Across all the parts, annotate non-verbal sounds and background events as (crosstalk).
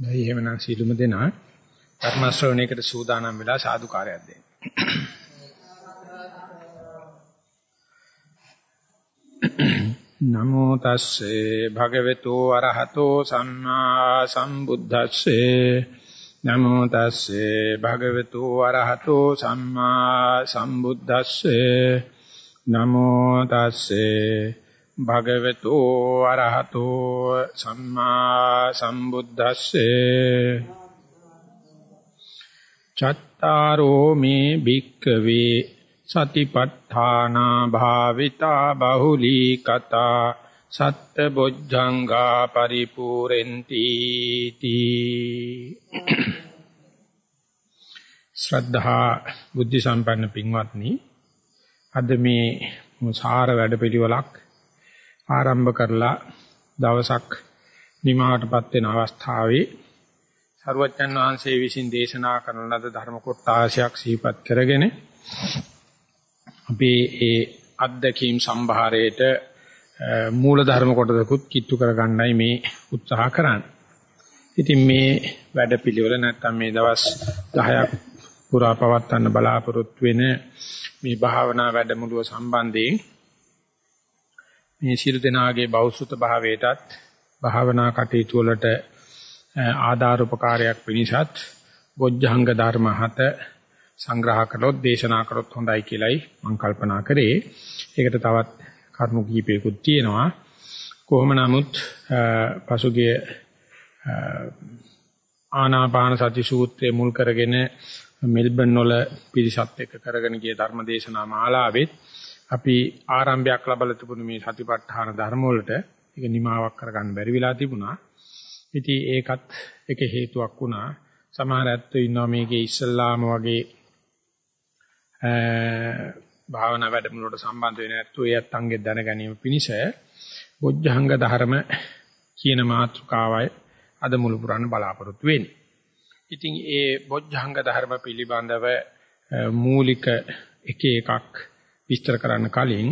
දැන් එහෙමනම් සීලුම දෙනා ධර්ම ශ්‍රවණයකට සූදානම් වෙලා සාදුකාරයක් දෙන්න. නමෝ තස්සේ භගවතු අරහතෝ සම්මා සම්බුද්දස්සේ නමෝ තස්සේ භගවතු අරහතෝ සම්මා සම්බුද්දස්සේ නමෝ තස්සේ භගවතු අරහතෝ සම්මා සම්බුද්දස්සේ චත්තාරෝ මේ භික්කවේ සතිපට්ඨානා භාවිතා බහුලී කතා සත්ත බොජ්ජංගා පරිපූර්ෙන්ති තී. ශ්‍රද්ධා බුද්ධ සම්පන්න පින්වත්නි අද මේ සාර වැඩපිළිවෙලක් ආරම්භ කරලා දවසක් නිමාවටපත් වෙන අවස්ථාවේ සරුවච්චන් වහන්සේ විසින් දේශනා කරන ලද ධර්ම කොටාශයක් සිහිපත් කරගෙන අපි ඒ අත්දැකීම් සම්භාරයේට මූල ධර්ම කොටසකුත් කිට්ටු කරගන්නයි මේ උත්සාහ කරන්නේ. ඉතින් මේ වැඩපිළිවෙල නැත්තම් මේ දවස් 10ක් පුරා පවත්වන්න බලාපොරොත්තු වෙන මේ භාවනා වැඩමුළුව සම්බන්ධයෙන් මේ සියලු දෙනාගේ බෞසුත භාවයටත් භාවනා කටයුතු වලට ආධාර උපකාරයක් වෙනසත් බොජ්ජංග ධර්ම හත සංග්‍රහ කළොත් දේශනා කරොත් හොඳයි කියලයි මම කල්පනා කරේ. ඒකට තවත් කරුණු කීපයකුත් තියෙනවා. කොහොම නමුත් පසුගිය ආනාපාන සති සූත්‍රය මුල් කරගෙන මෙල්බන් වල පිරිසත් එක්ක කරගෙන ගිය ධර්ම දේශනා මාලාවෙත් අපි ආරම්භයක් ලැබලා තිබුණු මේ සතිපට්ඨාන ධර්ම වලට ඒක නිමාවක් කරගන්න බැරි වෙලා තිබුණා. ඉතින් ඒකත් එක හේතුවක් වුණා. සමහර ඇත්තෝ ඉන්නවා මේකේ ඉස්සල්ලාම වගේ භාවනා වැඩමුළුවට සම්බන්ධ වෙන ඇත්තෝ ඒ අත්ංගෙ දැන ගැනීම පිණිස බොජ්ජංග ධර්ම කියන මාතෘකාවයි අද මුළු පුරාණ බලාපොරොත්තු වෙන්නේ. ඉතින් ඒ බොජ්ජංග ධර්ම පිළිබඳව මූලික එක එකක් විස්තර කරන්න කලින්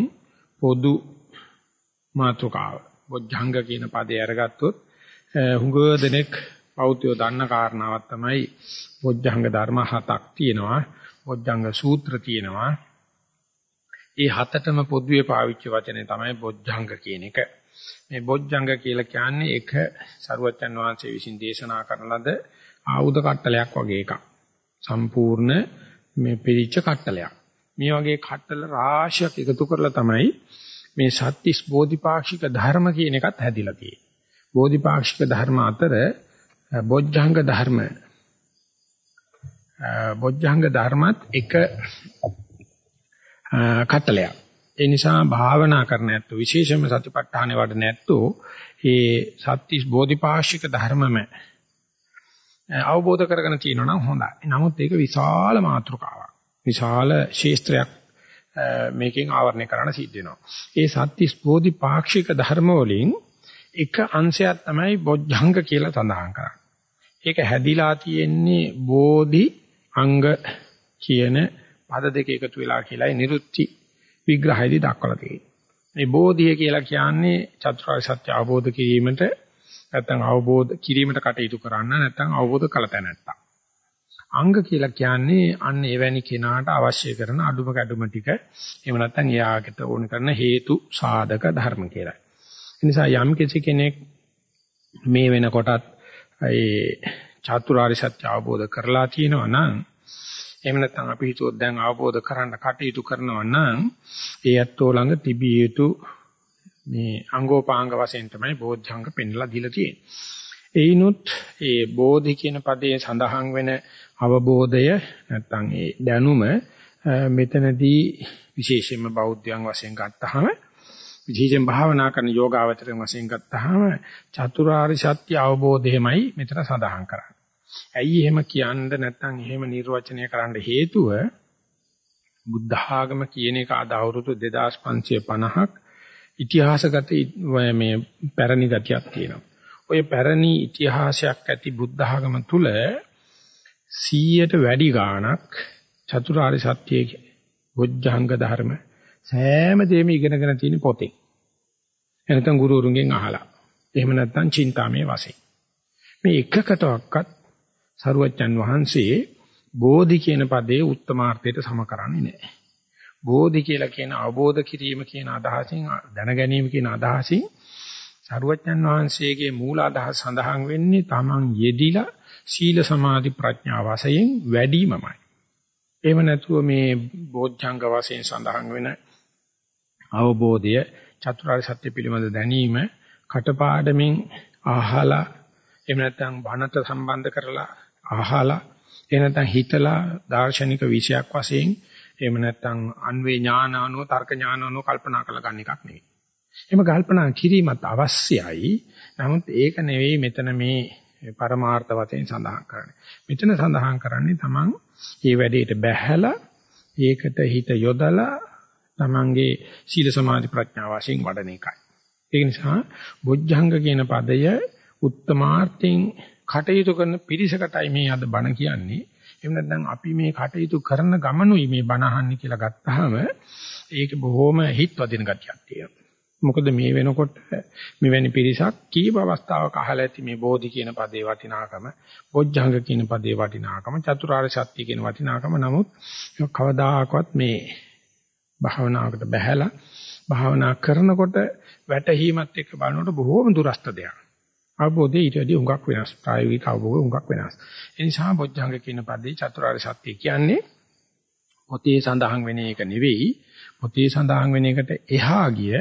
පොදු මාතෘකාව බොජ්ජංග කියන පදේ අරගත්තොත් හුඟ දෙනෙක් පෞත්‍යෝ දන්න කාරණාවක් තමයි බොජ්ජංග ධර්ම හතක් තියෙනවා බොජ්ජංග සූත්‍ර තියෙනවා. ඒ හතටම පොදුවේ පාවිච්චි වචනේ තමයි බොජ්ජංග කියන එක. මේ බොජ්ජංග කියලා කියන්නේ එක සරුවච්චන් වහන්සේ විසින් දේශනා කරන ලද ආයුධ කට්ටලයක් වගේ එකක්. සම්පූර්ණ මේ පිරිච්ච කට්ටලයක්. මේ වගේ කට්ටල රාශියක් එකතු කරලා තමයි මේ සත්‍තිස් බෝධිපාක්ෂික ධර්ම කියන එකත් හැදිලා තියෙන්නේ. බෝධිපාක්ෂික ධර්ම අතර බොජ්ජංග ධර්ම බොජ්ජංග ධර්මත් එක කට්ටලයක්. ඒ නිසා භාවනා කරන ඇත්තෝ විශේෂයෙන්ම සතිපට්ඨානෙ වඩන ඇත්තෝ ඒ සත්‍තිස් බෝධිපාක්ෂික ධර්මම අවබෝධ කරගෙන තියෙනවා නම් හොඳයි. නමුත් ඒක විශාල මාතෘකාවක්. විශාල ශේස්ත්‍රයක් මේකෙන් ආවරණය කරන්න සිද්ධ වෙනවා. ඒ සත්‍තිස් බෝධි පාක්ෂික ධර්ම වලින් එක අංශයක් තමයි බොජ්ජංග කියලා සඳහන් කරන්නේ. ඒක හැදිලා තියෙන්නේ බෝධි අංග කියන පද දෙක එකතු වෙලා කියලායි නිරුත්ති විග්‍රහයේදී දක්වලා තියෙන්නේ. මේ බෝධිය කියලා කියන්නේ චතුරාර්ය සත්‍ය අවබෝධ කිරීමට නැත්නම් අවබෝධ කිරීමට කටයුතු කරන්න නැත්නම් අවබෝධ කළ තැනැත්තා. අංග කියලා කියන්නේ අන්න එවැනි කෙනාට අවශ්‍ය කරන අඩුම කැඩුම ටික එහෙම නැත්නම් එයාකට ඕන කරන හේතු සාධක ධර්ම කියලා. ඒ නිසා යම් කිසි කෙනෙක් මේ වෙනකොටත් ඒ චතුරාර්ය සත්‍ය අවබෝධ කරලා තියෙනවා නම් එහෙම නැත්නම් අපි හිතුවොත් දැන් අවබෝධ කරන්න කටයුතු කරනවා නම් ඒ ඇත්තෝ ළඟ තිබිය යුතු මේ අංගෝපාංග වශයෙන් තමයි බෝධ්‍යංග පෙන්ලා දීලා තියෙන්නේ. එයිනුත් ඒ බෝධි කියන පදයේ සඳහන් වෙන අවබෝධය නැත්නම් ඒ දැනුම මෙතනදී විශේෂයෙන්ම බෞද්ධයන් වශයෙන් ගත්තාම විශේෂයෙන් භාවනා කරන යෝගාවචරයන් වශයෙන් ගත්තාම චතුරාර්ය සත්‍ය අවබෝධයමයි මෙතන සඳහන් කරන්නේ. ඇයි එහෙම කියන්න නැත්නම් එහෙම නිර්වචනය කරන්න හේතුව බුද්ධ ආගම කියන එක අද අවුරුදු 2550ක් ඉතිහාසගත මේ පැරණි ගතියක් තියෙනවා. ඔය පැරණි ඉතිහාසයක් ඇති බුද්ධ ආගම තුල 100ට වැඩි ගාණක් චතුරාර්ය සත්‍යයේ බොජ්ජංග ධර්ම සෑම දෙයක්ම ඉගෙනගෙන තියෙන පොතේ. එනතන් ගුරුවරුන්ගෙන් අහලා. එහෙම නැත්නම් චින්තාමේ වශයෙන්. මේ එකකටවත් සරුවච්චන් වහන්සේ බෝධි කියන පදේ උත්තමාර්ථයට සම කරන්නේ නැහැ. බෝධි කියලා කියන අවබෝධ කිරීම කියන අදහසින් දැන ගැනීම කියන අදහසින් සරුවච්චන් වහන්සේගේ මූල අදහස් සඳහන් වෙන්නේ තමන් යෙදිලා සීල සමාධි ප්‍රඥා වශයෙන් වැඩිමමයි. එහෙම නැතුව මේ බෝධ්‍යංග වශයෙන් සඳහන් වෙන අවබෝධය චතුරාර්ය සත්‍ය පිළිබඳ දැනීම කටපාඩමින් අහලා එහෙම නැත්නම් බණට සම්බන්ධ කරලා අහලා එහෙම නැත්නම් හිතලා දාර්ශනික විෂයක් වශයෙන් එහෙම නැත්නම් අන්වේ ඥාන අනුව තර්ක ඥාන අනුව කල්පනා කරලා ගන්න එකක් නෙවෙයි. එහෙම කල්පනා කිරීමත් අවශ්‍යයි. නමුත් ඒක නෙවෙයි මෙතන මේ පරමාර්ථ වශයෙන් සඳහන් කරන්නේ. මෙතන සඳහන් කරන්නේ තමන් මේ වැඩේට බැහැලා ඒකට හිත යොදලා තමන්ගේ සීල සමාධි ප්‍රඥා වශයෙන් වඩන එකයි. ඒ නිසා බොජ්ජංග කියන පදය උත්තමාර්ථයෙන් කටයුතු කරන පිරිසකටයි මේ අද බණ කියන්නේ. එහෙම නැත්නම් අපි මේ කටයුතු කරන ගමනුයි මේ බණ අහන්නේ කියලා ගත්තාම ඒක බොහොම හිත් වදින ගතියක් තියෙනවා. මොකද මේ වෙනකොට මෙවැනි පිරිසක් කීප අවස්ථාවක අහලා ඇති මේ බෝධි කියන පදේ වටිනාකම, බොජ්ජංග කියන පදේ වටිනාකම, චතුරාර්ය සත්‍ය කියන වටිනාකම නමුත් කවදාකවත් මේ භාවනාවකට බැහැලා භාවනා කරනකොට වැටහීමත් එක්ක බලනකොට බොහෝම දුරස්ත දෙයක්. අවබෝධය ඊට වඩා හුඟක් වෙනස්. ප්‍රායෝගික අවබෝධය හුඟක් වෙනස්. ඒ නිසා බොජ්ජංග කියන පදේ චතුරාර්ය සත්‍ය කියන්නේ පොතේ සඳහන් වෙන එක නෙවෙයි. පොතේ සඳහන් වෙන එකට එහා ගිය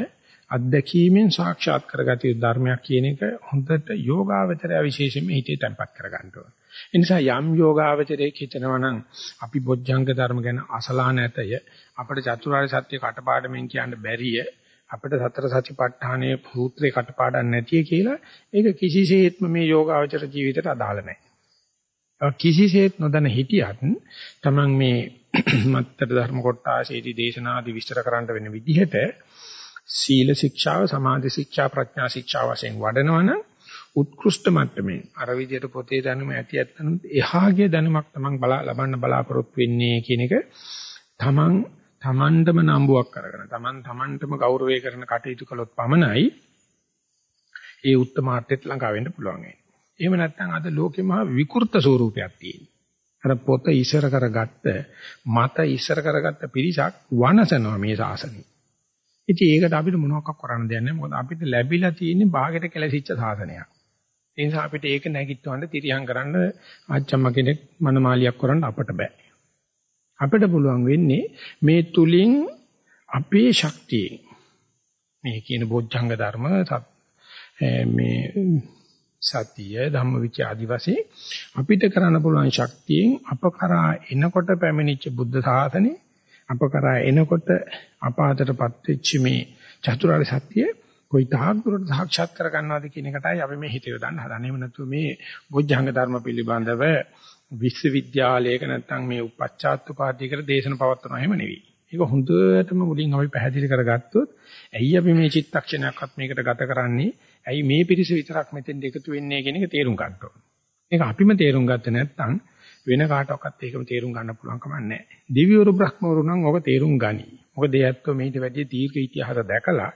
අත්දැකීමෙන් සාක්ෂාත් කරගත යුතු ධර්මයක් කියන එක හොඳට යෝගාවචරය විශේෂයෙන්ම හිතේ තැම්පත් කරගන්න ඕන. ඒ නිසා යම් යෝගාවචරයේ හිතනවා නම් අපි බොජ්ජංග ධර්ම ගැන අසලා නැතය අපිට චතුරාර්ය සත්‍ය කටපාඩමින් කියන්න බැරිය අපිට සතර සතිපට්ඨානයේ සූත්‍රේ කටපාඩම් නැතිය කියලා ඒක කිසිසේත්ම මේ යෝගාවචර ජීවිතයට අදාළ නැහැ. කිසිසේත් නොදැන හිටියත් තමන් මේ මත්තර ධර්ම කොටාසේදී දේශනාදී විස්තර කරන්න වෙන විදිහට සීල ශික්ෂාව, සමාධි ශික්ෂා, ප්‍රඥා ශික්ෂා වශයෙන් වඩනවනම් උත්කෘෂ්ඨ මට්ටමේ අර විදියට පොතේ දැනුම ඇති ඇත්තනුත් එහාගේ දැනුමක් තමන් බලා ලබන්න බලාපොරොත්තු වෙන්නේ කියන එක තමන් තමන්ටම නම්බුවක් කරගෙන තමන් තමන්ටම ගෞරවය කරන කටයුතු කළොත් පමණයි ඒ උත්තමාර්ථයට ළඟා වෙන්න පුළුවන් වෙන්නේ. එහෙම නැත්නම් අද ලෝකෙ මහ විකෘත ස්වරූපයක් තියෙනවා. අර පොත ඉස්සර කරගත්ත මත ඉස්සර කරගත්ත පිරිසක් වනසනවා මේ ශාසනය. ඉතින් ඒකට අපිට මොනවක් කරන්න දෙයක් නැහැ. මොකද අපිට ලැබිලා තියෙන්නේ ਬਾගෙට කැලසිච්ච ශාසනයක්. ඒ නිසා අපිට ඒක නැගිටවන්න තිරියම් කරන්න ආච්චම්ම කෙනෙක් මනමාලියක් කරන්න අපට බෑ. අපිට පුළුවන් වෙන්නේ මේ තුලින් අපේ ශක්තියෙන් මේ කියන බොජ්ජංග ධර්ම මේ සතිය ධම්මවිචය ආදි වශයෙන් අපිට කරන්න පුළුවන් ශක්තියෙන් අප කරා එනකොට පැමිණිච්ච බුද්ධ ශාසනේ අප කරා එනකොට අපාතටපත් වෙච්ච මේ චතුරාර්ය සත්‍ය කොයි තාක් දුරට සාක්ෂාත් කර ගන්නවද කියන එකටයි අපි මේ හිත යොදන්න හදන්නේ. එහෙම නැත්නම් මේ බොජ්ජංග ධර්ම පිළිබඳව විශ්වවිද්‍යාලයක නැත්නම් මේ උපච්ඡාත් උපාධියකට දේශන පවත්වනවා එහෙම නෙවෙයි. ඒක හොඳටම මුලින් අපි පැහැදිලි කරගත්තොත් ඇයි අපි මේ චිත්තක්ෂණයක්වත් මේකට ගත කරන්නේ? ඇයි මේ පිරිස විතරක් මෙතෙන් එකතු වෙන්නේ කියන එක තේරුම් ගන්න ඕනේ. ඒක අපිම තේරුම් ගත්තේ නැත්නම් වෙන කාටවත් ඒකම තේරුම් ගන්න පුළුවන් කමක් නැහැ. දිව්‍යවරු බ්‍රහ්මවරු නම් ඔක තේරුම් ගනි. මොකද ඒ ඇත්තෝ මේිට වැඩි දීර්ඝ ඉතිහාස දැකලා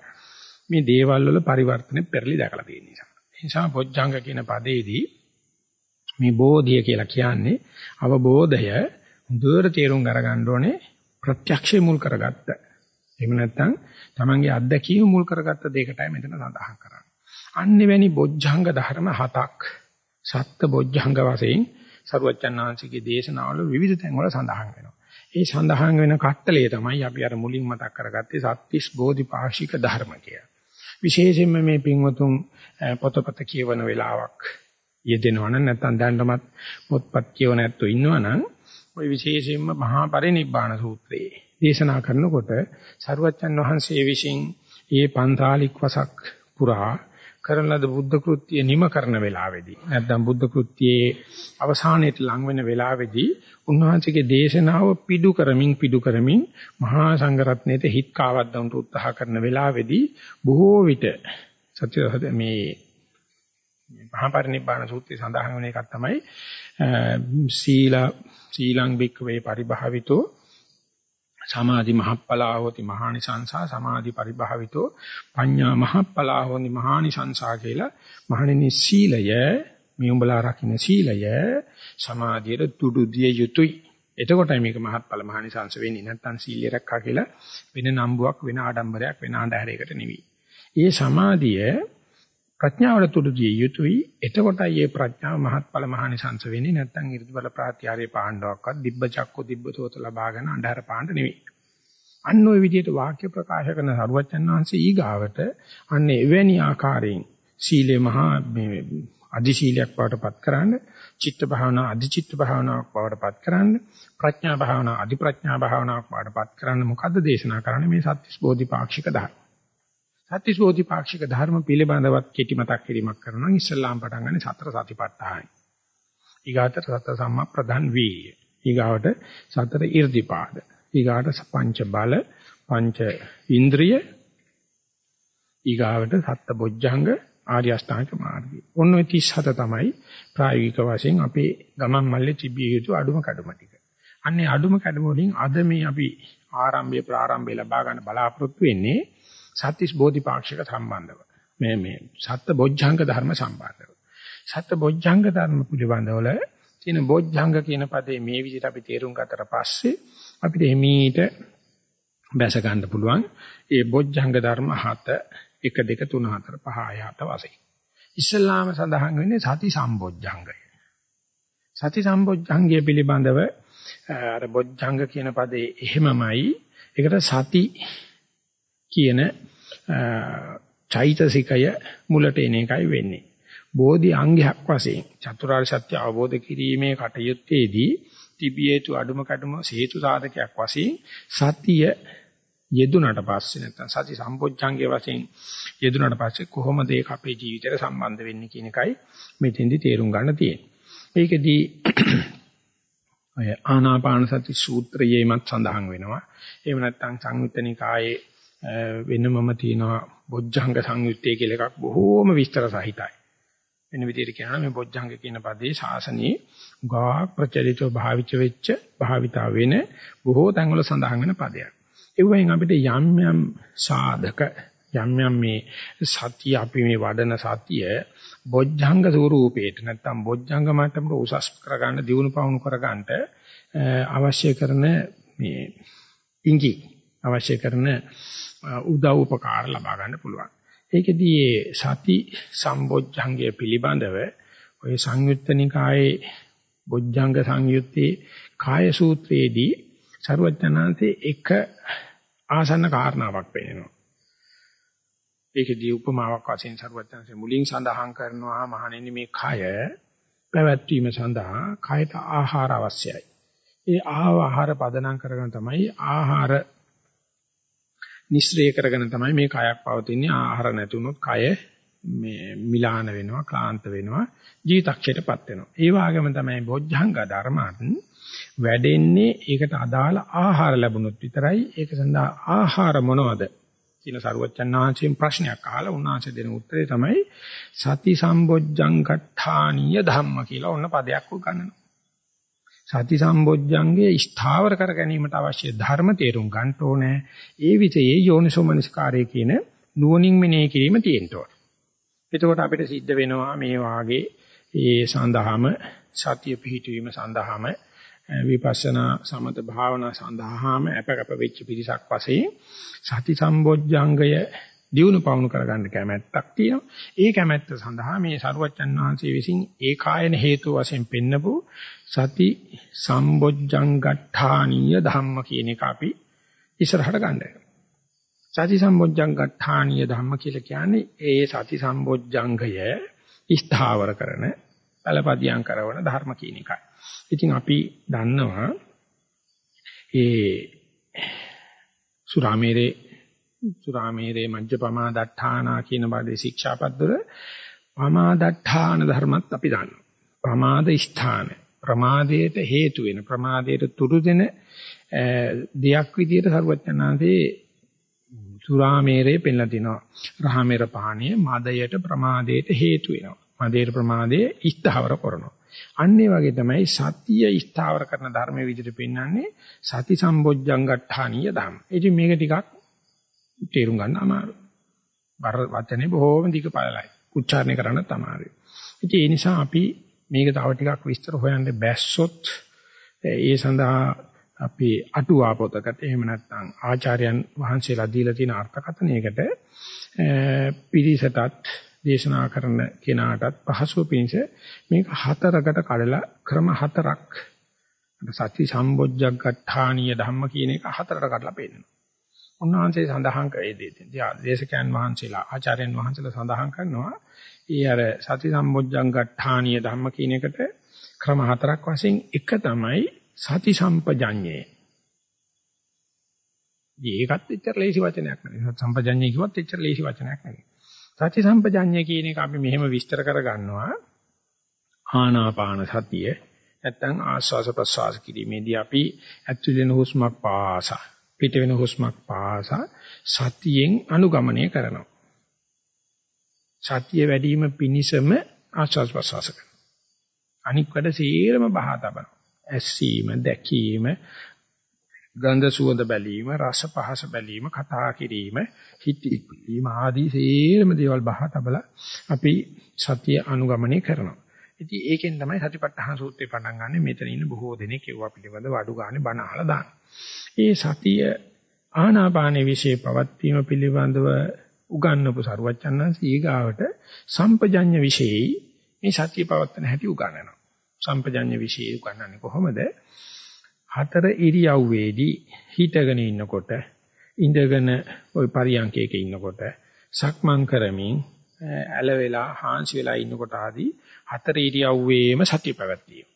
මේ දේවල් වල පරිවර්තන පෙරලි දැකලා තියෙන නිසා. ඒ නිසා බොජ්ජංග කියන පදේදී මේ බෝධිය කියලා කියන්නේ අවබෝධය හොඳට තේරුම් අරගන්න ඕනේ ප්‍රත්‍යක්ෂය මුල් කරගත්ත. එහෙම නැත්නම් තමන්ගේ අත්දැකීම මුල් කරගත්ත දෙයකටයි මෙතන සඳහන් කරන්නේ. අන්නෙවැනි බොජ්ජංග ධර්ම හතක් සත්ත්‍ය බොජ්ජංග වශයෙන් සරුවච්චන්හන්සේගේ දේශනාවල විවිධ තැන්වල සඳහන් වෙනවා. ඒ සඳහන් වෙන කට්ටලේ තමයි අපි අර මුලින් මතක් කරගත්තේ සත්‍තිස් බෝධිපාශික ධර්ම කිය. විශේෂයෙන්ම මේ පින්වතුන් පොතපත කියවන වෙලාවක් යෙදෙනවනම් නැත්නම් දැනටමත් පොත්පත් කියවන ඇත්තෝ ඉන්නවනම් ওই විශේෂයෙන්ම මහා පරිනිබ්බාන සූත්‍රයේ දේශනා කරනකොට සරුවච්චන් වහන්සේ විසින් ඒ පන්තාලික් වසක් පුරා කරන ලද බුද්ධ කෘත්‍ය නිම කරන වෙලාවේදී නැත්නම් බුද්ධ කෘත්‍යයේ අවසානයේට ලං වෙන වෙලාවේදී උන්වහන්සේගේ දේශනාව පිඩු කරමින් පිඩු කරමින් මහා සංඝරත්නයේ හිත් කාවද්දවුන් උත්සාහ කරන වෙලාවේදී බොහෝ විට සත්‍ය මේ මහා පරිනිබ්බාන සූත්‍රයේ සඳහන් වෙන එකක් තමයි සීලා සීලං බික්කවේ පරිභාවිතෝ සමාධි මහප්පලා හෝති මහානිසංසා සමාධි පරිභාවිතෝ පඤ්ඤා මහප්පලා හෝති මහානිසංසා කියලා මහණෙනි සීලය මේ උඹලා රකින්න සීලය සමාධියට තුඩු දිය යුතුයි. එතකොටයි මේක මහත්ඵල මහානිසංස වෙන්නේ. නැත්තම් සීලිය රැක්කා කියලා වෙන නම්බුවක් වෙන ආඩම්බරයක් වෙන ආණ්ඩහැරයකට නෙවෙයි. ඒ සමාධිය ප්‍රඥාවට තුඩු දිය යුතුයි. එතකොටයි මේ ප්‍රඥාව මහත්ඵල මහානිසංස වෙන්නේ. නැත්නම් 이르දිබල ප්‍රාත්‍යාරේ පාණ්ඩවක්වත් දිබ්බ චක්කෝ දිබ්බ සෝත ලබාගෙන අන්ධාර පාණ්ඩ නෙවෙයි. අන්න ওই විදිහට වාක්‍ය ප්‍රකාශ කරන සරුවචන් වහන්සේ ඊගාවට අන්න එවැනි ආකාරයෙන් සීලය මහා මේ අදි සීලයක් බවට පත්කරන චිත්ත භාවනා අදි චිත්ත භාවනාවක් බවට පත්කරන ප්‍රඥා භාවනා අදි ප්‍රඥා භාවනාවක් බවට පත්කරන මොකද්ද දේශනා කරන්නේ මේ සත්‍විස් බෝධිපාක්ෂික ධර්ම සත්‍විස් බෝධිපාක්ෂික ධර්ම පිළිබඳවත් කෙටි මතක් කිරීමක් කරනවා. නම් ඉස්සල්ලාම් පටන් ගන්න සතර සතිපට්ඨානයි. ඊගාට සතර සම්මා ප්‍රධාන වීර්ය ඊගාවට සතර 이르දිපාද ඊගාට පංච බල පංච ඉන්ද්‍රිය. ඊගාවට සත්ත බොජ්ජංග ආර්ය අෂ්ටාංග මාර්ගය. ඔන්න ඔය 37 තමයි ප්‍රායෝගික වශයෙන් අපේ ගමන් මල්ලේ තිබිය යුතු අඩුම කඩම ටික. අන්නේ අඩුම කඩම වලින් අද මේ අපි ආරම්භයේ ප්‍රාරම්භය ලබා ගන්න බලාපොරොත්තු වෙන්නේ සත්‍තිස් බෝධිපාක්ෂික සම්බන්ධව. මේ මේ සත්ත බොජ්ජංග ධර්ම සම්බන්ධව. සත්ත බොජ්ජංග ධර්ම පිළිබඳවල තියෙන බොජ්ජංග කියන පදේ මේ විදිහට අපි තේරුම් ගත්තට පස්සේ අපිට එමීට බැස ගන්න පුළුවන් ඒ බොජ්ජංග ධර්ම 7 1 2 3 4 5 6 7 වශයෙන්. ඉස්ලාම සඳහන් වෙන්නේ සති සම්බොජ්ජංගය. සති සම්බොජ්ජංගය පිළිබඳව අර බොජ්ජංග කියන පදේ එහෙමමයි. ඒකට සති කියන චෛතසිකය මුලට එන එකයි වෙන්නේ. බෝධි අංගයක් වශයෙන් චතුරාර්ය සත්‍ය අවබෝධ කිරීමේ කටයුත්තේදී තිබිය යුතු අඩුම කඩම හේතු සාධකයක් වශයෙන් සතිය යෙදුනට පස්සේ නැත්නම් සති සම්පොච්චංගයේ වශයෙන් යෙදුනට පස්සේ කොහොමද ඒක අපේ ජීවිතයට සම්බන්ධ වෙන්නේ කියන එකයි මෙතෙන්දි තේරුම් ගන්න තියෙන්නේ. මේකෙදී ඔය ආනාපාන සති සූත්‍රයේමත් සඳහන් වෙනවා. එහෙම නැත්නම් සංයුත්තනිකායේ වෙනමම තියෙනවා බොජ්ජංග සංයුත්තේ කියලා එකක් බොහෝම විස්තර සහිතයි. වෙන විදිහට කියනවා මේ බොජ්ජංග කියන පදේ ශාසනයේ ගා ප්‍රචලිතව භාවිත වෙච්ච භාවිතා වෙන බොහෝ තැන්වල සඳහන් වෙන පදයක්. ඒ වයින් අපිට යම් යම් සාධක යම් යම් මේ සතිය අපි මේ වඩන සතිය බොජ්ජංග ස්වරූපේට නැත්තම් බොජ්ජංග මට්ටමට උසස් කරගන්න දියුණු පවුණු කරගන්න අවශ්‍ය කරන මේ ඉඟි අවශ්‍ය කරන උදව් උපකාර ලබා ගන්න පුළුවන්. ඒකෙදී සති සම්බොජ්ජංගය පිළිබඳව ඔය සංයුත්තනිකායේ බොජ්ජංග සංයුත්තේ කාය සූත්‍රයේදී සරුවචනාංශේ එක ආසන්න කාරණාවක් පෙන්නනවා. ඒකදී උපමාවක් වශයෙන් සරුවචනාංශේ මුලින් සඳහන් කරනවා මහණෙනි මේ කය පැවැත්වීම සඳහා කයට ආහාර අවශ්‍යයි. ඒ ආහාර පදනම් කරගෙන තමයි ආහාර නිස්ස්‍රේ කරගෙන තමයි මේ කයක් පවතින්නේ. ආහාර නැතුනොත් කය මේ මිලාන වෙනවා ක්ලාන්ත වෙනවා ජීවිතක්ෂයටපත් වෙනවා. ඒ වගේම තමයි බොජ්ජංග ධර්මයන් වැඩෙන්නේ ඒකට අදාළ ආහාර ලැබුණොත් විතරයි. ඒක සඳහා ආහාර මොනවද කියන සරුවච්චන් ආංශයෙන් ප්‍රශ්නයක් අහලා උන්වහන්සේ දෙන උත්තරේ තමයි සති සම්බොජ්ජංගඨානීය ධම්ම කියලා ඔන්න පදයක් උගන්වනවා. සති සම්බොජ්ජංගේ ස්ථාවර කර ගැනීමට අවශ්‍ය ධර්ම තේරුම් ගන්න ඕනේ. ඒ විතයේ යෝනිසෝමනස්කාරය කියන නුවණින් මෙනෙහි කිරීම තියෙන්න ඕනේ. එතකොට අපිට සිද්ධ වෙනවා මේ වාගේ ඒ සඳහාම සතිය පිහිටවීම සඳහාම විපස්සනා සමත භාවනා සඳහාම අපකප වෙච්ච පිරිසක් වශයෙන් සති සම්බොජ්ජංගය දියුණු පවුණු කරගන්න කැමැත්තක් තියෙනවා. ඒ කැමැත්ත සඳහා මේ සරුවච්චන් වහන්සේ විසින් ඒකායන හේතු වශයෙන් පෙන්නපු සති සම්බොජ්ජංගඨානීය ධම්ම කියන එක අපි ඉස්සරහට ගන්නයි. සති සම්බොජ්ජංගඨානීය ධම්ම කියලා කියන්නේ ඒ සති සම්බොජ්ජංගය ස්ථාවර කරන පළපදියම් කරන ධර්ම කියන එකයි. ඉතින් අපි දන්නවා ඒ සුරාමේරේ සුරාමේරේ මජ්ජපමා දට්ඨානා කියන බාදේ ශික්ෂාපද්දවල පමාදට්ඨාන ධර්මත් අපි දන්නවා. ප්‍රමාද ස්ථාන ප්‍රමාදයට හේතු වෙන ප්‍රමාදයට තුරු දෙන දෙයක් විදිහට සරුවචනාංශේ සුරාමේරේ පෙන්ලා තිනවා. රහමෙර පාණිය මදයට ප්‍රමාදයට හේතු වෙනවා. මදයට ප්‍රමාදයේ ස්ථාවර කරනවා. අන්නේ වගේ තමයි සතිය ස්ථාවර කරන ධර්මයේ විදිහට පෙන්වන්නේ සති සම්බොජ්ජංගට්ඨානීය ධම්ම. ඉතින් මේක ටිකක් තේරුම් ගන්න අමාරුයි. බර වචනේ බොහෝම දිග පළලයි. උච්චාරණය කරන්න තමයි. ඉතින් ඒ නිසා අපි මේක තව ටිකක් විස්තර හොයන්න බැස්සොත් ඒ සඳහා අපි අටුවා පොතකට එහෙම නැත්නම් ආචාර්යයන් වහන්සේලා දීලා තියෙන අර්ථකථනයකට පිරිසටත් දේශනා කරන කෙනාටත් පහසුව පිණිස මේක හතරකට කඩලා ක්‍රම හතරක් සති සම්බොජ්ජග්ගඨානීය ධම්ම කියන එක හතරට කඩලා පෙන්නනවා. උන්වහන්සේ සඳහන් කරේ දෙතින්. දේශකයන් වහන්සේලා ආචාර්යයන් වහන්සේලා සඳහන් කරනවා ඊ අර සති සම්බොජ්ජංගඨානීය ධම්ම කියන එකට ක්‍රම හතරක් වශයෙන් එක තමයි සති සම්පජඤ්ඤේ. ඒකත් එච්චර ලේසි වචනයක් නෙවෙයි. සති සම්පජඤ්ඤේ කිව්වත් එච්චර ලේසි වචනයක් නෙවෙයි. සති සම්පජඤ්ඤේ කියන එක අපි මෙහෙම විස්තර කරගන්නවා. ආනාපාන සතිය නැත්නම් ආස්වාස ප්‍රස්වාස කිරීමේදී අපි ඇතුළේ වෙන හුස්මක් පාසා පිට වෙන හුස්මක් පාසා සතියෙන් අනුගමනය කරනවා. සතිය වැඩි වීම පිණිසම ආස්වාස් ප්‍රස්වාස කරනවා. අනික් වැඩ සීරම බහා තබනවා. ඇසීම, දැකීම, ගන්ධ සුවඳ බැලීම, රස පහස බැලීම, කතා කිරීම, හිතීම ආදී සීරම දේවල් බහා තබලා අපි සතිය අනුගමනය කරනවා. ඉතින් ඒකෙන් තමයි සතිපට්ඨාන සූත්‍රය පටන් ගන්න මෙතන ඉන්න බොහෝ දෙනෙක් ඒවා පිළිබඳ වඩු ගන්න බණ අහලා දාන. ඒ සතිය ආනාපානයේ විශේෂ පවත්වීම පිළිබඳව උගන්වපු සරුවච්චන්හන්ස ඊගාවට සම්පජඤ්ඤ විශේෂයි මේ සතිය පවත්වන හැටි උගන්වනවා. සම්පජඤ්ඤ විශේෂය උගන්වන්නේ කොහොමද? හතර ඉරියව්වේදී හිටගෙන ඉන්නකොට ඉඳගෙන ওই පරියන්කයක ඉන්නකොට සක්මන් කරමින් ඇල වෙලා හාන්සි වෙලා ඉන්නකොට ආදී හතර ඉරියව්වේම සතිය පැවැත්වීම.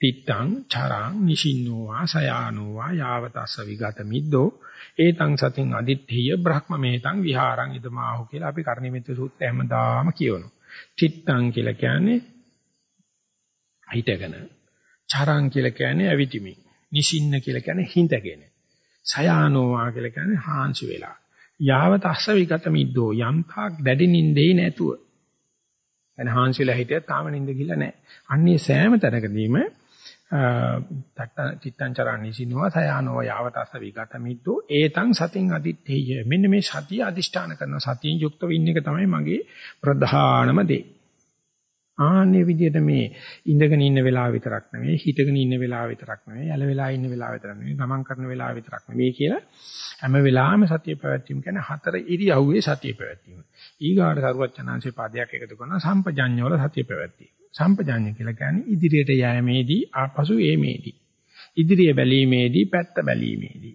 තිත්තං චරං නිසින්නෝවා සයානෝවා යාවතස්ස විගත මිද්දෝ ඒතං සතින් අදිත්ඨිය බ්‍රහ්මමේතං විහාරං ඉදමාහු කියලා අපි කර්ණිමිත සූත්‍රය හැමදාම කියවනවා. චිත්තං කියලා කියන්නේ හිතගෙන. චරං කියලා කියන්නේ ඇවිදිමින්. නිසින්න කියලා කියන්නේ හිඳගෙන. සයානෝවා කියලා කියන්නේ හාන්සි වෙලා. යාවතස්ස විගත මිද්දෝ යම්තාක් දැඩි නින්දේ නැතුව. එන හාන්සිලා හිටියත් තාම නින්ද ගිහලා නැහැ. අන්නේ සෑම තැනකදීම තට්ට චිත්තං චරණී සිනෝවා සයානෝ යාවතස්ස විගත මිද්දෝ ඒතං සතින් අදිත්තේය මෙන්න මේ සතිය අදිෂ්ඨාන කරන සතියෙන් යුක්තව ඉන්න එක තමයි මගේ ප්‍රධානම දේ ආන්නේ විදිහට මේ ඉඳගෙන ඉන්න වෙලාව විතරක් නෙවෙයි හිටගෙන ඉන්න වෙලාව විතරක් නෙවෙයි යල වෙලා ඉන්න වෙලාව විතරක් නෙවෙයි ගමන් කරන වෙලාව විතරක් නෙවෙයි කියලා හැම වෙලාවෙම සතිය පැවැත්වීම කියන්නේ හතර ඉරියව්වේ සතිය පැවැත්වීම ඊගාට කරුවචනාංශේ පාදයක් එකතු කරන සම්පජඤ්ඤ වල සතිය පැවැත්වීම සම්පජාඤ්ඤ කියලා කියන්නේ ඉදිරියට යෑමේදී ආපසු ඒමේදී. ඉදිරිය බැලීමේදී පැත්ත බැලීමේදී.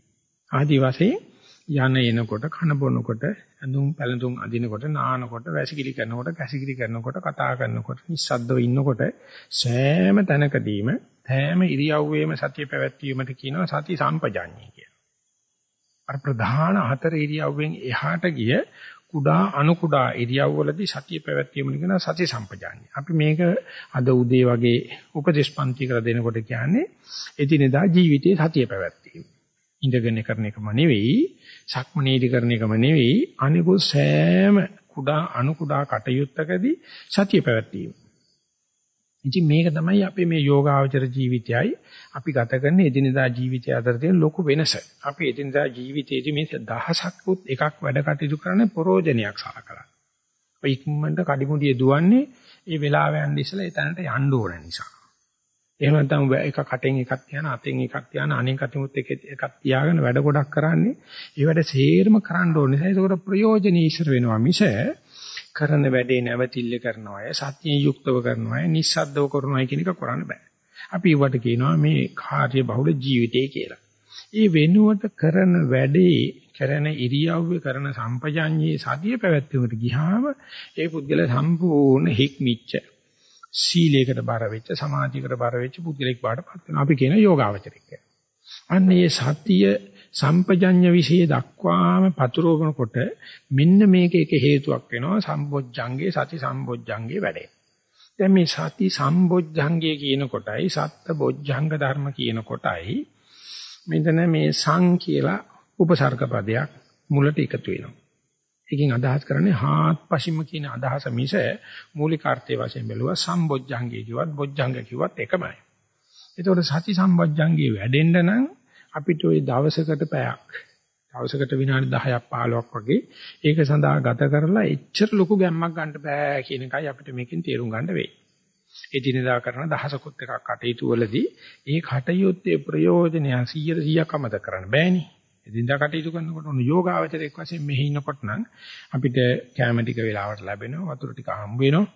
ආදි වශයෙන් යන එනකොට කන බොනකොට ඇඳුම් පැළඳුම් අඳිනකොට නානකොට වැසිකිලි කරනකොට කැසිකිලි කරනකොට කතා කරනකොට නිස්සද්දව ඉන්නකොට සෑම තැනකදීම හැම ඉරියව්වෙම සතිය පැවැත්වීමට කියනවා සති සම්පජාඤ්ඤය කියලා. අර ප්‍රධාන හතර ඉරියව්වෙන් එහාට ගිය කුඩා අණු කුඩා ඉරියව්වලදී සතිය පැවැත්වීම කියන සති සම්පජාඤ්ඤය. අපි මේක අද උදේ වගේ උපදේශපන්ති කර දෙනකොට කියන්නේ එදිනෙදා ජීවිතයේ සතිය පැවැත්වීම. ඉඳගෙන කරන එකම නෙවෙයි, සක්මනීදි කරන එකම නෙවෙයි, අනිකුත් සෑම කුඩා අණු කුඩා කටයුත්තකදී සතිය පැවැත්වීම. ඉතින් මේක තමයි අපේ මේ යෝගාවචර ජීවිතයයි අපි ගත කරන එදිනදා ජීවිතය අතර තියෙන ලොකු වෙනස. අපි එදිනදා ජීවිතයේදී මේ දහසක්කුත් එකක් වැඩ කටයුතු කරන්නේ ප්‍රෝජනයක් සලකලා. ඔය ඉක්මනට කඩිමුඩිය දුවන්නේ ඒ වෙලාව යන ඉස්සලා ඒ තැනට යන්න ඕන නිසා. එහෙම නැත්නම් එක කටෙන් එකක් තියන අතෙන් එකක් තියන අනෙන් කටෙමුත් එකක් තියාගෙන වැඩ ගොඩක් කරන්නේ. ඒ වැඩ සේරම කරන්න ඕන නිසා ඒකට ප්‍රයෝජනීය ඉස්සර වෙනවා මිස කරන වැඩේ නැවතිල්ල කරනවා අය සත්‍යයෙන් යුක්තව කරනවා අය නිස්සද්දව කරනවා කියන එක කරන්න බෑ. අපි ඊවට කියනවා මේ කාර්ය බහුල ජීවිතය කියලා. ඒ වෙනුවට කරන වැඩේ කරන ඉරියව්වේ කරන සම්පජඤ්ඤේ සතිය පැවැත්වීමට ගියාම ඒ පුද්ගල සම්පූර්ණ හික්මිච්ච සීලයකට බර වෙච්ච සමාධියකට බර වෙච්ච පුද්ගලෙක් බාටපත් වෙනවා. අපි කියන යෝගාවචරික. අන්න ඒ සතිය සම්පජඤ්ඤ વિશે දක්වාම පතුරවනකොට මෙන්න මේක එක හේතුවක් වෙනවා සම්බොජ්ජංගේ සති සම්බොජ්ජංගේ වැඩේ. දැන් මේ සති සම්බොජ්ජංගේ කියන කොටයි සත්ත බොජ්ජංග ධර්ම කියන කොටයි මෙතන මේ සං කියලා උපසර්ග පදයක් මුලට එකතු වෙනවා. ඒකෙන් අදහස් කරන්නේ හාත්පසින්ම කියන අදහස මිස මූලික අර්ථයේ වශයෙන් බැලුවා සම්බොජ්ජංගේ කිව්වත් බොජ්ජංග කිව්වත් එකමයි. ඒතකොට සති සම්බොජ්ජංගේ වැඩෙන්න නම් අපිට ওই දවසකට පැයක් දවසකට විනාඩි 10ක් 15ක් වගේ ඒක සඳහා ගත කරලා එච්චර ලොකු ගැම්මක් ගන්න බෑ කියන එකයි අපිට මේකෙන් තේරුම් ගන්න වෙන්නේ. එදිනෙදා කරන දහසකුත් එකක් කටයුතු වලදී ඒ කටයුත්තේ ප්‍රයෝජනය 100 100ක් අමතක කරන්න බෑනේ. එදිනදා කටයුතු කරනකොට උන යෝගාවචරයක් වශයෙන් මෙහි ඉන්නකොට නම් අපිට කැම ටික වෙලාවට ලැබෙනවා වතුර ටික හම්බ වෙනවා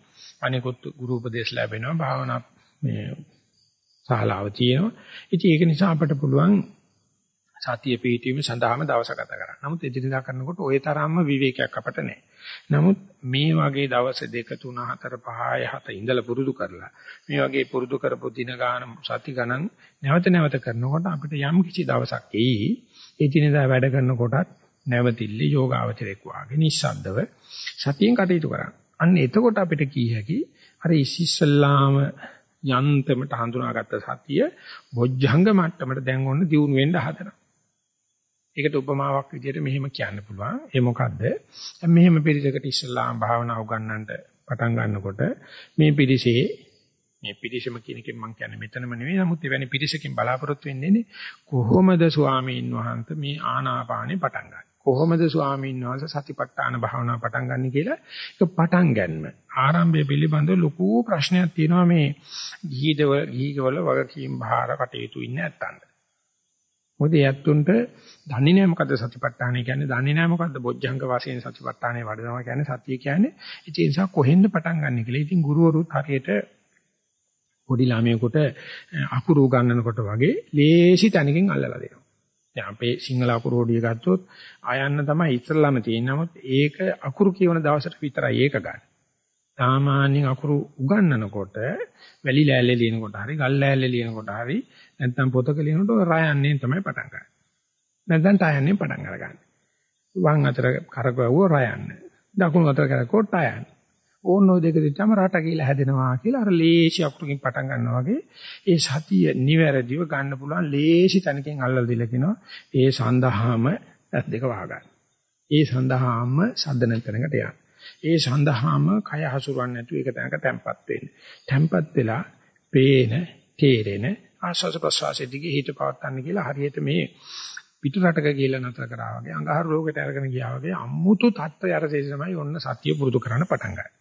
අනිකුත් ගුරු උපදේශ ලැබෙනවා භාවනා මේ ශාලාව තියෙනවා. ඉතින් ඒක නිසා අපිට පුළුවන් සතිය පිහිටීම සඳහාම දවස ගත කරන්න. නමුත් එදිනදා කරනකොට ওই තරම්ම විවේකයක් අපට නැහැ. නමුත් මේ වගේ දවස් 2 3 4 5 7 ඉඳලා පුරුදු කරලා මේ වගේ පුරුදු කරපු දින ගාන සති ගණන් නැවත නැවත කරනකොට අපිට යම් කිසි දවසක් එයි එදිනෙදා වැඩ කරනකොටත් නැවතිල්ල යෝගාවචරයක් වාගේ නිස්සද්දව සතියෙන් කටයුතු කරන්න. අන්න එතකොට අපිට කිය හැකි අර ඉසිස්සල්ලාම යන්තමට හඳුනාගත්ත සතිය බොජ්ජංග මට්ටමට දැන් ඔන්න දියුණු වෙන්න හදනවා. ඒකට උපමාවක් විදිහට මෙහෙම කියන්න පුළුවන්. ඒ මොකද්ද? මෙහෙම පිළිසකට ඉස්සල්ලාම භාවනා උගන්වන්නට පටන් ගන්නකොට මේ පිළිසේ මේ පිරිසම කියන එකෙන් මම කියන්නේ මෙතනම නෙවෙයි. නමුත් එවැනි පිරිසකින් බලාපොරොත්තු වෙන්නේ කොහොමද ස්වාමීන් වහන්සේ මේ ආනාපානේ පටන් ගන්නේ? කොහොමද ස්වාමීන් වහන්සේ සතිපට්ඨාන භාවනාව පටන් ගන්න කියලා ඒක පටන් ගන්නම ආරම්භය පිළිබඳව ලොකු ප්‍රශ්නයක් තියෙනවා මේ ගීදව ගීකවල වගකීම් භාර කටයුතු ඉන්නේ නැත්තඳ මොකද යැත්තුන්ට දන්නේ නැහැ මොකද්ද සතිපට්ඨානය කියන්නේ දන්නේ නැහැ මොකද්ද බොජ්ජංග වශයෙන් සතිපට්ඨානය වඩනවා කියන්නේ සතිය කියන්නේ ඒ නිසා කොහෙන්ද පටන් ගන්න කියලා ඉතින් ගුරුවරුත් හරියට පොඩි ළමයෙකුට අකුරු උගන්වනකොට වගේ ලේසි තැනකින් අල්ලලා දෙනවා. දැන් අපේ සිංහල අකුරු හොඩිය ගත්තොත් ආයන්න තමයි ඉස්සල්ලාම තියෙන්නේ. නමුත් ඒක අකුරු කියවන දවසට විතරයි ඒක ගන්න. සාමාන්‍යයෙන් අකුරු උගන්වනකොට වැලි ලෑල්ලේ ලියනකොට හරි ගල් ලෑල්ලේ ලියනකොට හරි නැත්නම් පොතක ලියනකොට රයන්නේ තමයි පටන් ගන්න. නැත්නම් ටයන්නේ පටන් අරගන්න. වම් අතර කරකවුව රයන්න. දකුණු අතර කරකවුව ටයන්න. ඕන ඔය දෙක දිත්තම රට කියලා හැදෙනවා කියලා අර ලේසි අකුරකින් පටන් ගන්නවා වගේ ඒ සතිය නිවැරදිව ගන්න පුළුවන් ලේසි තැනකින් අල්ලලා දීලා කියනවා ඒ සඳහාම ඇස් දෙක වහගන්න. ඒ සඳහාම සද්ද නැතනකට යන්න. ඒ සඳහාම කය හසුරවන්නේ නැතුව ඒක තැනක තැම්පත් වෙන්න. තැම්පත් වෙලා පේන, තේරෙන ආශ්වාස ප්‍රශ්වාසයේ දිගේ හිත පවත්වන්න කියලා හරියට මේ පිටරටක ගිහිල්ලා නතර කරා වගේ අඟහරු ලෝකයට අරගෙන ගියා වගේ අමුතු තත්ත්වය අරසේ තමයි ඔන්න සතිය පුරුදු කරන්න පටන් ගන්නේ.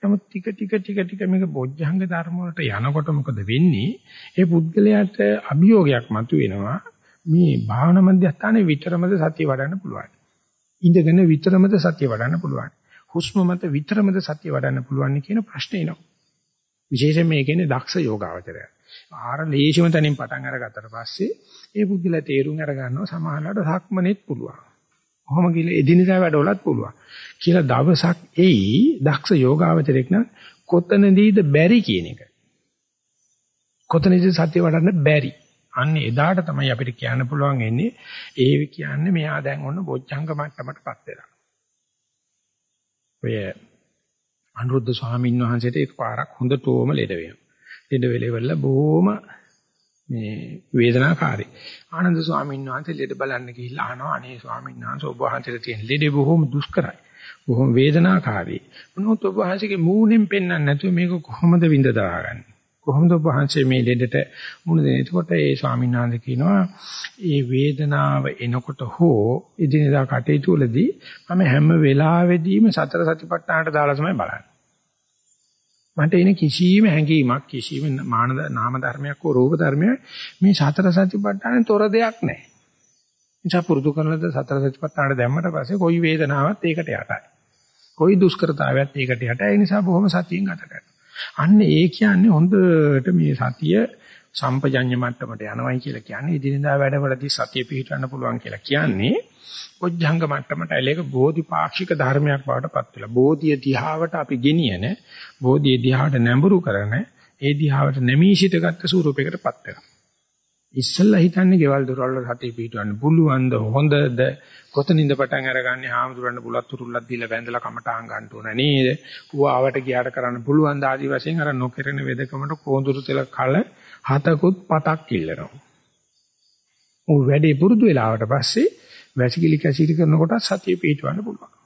නමුත් ටික ටික ටික ටික මේක බොජ්ජංග ධර්ම වලට යනකොට මොකද වෙන්නේ? ඒ පුද්ගලයාට අභියෝගයක් මතුවෙනවා. මේ භාවනා මධ්‍යස්ථානයේ විතරමද සතිය වඩන්න පුළුවන්. ඉඳගෙන විතරමද සතිය වඩන්න පුළුවන්. හුස්ම මත විතරමද සතිය වඩන්න පුළුවන් කියන ප්‍රශ්නේ එනවා. විශේෂයෙන් මේ කියන්නේ දක්ෂ යෝගාවචරය. ආහාර ලේසිම තැනින් පටන් අරගත්තට පස්සේ ඒ පුද්ගලයා තේරුම් අර ගන්නවා සමාහලට සක්මනේත් පුළුවන්. කොහොම කියලා එදිනෙදා වැඩවලත් පුළුවන්. කියලා දවසක් එයි දක්ෂ යෝගාවචරයක් නම් කොතනදීද බැරි කියන එක. කොතනදීද සත්‍ය වඩන්න බැරි. අන්න එදාට තමයි අපිට කියන්න පුළුවන් එන්නේ ඒ කියන්නේ මෙයා දැන් ඔන්න බොජ්ජංග මට්ටමටපත් වෙලා. ඔය අනුරුද්ධ ස්වාමීන් වහන්සේට එකපාරක් හොඳටම ලෙඩ වෙනවා. ලෙඩ වෙලෙවල බොහොම මේ වේදනාකාරී. ආනන්ද ස්වාමීන් වහන්සේ ලෙඩ බලන්න ගිහිල්ලා අහනවා අනේ ස්වාමීන් වහන්සේ ඔබ වහන්සේට තියෙන ලෙඩේ බොහොම දුෂ්කරයි. බොහොම වේදනාකාරී. මොනොත් ඔබ වහන්සේගේ මූණෙන් පෙන්වන්න නැතුව මේක කොහොමද විඳ දාගන්නේ? කොහොමද ඔබ වහන්සේ මේ ලෙඩට මුණ දෙන්නේ? එතකොට ඒ ස්වාමීන් වහන්සේ කියනවා මේ වේදනාව එනකොට හෝ එදිනෙදා කටයුතු වලදී මම හැම වෙලාවෙදීම සතර සතිපට්ඨානට දාලා තමයි බලන්නේ. මට එන කිසිම හැඟීමක් කිසිම මාන නාම ධර්මයක් හෝ රූප ධර්මයක් මේ සතර සතිපට්ඨානේ තොර දෙයක් නැහැ. නිසා පුරුදු කරලද සතර සතිපට්ඨානට දැම්මට පස්සේ කොයි වේදනාවක් ඒකට යටයි. කොයි දුෂ්කරතාවයක් ඒකට යටයි. ඒ නිසා බොහොම සතියෙන් ගත කරනවා. අන්න ඒ කියන්නේ හොඳට මේ සතිය සම්පජඤ්ඤ මට්ටමට යනවයි කියලා කියන්නේ. ඉදිනදා වැඩවලදී සතිය පිහිටවන්න පුළුවන් කියලා කියන්නේ ඔජ්ජංග මට්ටමට ඇලේක බෝධිපාක්ෂික ධර්මයක් බවට පත් වෙලා. බෝධිය දිහාවට අපි ගෙනියන බෝධිය දිහාවට නැඹුරු කරන ඒ දිහාවට නැමී සිටගත් ස්වරූපයකට පත් වෙනවා. ඉස්සල්ලා හිතන්නේ ගෙවල් දොරවල් වල සතිය පිහිටවන්න පුළුවන්ද හොඳද? කොතනින්ද පටන් අරගන්නේ? හාමුදුරන්න බුලත් තුරුල්ලක් දීලා බැඳලා කමටහන් ගන්න ඕන නේද? ඌ ආවට ගියාට කරන්න පුළුවන් ද? ආදි වශයෙන් අර නොකිරෙන වෙදකමට කොඳුරු තෙල කල හතකුත් පතක් ඉල්ලනවා ඌ වැඩේ පුරුදු වෙලාවට පස්සේ වැසිකිලි කැසිලි කරනකොට සතිය පිහිටවන්න පුළුවන්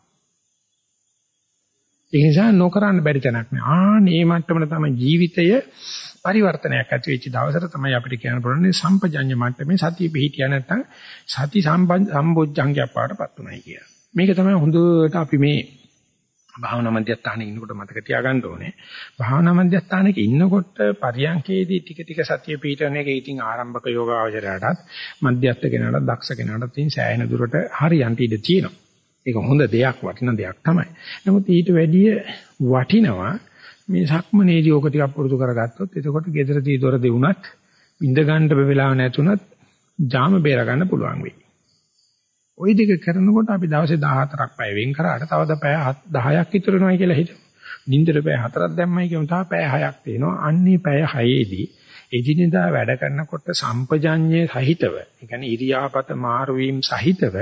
ඒ නිසා නොකරන්න බැරි තැනක් නෑ. ආනේ මට්ටමන තමයි ජීවිතය පරිවර්තනයක් ඇති වෙච්ච දවසට තමයි අපිට කියන්න පුළුවන් සම්පජඤ්ඤ මට්ටමේ සතිය පිහිටියා නැත්නම් සති සම්බොජ්ජංගයක් පාටපත් උනායි කියලා. මේක තමයි හොඳට අපි මේ භාවනා මධ්‍යස්ථානයේ ඉන්නකොට මතක තියාගන්න ඕනේ. භාවනා මධ්‍යස්ථානයේ ඉන්නකොට පරියන්කේදී ටික ටික සතිය පිහිටන එක ඉතින් ආරම්භක යෝගාවචරයටත් මධ්‍යස්ථ කෙනාටත් දක්ෂ කෙනාටත් ඉතින් සෑහෙන දුරට හරියන්ට ඉඩ තියෙනවා. ඒක හොඳ දෙයක් වටින දෙයක් තමයි. නමුත් ඊට වැඩිය වටිනවා මේ සක්මනේදී ඕක ටිකක් පුරුදු කරගත්තොත් එතකොට gederදී දොර දෙවුනත් ඉඳ ගන්න වෙලාව නැතුණත් ජාම බේර ගන්න පුළුවන් වෙයි. ওই දෙක කරනකොට අපි දවසේ 14ක් පැය වෙන් කරාට තවද පැය 10ක් ඉතුරු වෙනවා කියලා හිතමු. නින්දට පැය 4ක් දැම්මයි කියමු තා පැය 6ක් තියෙනවා. අන්නේ පැය 6ේදී එදිනෙදා වැඩ කරනකොට සම්පජඤ්ඤයේ සහිතව, ඒ කියන්නේ ඉරියාපත මාරු වීම සහිතව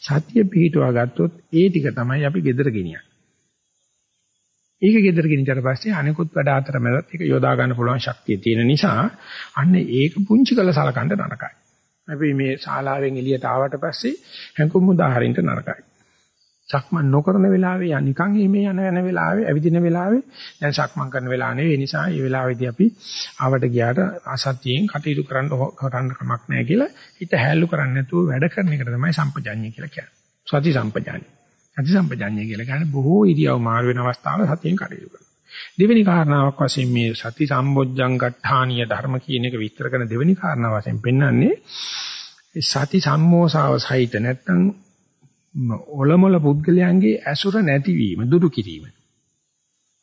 සතිය පිහිටුවා ගත්තොත් ඒ ටික තමයි අපි gedara ගෙනියන්නේ. ඒක gedara ගෙනිච්චට පස්සේ අනිකුත් වැඩ අතරමැදත් ඒක යොදා ගන්න පුළුවන් ශක්තිය තියෙන නිසා අන්න ඒක පුංචි කළ සලකන්න නරකයි. අපි මේ ශාලාවෙන් එළියට ආවට පස්සේ හැඟුම් උදාහරින්න නරකයි. සක්මන් නොකරන වෙලාවේ යා නිකන් එමේ යන යන වෙලාවේ ඇවිදින වෙලාවේ දැන් සක්මන් කරන වෙලාව නෙවෙයි ඒ නිසා මේ වෙලාවේදී අපි ආවට ගියාට අසත්‍යයෙන් කටයුතු කරන්න කරන්න කමක් නැහැ කියලා හිත හැල්ලු කරන්නේ නැතුව වැඩ කරන එකට තමයි සම්පජාඤ්ඤය කියලා කියන්නේ. සති සම්පජාඤ්ඤය. සති සම්පජාඤ්ඤය කියලා කියන්නේ බොහෝ ඉරියව් මාරු වෙන අවස්ථාවල සතියෙන් කටයුතු කරනවා. දෙවෙනි කාරණාවක් වශයෙන් මේ සති සම්බොජ්ජංගට්ඨානීය ධර්ම කියන එක විස්තර කරන දෙවෙනි කාරණාව වශයෙන් පෙන්වන්නේ සති සම්මෝසාව සහිත නැත්නම් ඔලමුල පුද්ගලයන්ගේ ඇසුර නැතිවීම දුරු කිරීම.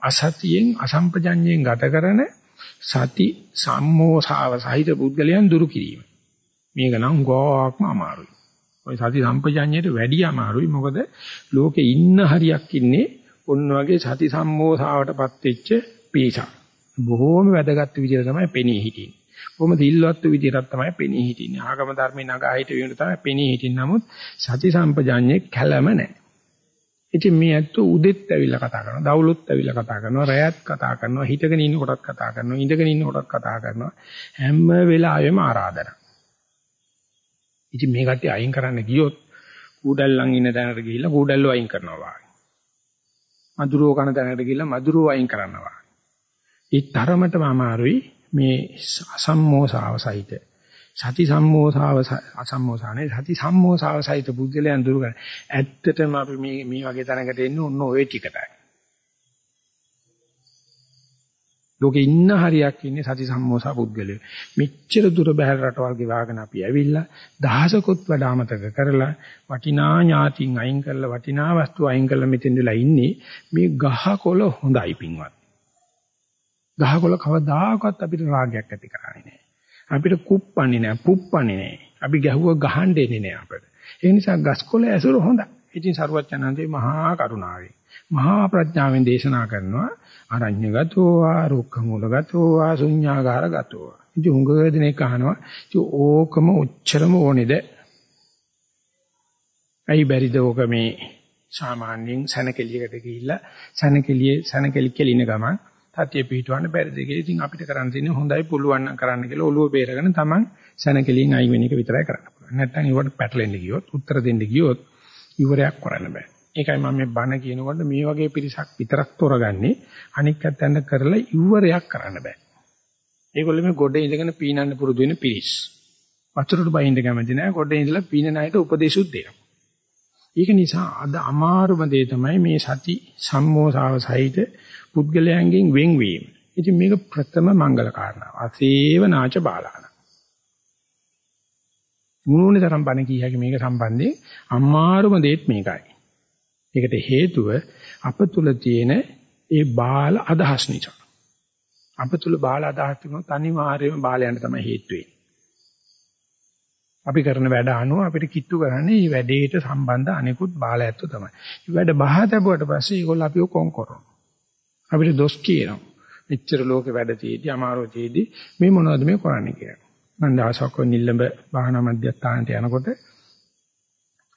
අසතියෙන් අසම්පජඤ්ඤයෙන් ගත කරන සති සම්මෝසාව සහිත පුද්ගලයන් දුරු කිරීම. මේක නම් ගෝක්ම අමාරුයි. ඔය සති සම්පජඤ්ඤයට වැඩි අමාරුයි. මොකද ලෝකේ ඉන්න හරියක් ඉන්නේ ඔන්න වගේ සති සම්මෝසාවටපත් වෙච්ච පීසක්. බොහෝම වැදගත් විදිහට තමයි පෙනී හිටින්නේ. බොහොම දිල්වත් විදිහට තමයි පෙනී හිටින්නේ. ආගම ධර්මේ නගා හිට වෙන තමයි පෙනී හිටින්නේ. නමුත් සති සම්පජාඤ්ඤේ කැළම නැහැ. ඉතින් මේ ඇත්ත උදෙත් ඇවිල්ලා කතා කරනවා, දවුලුත් ඇවිල්ලා කතා කරනවා, රැයත් කතා කරනවා, හිටගෙන ඉන්න කොටත් කතා කරනවා, ඉඳගෙන ඉන්න කොටත් කතා කරනවා. හැම වෙලාවෙම ආරාධනා. ඉතින් මේ කට්ටිය අයින් කරන්න ගියොත් කූඩල්ලන් ඉන්න තැනට ගිහිල්ලා කූඩල්ලෝ අයින් කරනවා වාගේ. මදුරුව කන තැනට ගිහිල්ලා මදුරුව අයින් කරනවා. ඒ තරමටම අමාරුයි මේ අසම්මෝසාව සහිත සති සම්මෝසාව අසම්මෝසානේ සති සම්මෝසාව සහිත පුද්ගලයන් දුරු කරන. ඇත්තටම අපි මේ මේ වගේ තැනකට එන්නේ ඔන්න ඔය ටිකටයි. ලෝකේ ඉන්න හරියක් ඉන්නේ සති සම්මෝසා පුද්ගලයෝ. මෙච්චර දුර බැහැර රටවල් ගෙවාගෙන අපි ඇවිල්ලා දහසකුත් වැඩ අමතක කරලා වටිනා ඥාතින් අයින් කරලා වටිනා වස්තු අයින් කරලා මෙතෙන් වෙලා ඉන්නේ මේ ගහකොළ හොඳයි පින්වත්. ගහකොළ කවදාකවත් අපිට රාගයක් ඇති කරන්නේ නැහැ. අපිට කුප්පන්නේ නැහැ, පුප්පන්නේ නැහැ. අපි ගැහුව ගහන්න දෙන්නේ නැහැ අපිට. ඒ නිසා ගස්කොළ ඇසුර හොඳයි. ඉතින් සරුවච්චනන්දේ මහා කරුණාවෙන්, මහා ප්‍රඥාවෙන් දේශනා කරනවා අරඤ්‍යගතෝ වා, රුක්ඛමූලගතෝ වා, ශුඤ්ඤාගාරගතෝ වා. ඉතින් හුඟ දෙනෙක් අහනවා, ඉතින් ඕකම ඔච්චරම ඕනේද? ඇයි බැරිද ඕක මේ සාමාන්‍යයෙන් සනකෙලියකට ගිහිල්ලා සනකෙලියේ සනකෙලි කෙලින ගමන් සතිය පිටවන්න බැරිද කියලා. ඉතින් අපිට කරන්න තියෙන්නේ හොඳයි පුළුවන් නම් කරන්න කියලා ඔළුව බේරගෙන තමන් සැනකෙලින් අයින් වෙන එක විතරයි කරන්න පුළුවන්. නැත්නම් ඒවට පැටලෙන්න ගියොත් උත්තර දෙන්න ගියොත් ඉවරයක් කරන්න බෑ. ඒකයි මම මේ බණ කියනකොට මේ වගේ පිරිසක් විතරක් තොරගන්නේ අනික් අතෙන් කරලා ඉවරයක් කරන්න බෑ. ඒගොල්ලෝ මේ ගොඩේ ඉඳගෙන පීනන්න පුරුදු වෙන පිරිස්. වතුරට බයින්ද කැමති නෑ ගොඩේ ඉඳලා පීනන අයට උපදේශුත් දෙනවා. ඒක නිසා අද අමාරුම දේ තමයි මේ සති සම්මෝසාව සහිත පුද්ගලයන්ගෙන් වෙන්වීම. ඉතින් මේක ප්‍රථම මංගල කාරණාව. අසේව නාච බාලාන. මුණුනේ තරම් බණ කිය හැකි මේක සම්බන්ධයෙන් අමාරුම දෙයක් මේකයි. ඒකට හේතුව අප තුල තියෙන ඒ බාල අදහස් නිසා. අප තුල බාල අදහස් තිබුණොත් අනිවාර්යයෙන්ම බාලයන්ට තමයි හේතු වෙන්නේ. අපි කරන වැඩ අනුව අපිට කිට්ටු කරන්නේ මේ වැඩේට සම්බන්ධ අනිකුත් බාලයත්තු තමයි. මේ වැඩ බහ තැබුවට පස්සේ ඒගොල්ලෝ අපිව කොන් කරනවා. අපිට දොස් කියනවා. මෙච්චර ලෝකේ වැඩ තියේදී අමාරුව තියේදී මේ මොනවද මේ කරන්නේ කියලා. මම දවසක් ඔය නිල්ලඹ භාවනා මධ්‍යස්ථානට යනකොට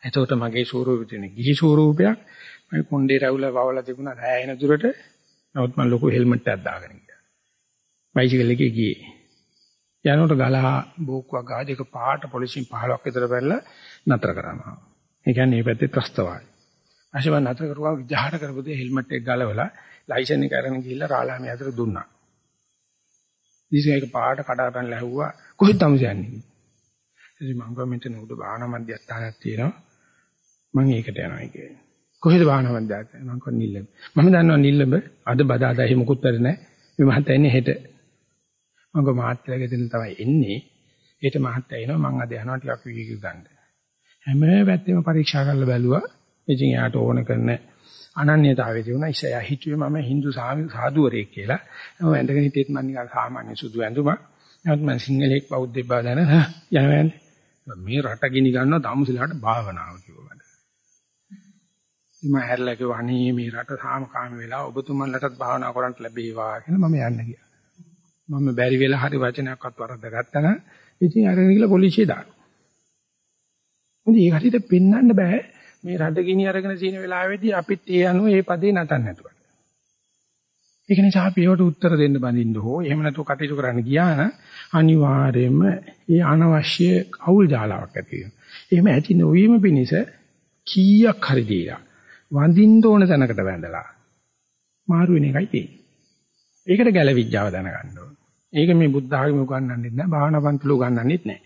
එතකොට මගේ ස්වරූපෙ තියෙන ගිහි ස්වරූපයක් මම කොණ්ඩේ රැවුල වවලා තිබුණා රැයෙන දුරට නමුත් මම ලොකු හෙල්මට් එකක් දාගෙන ගියා. බයිසිකල් එකේ ගියේ. යනකොට ගලහා බෝක්කුවක් ගාජක පාට පොලිසියෙන් 15ක් විතර බැලලා නතර කරනවා. ඒ කියන්නේ මේ පැත්තේ ත්‍රස්තවායි. අශව නතර කරුවා විජහාට කරපුදී හෙල්මට් එක ගලවලා ලයිසන් එක අරගෙන ගිහිල්ලා රාලාමේ අතර දුන්නා. දීසික එක පාට කඩා පැනලා ඇහුවා කොහෙද තමයි යන්නේ? ඉතින් මම ගම මෙතන උඩ භාවනා මධ්‍යස්ථානයක් තියෙනවා. මම ඒකට යනවා කියන්නේ. කොහෙද භාවනා මධ්‍යස්ථානය? මම කොහොම නිල්ලඹ. මම දන්නවා නිල්ලඹ අද බදාදා එහෙම මුකුත් වැඩ නැහැ. මේ මහත්තයා ඉන්නේ හෙට. මම ගම මාත්‍යාගේ දෙන්න තමයි එන්නේ. හෙට මහත්තයා එනවා මම අද යනවා ටිකක් විවිධ ගන්න. හැම පැත්තෙම පරීක්ෂා කරලා බැලුවා. ඉතින් එයාට ඕන කරන අනන්‍යතාවය තිබුණා. ඉස්සයා හිතුවේ මම Hindu සාදුවරයෙක් කියලා. මම ඇඳගෙන හිටියෙත් මම නිකන් සාමාන්‍ය සුදු ඇඳුමක්. නමුත් මම සිංහලෙක් බෞද්ධයෙක් බව දැන යනවා මේ රට ගිනි ගන්නවා තාමුසලාට භාවනාව කිව්වා. ඉතින් මම හැරලා කිව්වා අනේ මේ රට සාමකාමී වෙලා ඔබතුමන්ලටත් භාවනා කරන්න ලැබේවා කියලා මම යන්න ගියා. මම බැරි වෙලා හරි වචනයක්වත් වරද්ද ගත්තා නම් ඉතින් අරගෙන ගිහලා පොලිසිය දානවා. ඉතින් ඒක හරියට පෙන්වන්න බෑ මේ රට ගිනි අරගෙන තියෙන වෙලාවේදී අපිත් ඒ අනුව ඒ පදේ නටන්න නැතුව. ඒක නිසා අපි ඒකට උත්තර දෙන්න බඳින්න හෝ එහෙම නැතුව කටයුතු කරන්න ගියා නම් අනිවාර්යයෙන්ම ඒ අනවශ්‍ය අවුල් ජාලාවක් ඇති වෙනවා. එහෙම ඇති නොවීම පිණිස කීයක් හරි දීලා වඳින්න ඕන තැනකට වැඳලා මාරු වෙන එකයි තියෙන්නේ. ඒකට ගැළවිඥාව දැනගන්න ඕන. ඒක මේ බුද්ධ ආගම උගන්වන්නෙත් නෑ, භාවනා පන්තිල උගන්වන්නෙත් නෑ.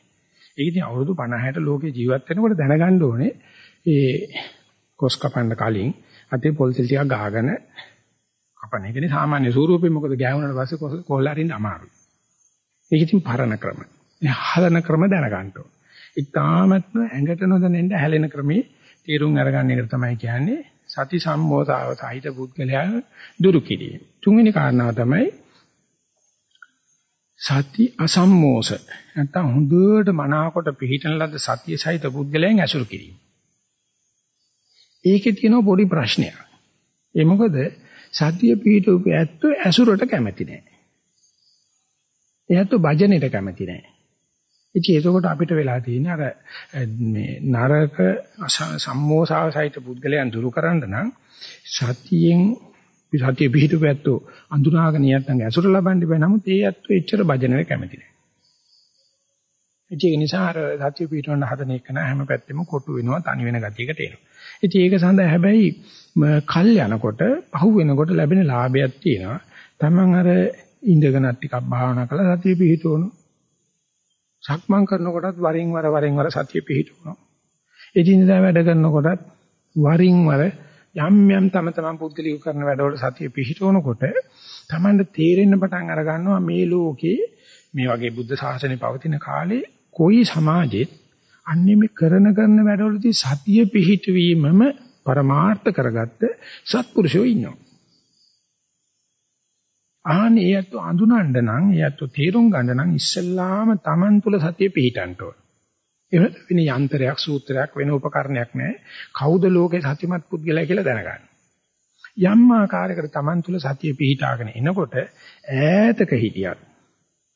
ඒක ඉතින් අවුරුදු 50ට ලෝකේ ජීවත් වෙනකොට දැනගන්න ඕනේ ඒ කොස් කපන්න කලින් අතේ පොල් තෙල් ටිකක් ගහගෙන කපන එකනේ සාමාන්‍ය ස්වරූපේ මොකද ගෑවුනට පස්සේ කොල්ල අරින්න අමාරුයි. ඒක ඉතින් පරණ ක්‍රම. මේ හදන ක්‍රම දැනගන්න ඕන. ඉතාමත්ම ඇඟට නොදැනෙන්න හැලෙන ක්‍රමේ තීරුම් අරගන්න එක තමයි කියන්නේ සති සම්මෝධාව සහිත පුද්ගලයා දුරු කිරීම. තුන්වෙනි කාරණාව තමයි සති අසම්මෝස. නැත්නම් හොඳට මනාකොට පිළිටන ලද සතිය සහිත පුද්ගලයන් ඇසුරු කිරීම. ඒකේ තියෙන පොඩි ප්‍රශ්නයක්. ඒ මොකද සතිය පිළිටුපු ඇත්තෝ ඇසුරට කැමති නැහැ. එයාට භජනෙට කැමති නැහැ. ඉතින් ඒකකොට අපිට වෙලා තියෙන අර මේ නරක සම්මෝසාව සහිත පුද්ගලයන් දුරු කරන්න නම් සතියෙන් සතිය පිහිටුපැත්තෝ අඳුනාගෙන නැත්නම් ඇසුර ලබන්න බෑ. නමුත් ඒ ඇත්තෝ එච්චර භජනෙට කැමති නැහැ. ඒක නිසා අර සතිය පිහිටවන්න හදන එක නෑ හැම පැත්තෙම කොටු වෙනවා තනි වෙන ගතියකට එනවා. ඉතින් ඒක සඳහා හැබැයි කල් යනකොට පහු වෙනකොට ලැබෙන ලාභයක් තියෙනවා. Taman අර ඉඳගෙන ටිකක් භාවනා කළා සතිය පිහිටවනවා. සක්මන් කරනකොටත් වරින් වර වරින් වර සතිය පිහිටවනවා. එදිනදා වැඩ කරනකොටත් වරින් වර යම් යම් තම තමන් පුද්ගලික කරන වැඩවල සතිය පිහිටවනකොට Tamanට තේරෙන්න පටන් අර ගන්නවා මේ ලෝකේ මේ වගේ බුද්ධ ශාසනය පවතින කාලේ કોઈ සමාජෙත් අන්නේ මේ කරන කරන වැඩවලදී සතිය පිහිටවීමම පරමාර්ථ කරගත්ත සත්පුරුෂයෝ ඉන්නවා. ආනේ ඒත් අඳුනන්න නම් ඒත් තේරුම් ගන්න නම් ඉස්සල්ලාම Taman තුල සතිය පිහිටන්න ඕන. එහෙම වෙන යන්ත්‍රයක් සූත්‍රයක් වෙන උපකරණයක් නැහැ. කවුද ලෝකේ සතිමත් පුද්ගලයා කියලා දැනගන්න. යම් ආකාරයකට Taman තුල සතිය පිහිටාගෙන එනකොට ඈතක හිටියත්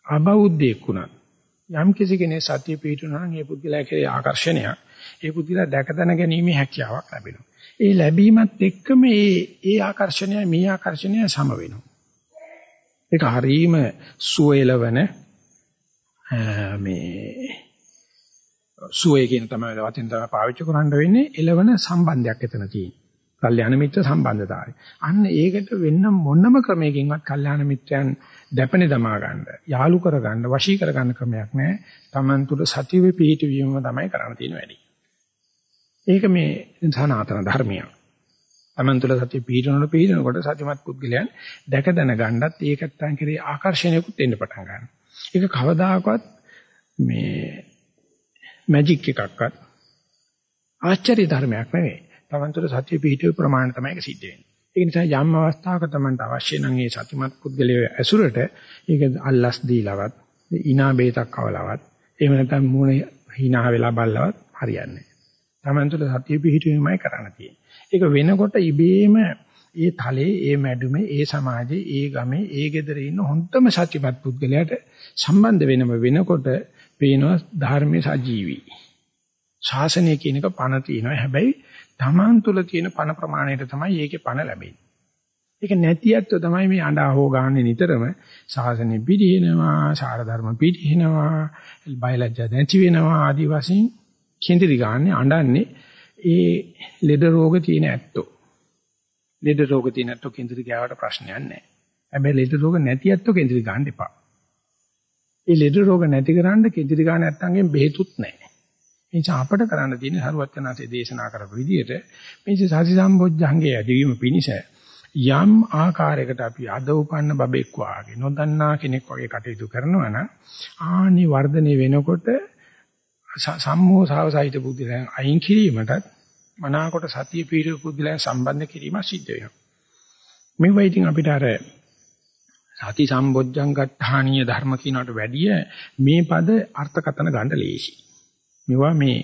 අබෞද්ධයෙක් වුණත් යම් කිසි කෙනෙක් සතිය පිහිටුනා නම් ඒ පුද්ගලයා කෙරේ ආකර්ෂණය ඒ පුද්ගලයා දැක දැන ගැනීමේ හැකියාවක් ලැබෙනවා. ඒ ලැබීමත් එක්කම ඒ ඒ ආකර්ෂණය මේ ආකර්ෂණය සම වෙනවා. ඒක හරීම සුවයලවන මේ සුවය කියන තමයි වචෙන් තමයි පාවිච්චි කරන්න වෙන්නේ එළවන සම්බන්ධයක් එතන තියෙන්නේ. කල්යාණ මිත්‍ර සම්බන්ධතාවය. අන්න ඒකට වෙන්න මොනම ක්‍රමයකින්වත් කල්යාණ මිත්‍රයන් දැපනේ දමා ගන්න, යාලු කර ගන්න, වශී කර ගන්න ක්‍රමයක් නැහැ. Taman තුල සතිය පිහිටවීම තමයි කරන්න තියෙන වැඩි. ඒක මේ සනාතන ධර්මයක්. Taman තුල සතිය පිහිටනකොට පිහිටනකොට සතිමත් පුද්ගලයන් දැක දැන ගන්නත් ඒකත් තන් කෙරේ ආකර්ෂණයකුත් එන්න පටන් ගන්නවා. ඒක කවදාකවත් මේ මැජික් එකක්වත් ආශ්චර්ය ධර්මයක් නෙවෙයි. Taman තුල සතිය පිහිටුව ප්‍රමාණය තමයි ඒක සිද්ධ වෙන්නේ. ඒ නිසා යම් අවස්ථාවක Tamanට අවශ්‍ය නම් මේ සතිමත් පුද්ගලයේ ඇසුරට ඒක අල්ලස් දීලවත්, ඉනා බේතක් කවලවත්, එහෙම නැත්නම් මූණ hina වෙලා බල්ලවත් හරියන්නේ නැහැ. Taman තුල සතිය පිහිටුවීමයි කරන්න තියෙන්නේ. ඒක වෙනකොට ඉබේම ඒ තලයේ, ඒ මැඩුමේ, ඒ සමාජයේ, ඒ ගමේ, ඒ ගෙදර ඉන්න හොඳම සත්‍යපත් පුද්ගලයාට සම්බන්ධ වෙනම වෙනකොට පේනවා ධර්මයේ සජීවී. ශාසනය කියන එක පණ තියෙනවා. හැබැයි Taman තුල තියෙන පණ ප්‍රමාණයට තමයි ඒකේ පණ ලැබෙන්නේ. ඒක නැතිවත් තමයි මේ අඬා හො ගන්න නිතරම ශාසනය පිළිහිනවා, සාර ධර්ම පිළිහිනවා, බයලජ්ජා නැති වෙනවා ආදි වශයෙන් කෙන්දිරි ගන්න අඬන්නේ ඒ ලෙඩ රෝග තියෙන ඇත්තෝ. ලෙඩ රෝග තියෙන ඇත්තෝ කේන්ද්‍රික ගාවට ප්‍රශ්නයක් නැහැ. හැබැයි ලෙඩ රෝග නැති ඇත්තෝ කේන්ද්‍රික ගන්න එපා. ඒ ලෙඩ රෝග නැති කරන්න කේන්ද්‍රික ගන්න නැත්තන්ගෙන් බෙහෙතුත් නැහැ. ඒ නිසා අපිට කරන්න තියෙන්නේ හරුවත්තරනාසේ දේශනා කරපු විදිහට මේ සති සම්බොජ්ජංගේ ඇදවීම පිණිස යම් ආකාරයකට අපි අද උපන්න බබෙක් වාගේ නොදන්නා කෙනෙක් වගේ කටයුතු කරනවා නම් ආනි වර්ධනය වෙනකොට සම්මෝසාවසහිත බුද්ධිලයන් අයින් කිරීමටත් මනාකොට සතිය පීඩ බුද්ධිලයන් සම්බන්ධ කිරීම සිද්ධ වෙනවා. මේ වයිටින් අපිට අර සති සම්බොජ්ජංගට්ඨානීය ධර්ම කියනකට වැඩිය මේ පද අර්ථකතන ගන්න ලේසි. මේවා මේ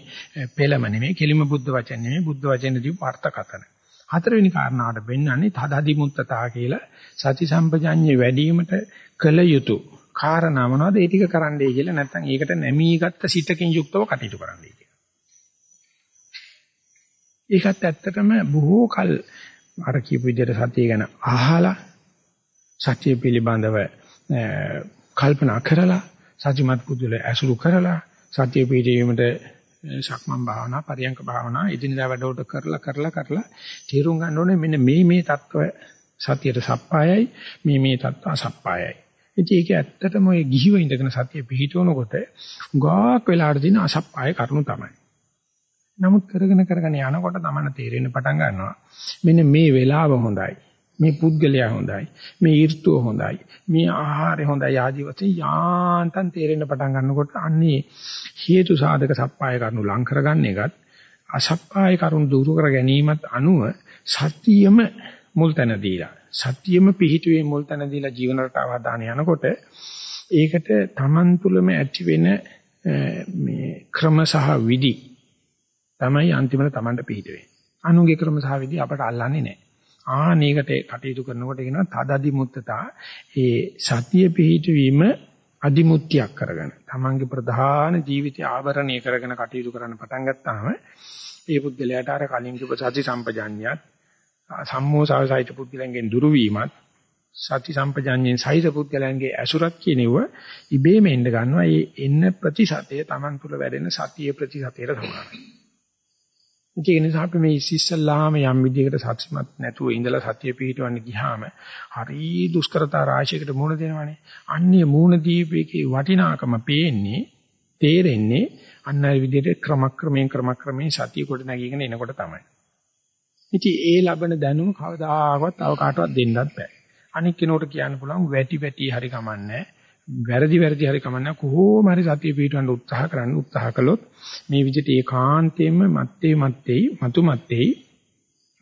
පෙළම නෙමෙයි කෙලිම බුද්ධ වචන නෙමෙයි බුද්ධ වචන දීපු අර්ථකතන. හතරවෙනි කාරණාවට වෙන්නන්නේ තදදි මුත්තතා කියලා සති සම්පජඤ්ඤේ වැඩිවීමට කළ යුතු කාරණා මොනවද ඒ ටික කරන්නයි කියලා නැත්නම් ඒකට නැමීගත්ත සිතකින් යුක්තව කටයුතු කරන්නයි කියලා. ඒකත් ඇත්තටම බොහෝ කල් අර කියපු විදිහට සතිය ගැන අහලා සතිය පිළිබඳව කල්පනා කරලා සත්‍යමත් බුදුල ඇසුරු කරලා සතිය පිළිවීමට සක්මන් භාවනා පරියංක භාවනා ඉදිනදා වැඩවලට කරලා කරලා කරලා තීරුම් ගන්න ඕනේ මෙන්න මේ මේ தত্ত্ব සතියට සප්පායයි මේ මේ தত্ত্ব අසප්පායයි ඉතින් ඒක ඇත්තටම ඔය ගිහිව ඉඳගෙන සතිය පිහිටවනකොට ගාක් වෙලාට දින අසප්පාය කරුණු තමයි. නමුත් කරගෙන කරගෙන යනකොට තමයි තේරෙන්න පටන් ගන්නවා. මෙන්න මේ වෙලාව හොඳයි. මේ පුද්ගලයා හොඳයි. මේ ඍතුව හොඳයි. මේ ආහාරය හොඳයි ආදී වශයෙන් යාන්තම් තේරෙන්න පටන් ගන්නකොට අන්නේ හේතු සාධක සප්පාය කරුණු ලං කරගන්න එකත් අසප්පාය කරුණු දුරු කර ගැනීමත් අනුව සතියෙම මුල් තැන දීලා සතියෙම පිහිටුවේ මුල් තැන දීලා ජීවන රටාව හදාන යනකොට ඒකට Taman තුලම ඇති වෙන මේ ක්‍රම සහ විදි තමයි අන්තිමට Tamanට පිහිටුවේ. අනුගේ ක්‍රම සහ විදි අපට අල්ලන්නේ නැහැ. ආනේකට කටයුතු කරනකොට කියනවා තදදි මුත්තතා ඒ සතිය පිහිටවීම අදිමුත්‍යක් කරගෙන තමන්ගේ ප්‍රධාන ජීවිතය ආවරණය කරගෙන කටයුතු කරන්න පටන් ගත්තාම ඒ පුද්ගලයාට අර කලින් කිව්ව සති සම්පජාඤ්ඤයත් සම්මෝසාවසහිත පුද්ගලයන්ගෙන් දුරු වීමත් සති සම්පජාඤ්ඤයෙන් සහිත පුද්ගලයන්ගේ ඇසුරක් කියනෙව ඉබේම එන්න ගන්නවා. ඒ එන්න ප්‍රතිශතය Taman තුල වැඩෙන සතියේ ප්‍රතිශතයට සමානයි. ඒ නිසා අපි මේ ඉස්සල්ලාම යම් විදිහකට සත්‍යමත් නැතුව ඉඳලා සතිය පිහිටවන්න ගියාම හරි දුෂ්කරතා රාශියකට මුහුණ දෙනවනේ. අන්නේ මුහුණ දීපේකේ වටිනාකම පේන්නේ තේරෙන්නේ අන්න ඒ විදිහට ක්‍රමක්‍රමයෙන් ක්‍රමක්‍රමයෙන් සතිය කොට නැගීගෙන එනකොට තමයි. ඉතින් ඒ ලබන දැනුම කවදාකවත් තව කාටවත් දෙන්නත් බෑ. අනික් කෙනෙකුට කියන්න පුළුවන් වැටි වැටි හරි කමන්නේ. වැරදි වැරදි හරි කමන්නේ කොහොම හරි සතිය පිටවන්න උත්සාහ කරන්න උත්සාහ කළොත් මේ විදිහට ඒකාන්තයෙන්ම මත්තේ මත්තේ මතු මත්තේ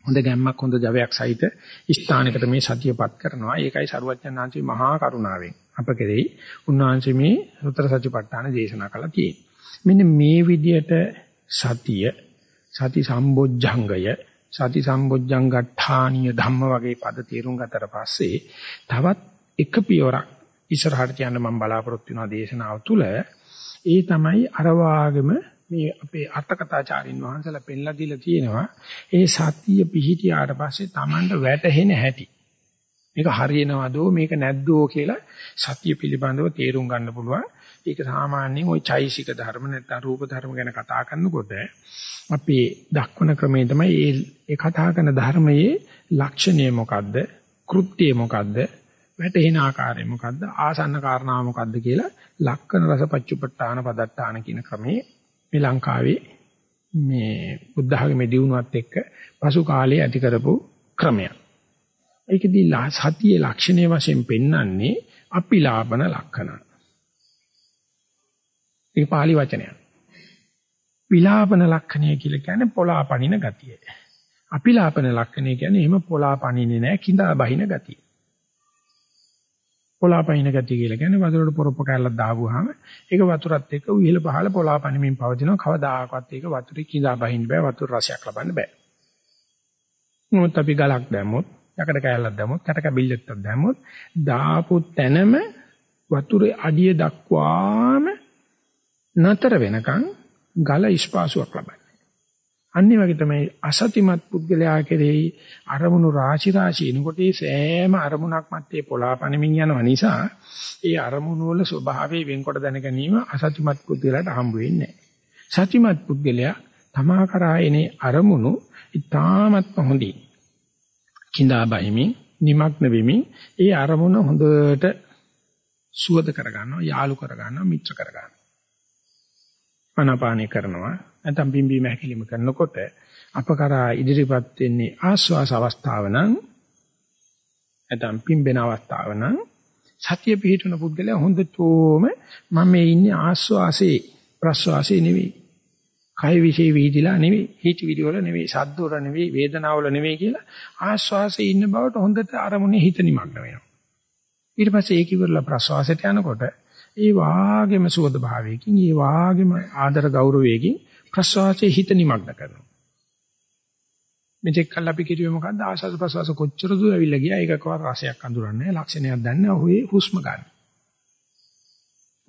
හොඳ ගැම්මක් හොඳ ජවයක් සහිත ස්ථානයකට මේ සතියපත් කරනවා. ඒකයි සරුවච්චන්හන්සේ මහා කරුණාවෙන් අප කෙරෙහි උන්වහන්සේ මේ සතර සතිපට්ඨාන දේශනා කළා තියෙන්නේ. මෙන්න මේ විදිහට සතිය සති සම්බොජ්ජංගය සති සම්බොජ්ජංගට්ඨානීය ධම්ම වගේ පද තේරුම් ගතට පස්සේ තවත් එක පියවරක් ඉස්සරහට යන්න මම බලාපොරොත්තු වෙනවා දේශනාව තුළ. ඒ තමයි අර වාගෙම මේ අපේ අටකථාචාරින් වහන්සේලා පෙන්ලා දීලා තියෙනවා. ඒ සතිය පිහිටියාට පස්සේ Tamanට වැටහෙන හැටි. මේක හරියනවදෝ මේක නැද්දෝ කියලා සතිය පිළිබඳව තේරුම් ගන්න පුළුවන්. ඒක සාමාන්‍යයෙන් ওই චෛසික ධර්ම නැත්නම් රූප ධර්ම ගැන කතා කරනකොට අපි දක්වන ක්‍රමය තමයි ඒ ඒ කතා කරන ධර්මයේ ලක්ෂණය මොකද්ද කෘත්‍යය මොකද්ද වැටෙන ආකාරය මොකද්ද ආසන්න කාරණා මොකද්ද කියලා ලක්කන රසපච්චුපට්ඨාන පදත්තාන කියන ක්‍රමයේ මේ ලංකාවේ මේ බුද්ධ ආගමේ දියුණුවත් එක්ක පසු කාලයේ ඇති කරපු ක්‍රමයක්. ඒකදී සතියේ ලක්ෂණයේ වශයෙන් පෙන්වන්නේ අපිලාපන ලක්ෂණ. ඒක pāli වචනයක්. විලාපන ලක්ෂණය කියලා කියන්නේ පොලාපනින ගතිය. අපිලාපන ලක්ෂණය කියන්නේ එහෙම පොලාපනින්නේ නැහැ කිඳා බහින ගතිය. පොලාපනින ගතිය කියලා කියන්නේ වතුරට පොරොප්ප කැල්ලක් දාපුවාම ඒක වතුරත් එක්ක උහිල පහල පොලාපනිමින් පවතිනවා කවදාකවත් ඒක වතුරේ කිඳා බහින්න බෑ වතුර රසයක් ලබන්න බෑ. නමුත් අපි ගලක් දැම්මොත් යකඩ කැල්ලක් දැම්මොත් කට කැබිල්ලක් දැම්මොත් දාපු තැනම වතුරේ අඩිය දක්වාම නතර වෙනකන් ගල ස්පාසුවක් ලබන්නේ. අනිත් වගේ තමයි අසතිමත් පුද්ගලයා කෙරෙහි අරමුණු රාශි රාශි එනකොට ඒ සෑම අරමුණක් මැත්තේ පොළාපණමින් යනවා නිසා ඒ අරමුණු වල ස්වභාවය වෙන්කොට දැන ගැනීම අසතිමත් පුද්ගලයාට හම්බ වෙන්නේ නැහැ. සතිමත් පුද්ගලයා තමා කරා එනේ අරමුණු ඉතාමත්ම හොඳින් කිඳා බහිමින් নিমগ্ন වෙමින් ඒ අරමුණ හොඳට සුවද කරගන්නවා යාලු කරගන්නවා මිත්‍ර කරගන්නවා ආනාපානය කරනවා නැත්නම් බිම්බීම හැකිලිම කරනකොට අප කරා ඉදිරිපත් වෙන්නේ ආස්වාස අවස්ථාව නම් නැත්නම් පිම්බෙන අවස්ථාව නම් සතිය පිහිටුන පුද්ගලයා හොඳටම මම මේ ඉන්නේ ආස්වාසේ ප්‍රස්වාසේ නෙවෙයි. කය විශේ වීදිලා නෙවෙයි, හිතවිලි වල නෙවෙයි, ශබ්ද වල නෙවෙයි, වේදනාව වල නෙවෙයි කියලා ආස්වාසේ ඉන්න බවට හොඳට අරමුණේ හිත නිමග්න වෙනවා. ඊට පස්සේ ඒක ඉවරලා ප්‍රස්වාසයට යනකොට ඒ වාගේම සුවද භාවයකින්, ඒ වාගේම ආදර ගෞරවයකින් ප්‍රස්වාසයේ හිත නිමග්න කරනවා. මෙතෙක් කල් අපි කිරුවේ මොකද්ද ආශාස ප්‍රසවාස කොච්චර දුර ඇවිල්ලා ගියා ඒකකවත් රසයක් අඳුරන්නේ ලක්ෂණයක් දන්නේ ඔහේ හුස්ම ගන්න.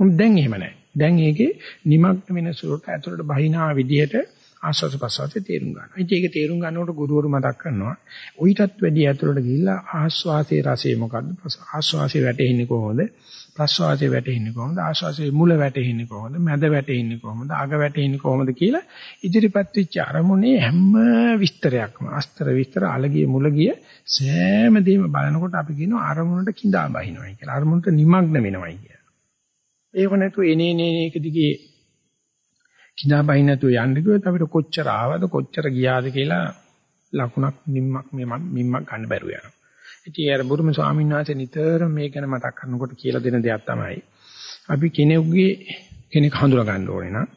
මොකද දැන් එහෙම නැහැ. දැන් ඒකේ නිමග්න වෙන සුරට ඇතුළට බහිනා විදිහට ආශාස ප්‍රසවාසයේ තේරුම් ගන්නවා. ඉතින් ඒක තේරුම් ගන්නකොට ගුරුවරු මතක් කරනවා. උවිතත් වැඩි ඇතුළට ගිහිල්ලා ආස්වාසේ රසය මොකද්ද? ආස්වාසේ වැටෙන්නේ කොහොමද? ප්‍රස්වාසයේ වැටෙන්නේ කොහොමද? ආශ්වාසයේ මුල වැටෙන්නේ කොහොමද? මැද වැටෙන්නේ කොහොමද? අග වැටෙන්නේ කොහොමද කියලා ඉදිරිපත් වෙච්ච අරමුණේ හැම විස්තරයක්ම අස්තර විස්තර අලගිය මුලගිය සෑම දෙයක්ම බලනකොට අපි කියනවා අරමුණට கிඳා බහිනවයි කියලා. අරමුණට নিমগ্ন වෙනවයි කියලා. ඒක නැතු එනේනේ එක දිගේ கிඳා බහින නැතුව යන්න ගියොත් අපිට කොච්චර ආවද කොච්චර ගියාද කියලා ලකුණක් නිම්මක් මේ මිම්මක් ගන්න බැරුව යනවා. ඉතින් අර බුදුම ස්වාමීන් වහන්සේ නිතරම මේ ගැන මතක් කරනකොට කියලා දෙන දෙයක් තමයි අපි කෙනෙකුගේ කෙනෙක් හඳුනා ගන්න ඕනේ නම්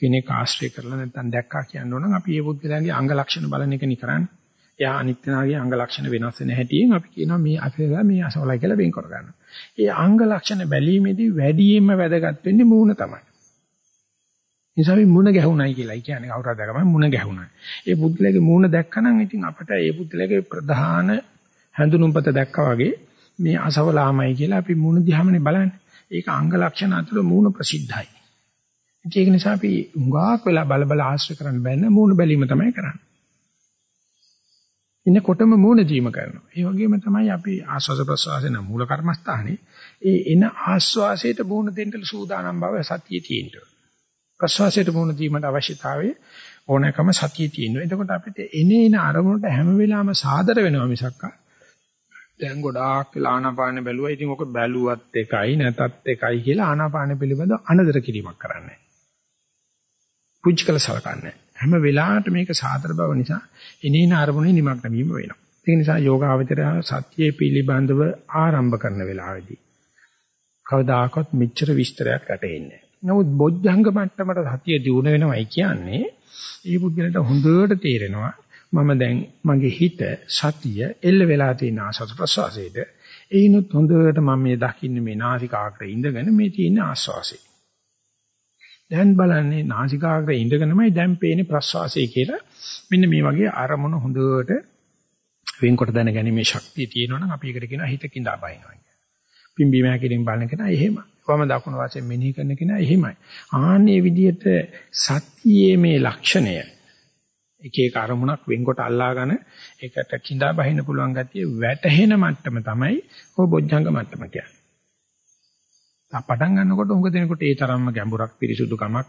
කෙනෙක් ආශ්‍රය කරලා නැත්නම් දැක්කා කියන්න ඕන නම් අපි ඒ බුද්ධලගේ අංග ලක්ෂණ බලන එක නේ කරන්නේ. එයා අනිත් කෙනාගේ අංග ලක්ෂණ වෙනස් වෙන හැටියෙන් අපි කියනවා මේ අසලලා මේ අසවලයි කියලා වෙන් කර ගන්නවා. ඒ අංග ලක්ෂණ බැලීමේදී වැඩියෙන්ම වැදගත් වෙන්නේ මූණ තමයි. නිසා අපි මුණ ගැහුණයි කියලා කියන්නේ කවුරුහරි දැකම මුණ ගැහුණා. ඒ බුද්ධලගේ මූණ දැක්කනම් ඉතින් අපිට ඒ බුද්ධලගේ ප්‍රධාන හැඳුනුම්පත දැක්කා වගේ මේ අසවලාමයි කියලා අපි මූණ දිහාමනේ බලන්නේ. ඒක අංග ලක්ෂණ අතර මූණ ප්‍රසිද්ධයි. ඒක නිසා අපි උඟාක් වෙලා බල බල ආශ්‍රය කරන්න බෑනේ මූණ බැලීම තමයි කරන්නේ. ඉන්නකොටම මූණ දීම කරනවා. ඒ වගේම තමයි අපි ආස්වාද ප්‍රසවාසන මූල කර්මස්ථානේ ඒ එන ආස්වාසයට මූණ දෙන්න සූදානම් බව සතියේ තියෙනවා. ප්‍රසවාසයට මූණ දීමට අවශ්‍යතාවය ඕනෑකම සතියේ තියෙනවා. එතකොට අපිට එනේන අරමුණට හැම වෙලාවෙම සාදර වෙනවා මිසක්කා දැන් ගොඩාක් වෙලා ආනාපාන බැලුවා. ඉතින් ඔක බැලුවත් එකයි නැතත් එකයි කියලා ආනාපාන පිළිබඳව අනදර කිරීමක් කරන්නේ. පුංචි කළ සලකන්නේ. හැම වෙලාවටම මේක සාතර බව නිසා එනේන අරමුණේ නිමග්න වීම වෙනවා. ඒ නිසා යෝගාවචරය සත්‍යයේ පිළිබඳව ආරම්භ කරන වෙලාවේදී කවදාකවත් මෙච්චර විස්තරයක් රැටෙන්නේ නැහැ. නමුත් බොජ්ජංග මට්ටමට සතිය දිනු වෙනවයි කියන්නේ ඒ පුද්ගලට හොඳට තේරෙනවා මම දැන් මගේ හිත සතිය එල්ල වෙලා තියෙන ආසස් ප්‍රසවාසයේද ඒනොත් හොඳට මම මේ දකින්නේ මේ නාසිකාග්‍රේ ඉඳගෙන මේ තියෙන ආස්වාසය. දැන් බලන්නේ නාසිකාග්‍රේ ඉඳගෙනමයි දැන් පේන්නේ ප්‍රසවාසය කියලා. මෙන්න මේ වගේ අරමුණ හොඳට වෙන්කොට දැනගැනීමේ ශක්තිය තියෙනවනම් අපි ඒකට කියනවා හිත කිඳා බහිනවා කියලා. පිම්බීම හැකිලින් බලන කෙනා එහෙම. වම දකුණු වශයෙන් මෙනෙහි කරන කෙනා එහෙමයි. ආන්නේ විදිහට සතියේ මේ ලක්ෂණය එක එක අරමුණක් වෙන්කොට අල්ලාගෙන ඒකට කිඳා බහින්න පුළුවන් ගතිය වැටහෙන මට්ටම තමයි ඔය බොජ්ජංග මට්ටම කියන්නේ. පටන් ගන්නකොට උඟ දෙනකොට ඒ තරම්ම ගැඹුරක් පිරිසුදුකමක්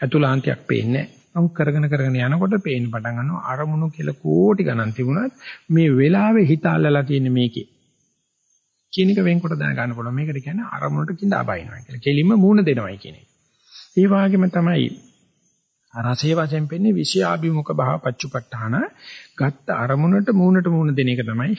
අතුලාන්තයක් පේන්නේ නැහැ. කරගෙන කරගෙන යනකොට පේන්න පටන් ගන්නවා අරමුණු කියලා කෝටි ගණන් තිබුණත් මේ වෙලාවේ හිත අල්ලලා තියෙන මේකේ. කියන එක වෙන්කොට දැන ගන්න පුළුවන්. මේකට කියන්නේ අරමුණට කිඳා බහිනවා කියලා. කෙලින්ම මූණ දෙනවයි කියන එක. ඒ වගේම තමයි රසේ වශයෙන් පෙන්නේ විෂයාභිමුඛ භාව පච්චුපට්ඨාන. ගත්ත අරමුණට මූණට මූණ දෙන එක තමයි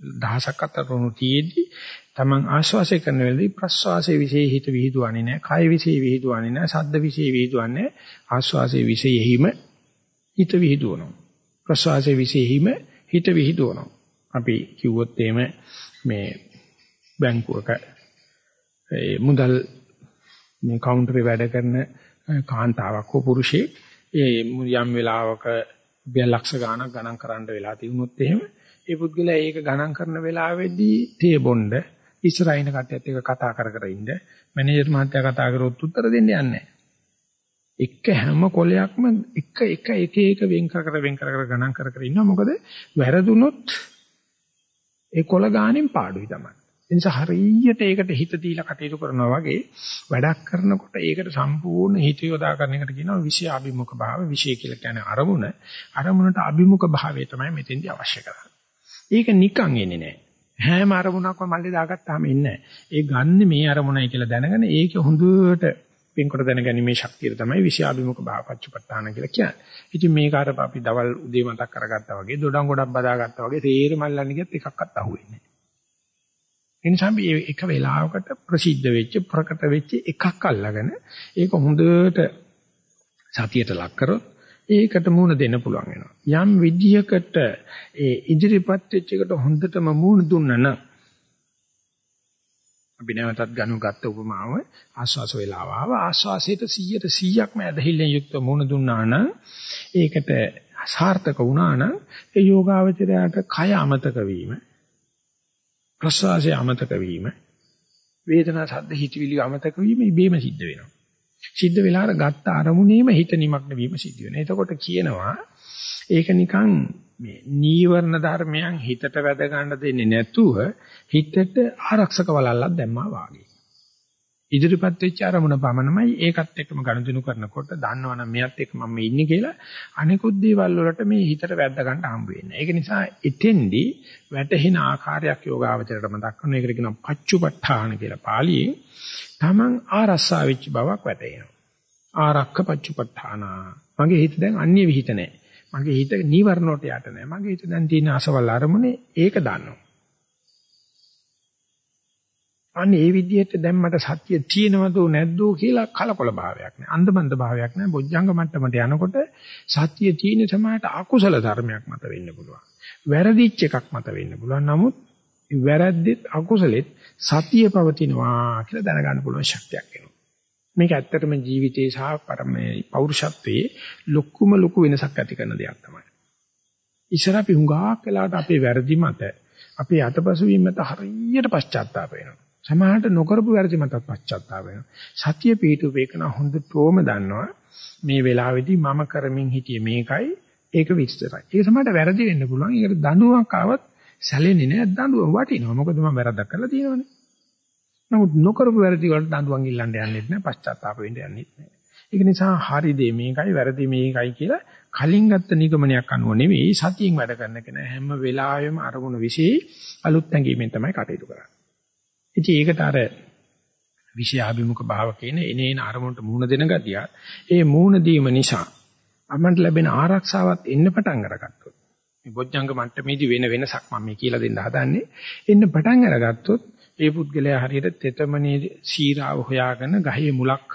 දහසක් අතරුණු තියේදී තමන් ආශ්වාසය කරන වෙලාවේදී ප්‍රශ්වාසයේ විශේෂ හිත විහිදුවන්නේ නැහැ. කය විශේෂ විහිදුවන්නේ නැහැ. ශබ්ද විශේෂ විහිදුවන්නේ ආශ්වාසයේ විශේෂෙහිම හිත විහිදුවනවා. ප්‍රශ්වාසයේ විශේෂෙහිම හිත විහිදුවනවා. අපි කිව්වොත් එහෙම මේ බැංකුවක ඒ මුදල් මේ කවුන්ටරේ වැඩ කරන කාන්තාවක් හෝ පුරුෂයෙක්. ඒ යම් වෙලාවක ලක්ෂ ගණනක් ගණන් කරන්න වෙලා තිබුණොත් එහෙම ඒ පුද්ගලයා ඒක ගණන් කරන වෙලාවේදී තේ බොණ්ඩ ඉස්සරහින කට්ටියත් එක්ක කතා කර කර ඉන්න. මැනේජර් මහත්තයා කතා කරොත් උත්තර දෙන්න යන්නේ එක හැම කොලයක්ම එක එක එක එක වෙන් කර කර වෙන් කර කර ගණන් කර කර ඉන්නවා. මොකද වැරදුනොත් ඒ කොල ගානෙන් පාඩුයි තමයි. ඒ නිසා හරියට ඒකට හිත දීලා කටයුතු කරනවා වගේ වැඩක් කරනකොට ඒකට සම්පූර්ණ හිත යොදා ගන්න එකට කියනවා විෂය අභිමුඛ භාව. විෂය කියලා කියන්නේ අරමුණ. අරමුණට අභිමුඛ භාවය තමයි මෙතෙන්දී අවශ්‍ය කරන්නේ. ඒක නිකන් එන්නේ නැහැ. හැම අරමුණක්ම මල්ලේ දාගත්තාම ඉන්නේ ඒ ගන්න මේ අරමුණයි කියලා දැනගෙන ඒක හොඳට පින්කොට දැනගැනීමේ ශක්තිය තමයි විෂයාභිමුඛ භාවපච්චපට්ඨාන කියලා කියන්නේ. ඉතින් මේක අර අපි දවල් උදේ මතක් කරගත්තා වගේ දොඩම් ගොඩක් බදාගත්තා වගේ තේර මල්ලන්න ගියත් එකක්වත් අහුවෙන්නේ නැහැ. ඒ නිසා මේ එක වෙලාවකට ප්‍රසිද්ධ වෙච්ච ප්‍රකට වෙච්ච එකක් අල්ලගෙන ඒක හොඳට සතියට ලක් කරොත් ඒකට මුණ දෙන්න පුළුවන් වෙනවා. යම් විදියකට ඒ ඉදිරිපත් වෙච්ච එකට හොඳටම මුණ දුන්නා නම් අපි නැවතත් ගනු ගත්ත උපමාව ආස්වාස වේලාව ආව ආස්වාසයට 100ට 100ක්ම ඇදහිල්ලෙන් යුක්ත මුණ දුන්නා නම් ඒකට සාර්ථක වුණා නම් ඒ යෝගාවචරයට කය අමතක වීම ප්‍රසවාසය අමතක වීම වේදනා සද්ද හිතවිලි අමතක වීම ඉබේම සිද්ධ වෙනවා සිද්ධ වෙලාවට ගත්ත අරමුණේම හිත නිමග්න වීම සිද්ධ වෙනවා එතකොට කියනවා ඒක නිකන් මේ නීවරණ ධර්මයන් හිතට වැද ගන්න දෙන්නේ නැතුව හිතට ආරක්ෂක වලල්ලක් දැම්මා වාගේ. ඉදිරිපත් වෙච්ච අරමුණ පමණමයි ඒකත් එක්කම ගනුදෙනු කරනකොට දන්නවනම් මෙයත් එක්ක මම ඉන්නේ කියලා අනිකුත් දේවල් වලට මේ හිතට වැද්ද ගන්න හම්බ වෙන්නේ. ඒක නිසා එතෙන්දී වැටහෙන ආකාරයක් යෝගාවචරයට මතක් කරන එකට කියනවා පච්චුපට්ඨාන කියලා පාලියෙන් Taman ආරස්සා වෙච්ච බවක් වැටෙනවා. ආරක්ක පච්චුපට්ඨාන. මගේ හිත දැන් අන්‍ය විහිිත නැහැ. මගේ හිත නීවරණ වලට යට නැහැ. මගේ හිත දැන් තියෙන අසවල් අරමුණේ ඒක දන්නවා. අනේ මේ විදිහට දැන් මට සත්‍ය තියෙනවද නැද්ද කියලා කලකොල භාවයක් නෑ. අන්ධබන්ධ භාවයක් නෑ. බොජ්ජංග මට්ටමට යනකොට සත්‍ය තියෙන සමායට අකුසල ධර්මයක් මත වෙන්න පුළුවන්. වැරදිච්ච එකක් මත වෙන්න පුළුවන්. නමුත් වැරද්දෙත් අකුසලෙත් සතිය පවතිනවා කියලා දැනගන්න පුළුවන් ශක්තියක් එනවා. මේක ඇත්තටම ජීවිතයේ සහ පරමේ පෞරුෂත්වයේ ලොකුම ලොකු වෙනසක් ඇති කරන දෙයක් තමයි. ඉස්සර අපි හුඟක් වෙලාවට අපේ වැරදි මත අපේ අතපසු වීම මත හරියට පශ්චාත්තාප වෙනවා. සමහරට නොකරපු වැරදි මතත් පශ්චාත්තාප වෙනවා. සතිය පිටුපේකන හොඳටම දන්නවා මේ වෙලාවේදී මම කරමින් හිටියේ මේකයි ඒක විස්තරයි. ඒක සමහරට වැරදි වෙන්න පුළුවන්. ඒකට දඬුවමක් ආවත් සැලෙන්නේ නැහැ. දඬුවම වටිනවා. මොකද මම වැරද්දක් කරලා තියෙනවනේ. නමුත් නොකරපු වැරදි වලට දඬුවම් ඉල්ලන්න යන්නෙත් නැහැ. පශ්චාත්තාප වෙන්න යන්නෙත් නැහැ. ඒක නිසා හරි දේ මේකයි වැරදි මේකයි කියලා කලින් ගත්ත නිගමනයක් අනුව නෙවෙයි සතියෙන් වැඩ කරන කෙනා හැම වෙලාවෙම අරමුණ વિશે අලුත් ඇඟීමෙන් තමයි කටයුතු කරන්නේ. ඉතින් ඒකට අර විෂයාභිමුඛ භාව කියන එනේන අරමුණට මුහුණ දෙන ගතිය ඒ මුහුණ දීම නිසා අපන්ට ලැබෙන ආරක්ෂාවත් එන්න පටන් අරගත්තොත් මේ බොජ්ජංග මට්ටමේදී වෙන වෙනසක් මම මේ කියලා දෙන්න හදන්නේ එන්න පටන් අරගත්තොත් ඒ පුද්ගලයා හරියට තෙතමනේ සීරාව හොයාගෙන ගහේ මුලක්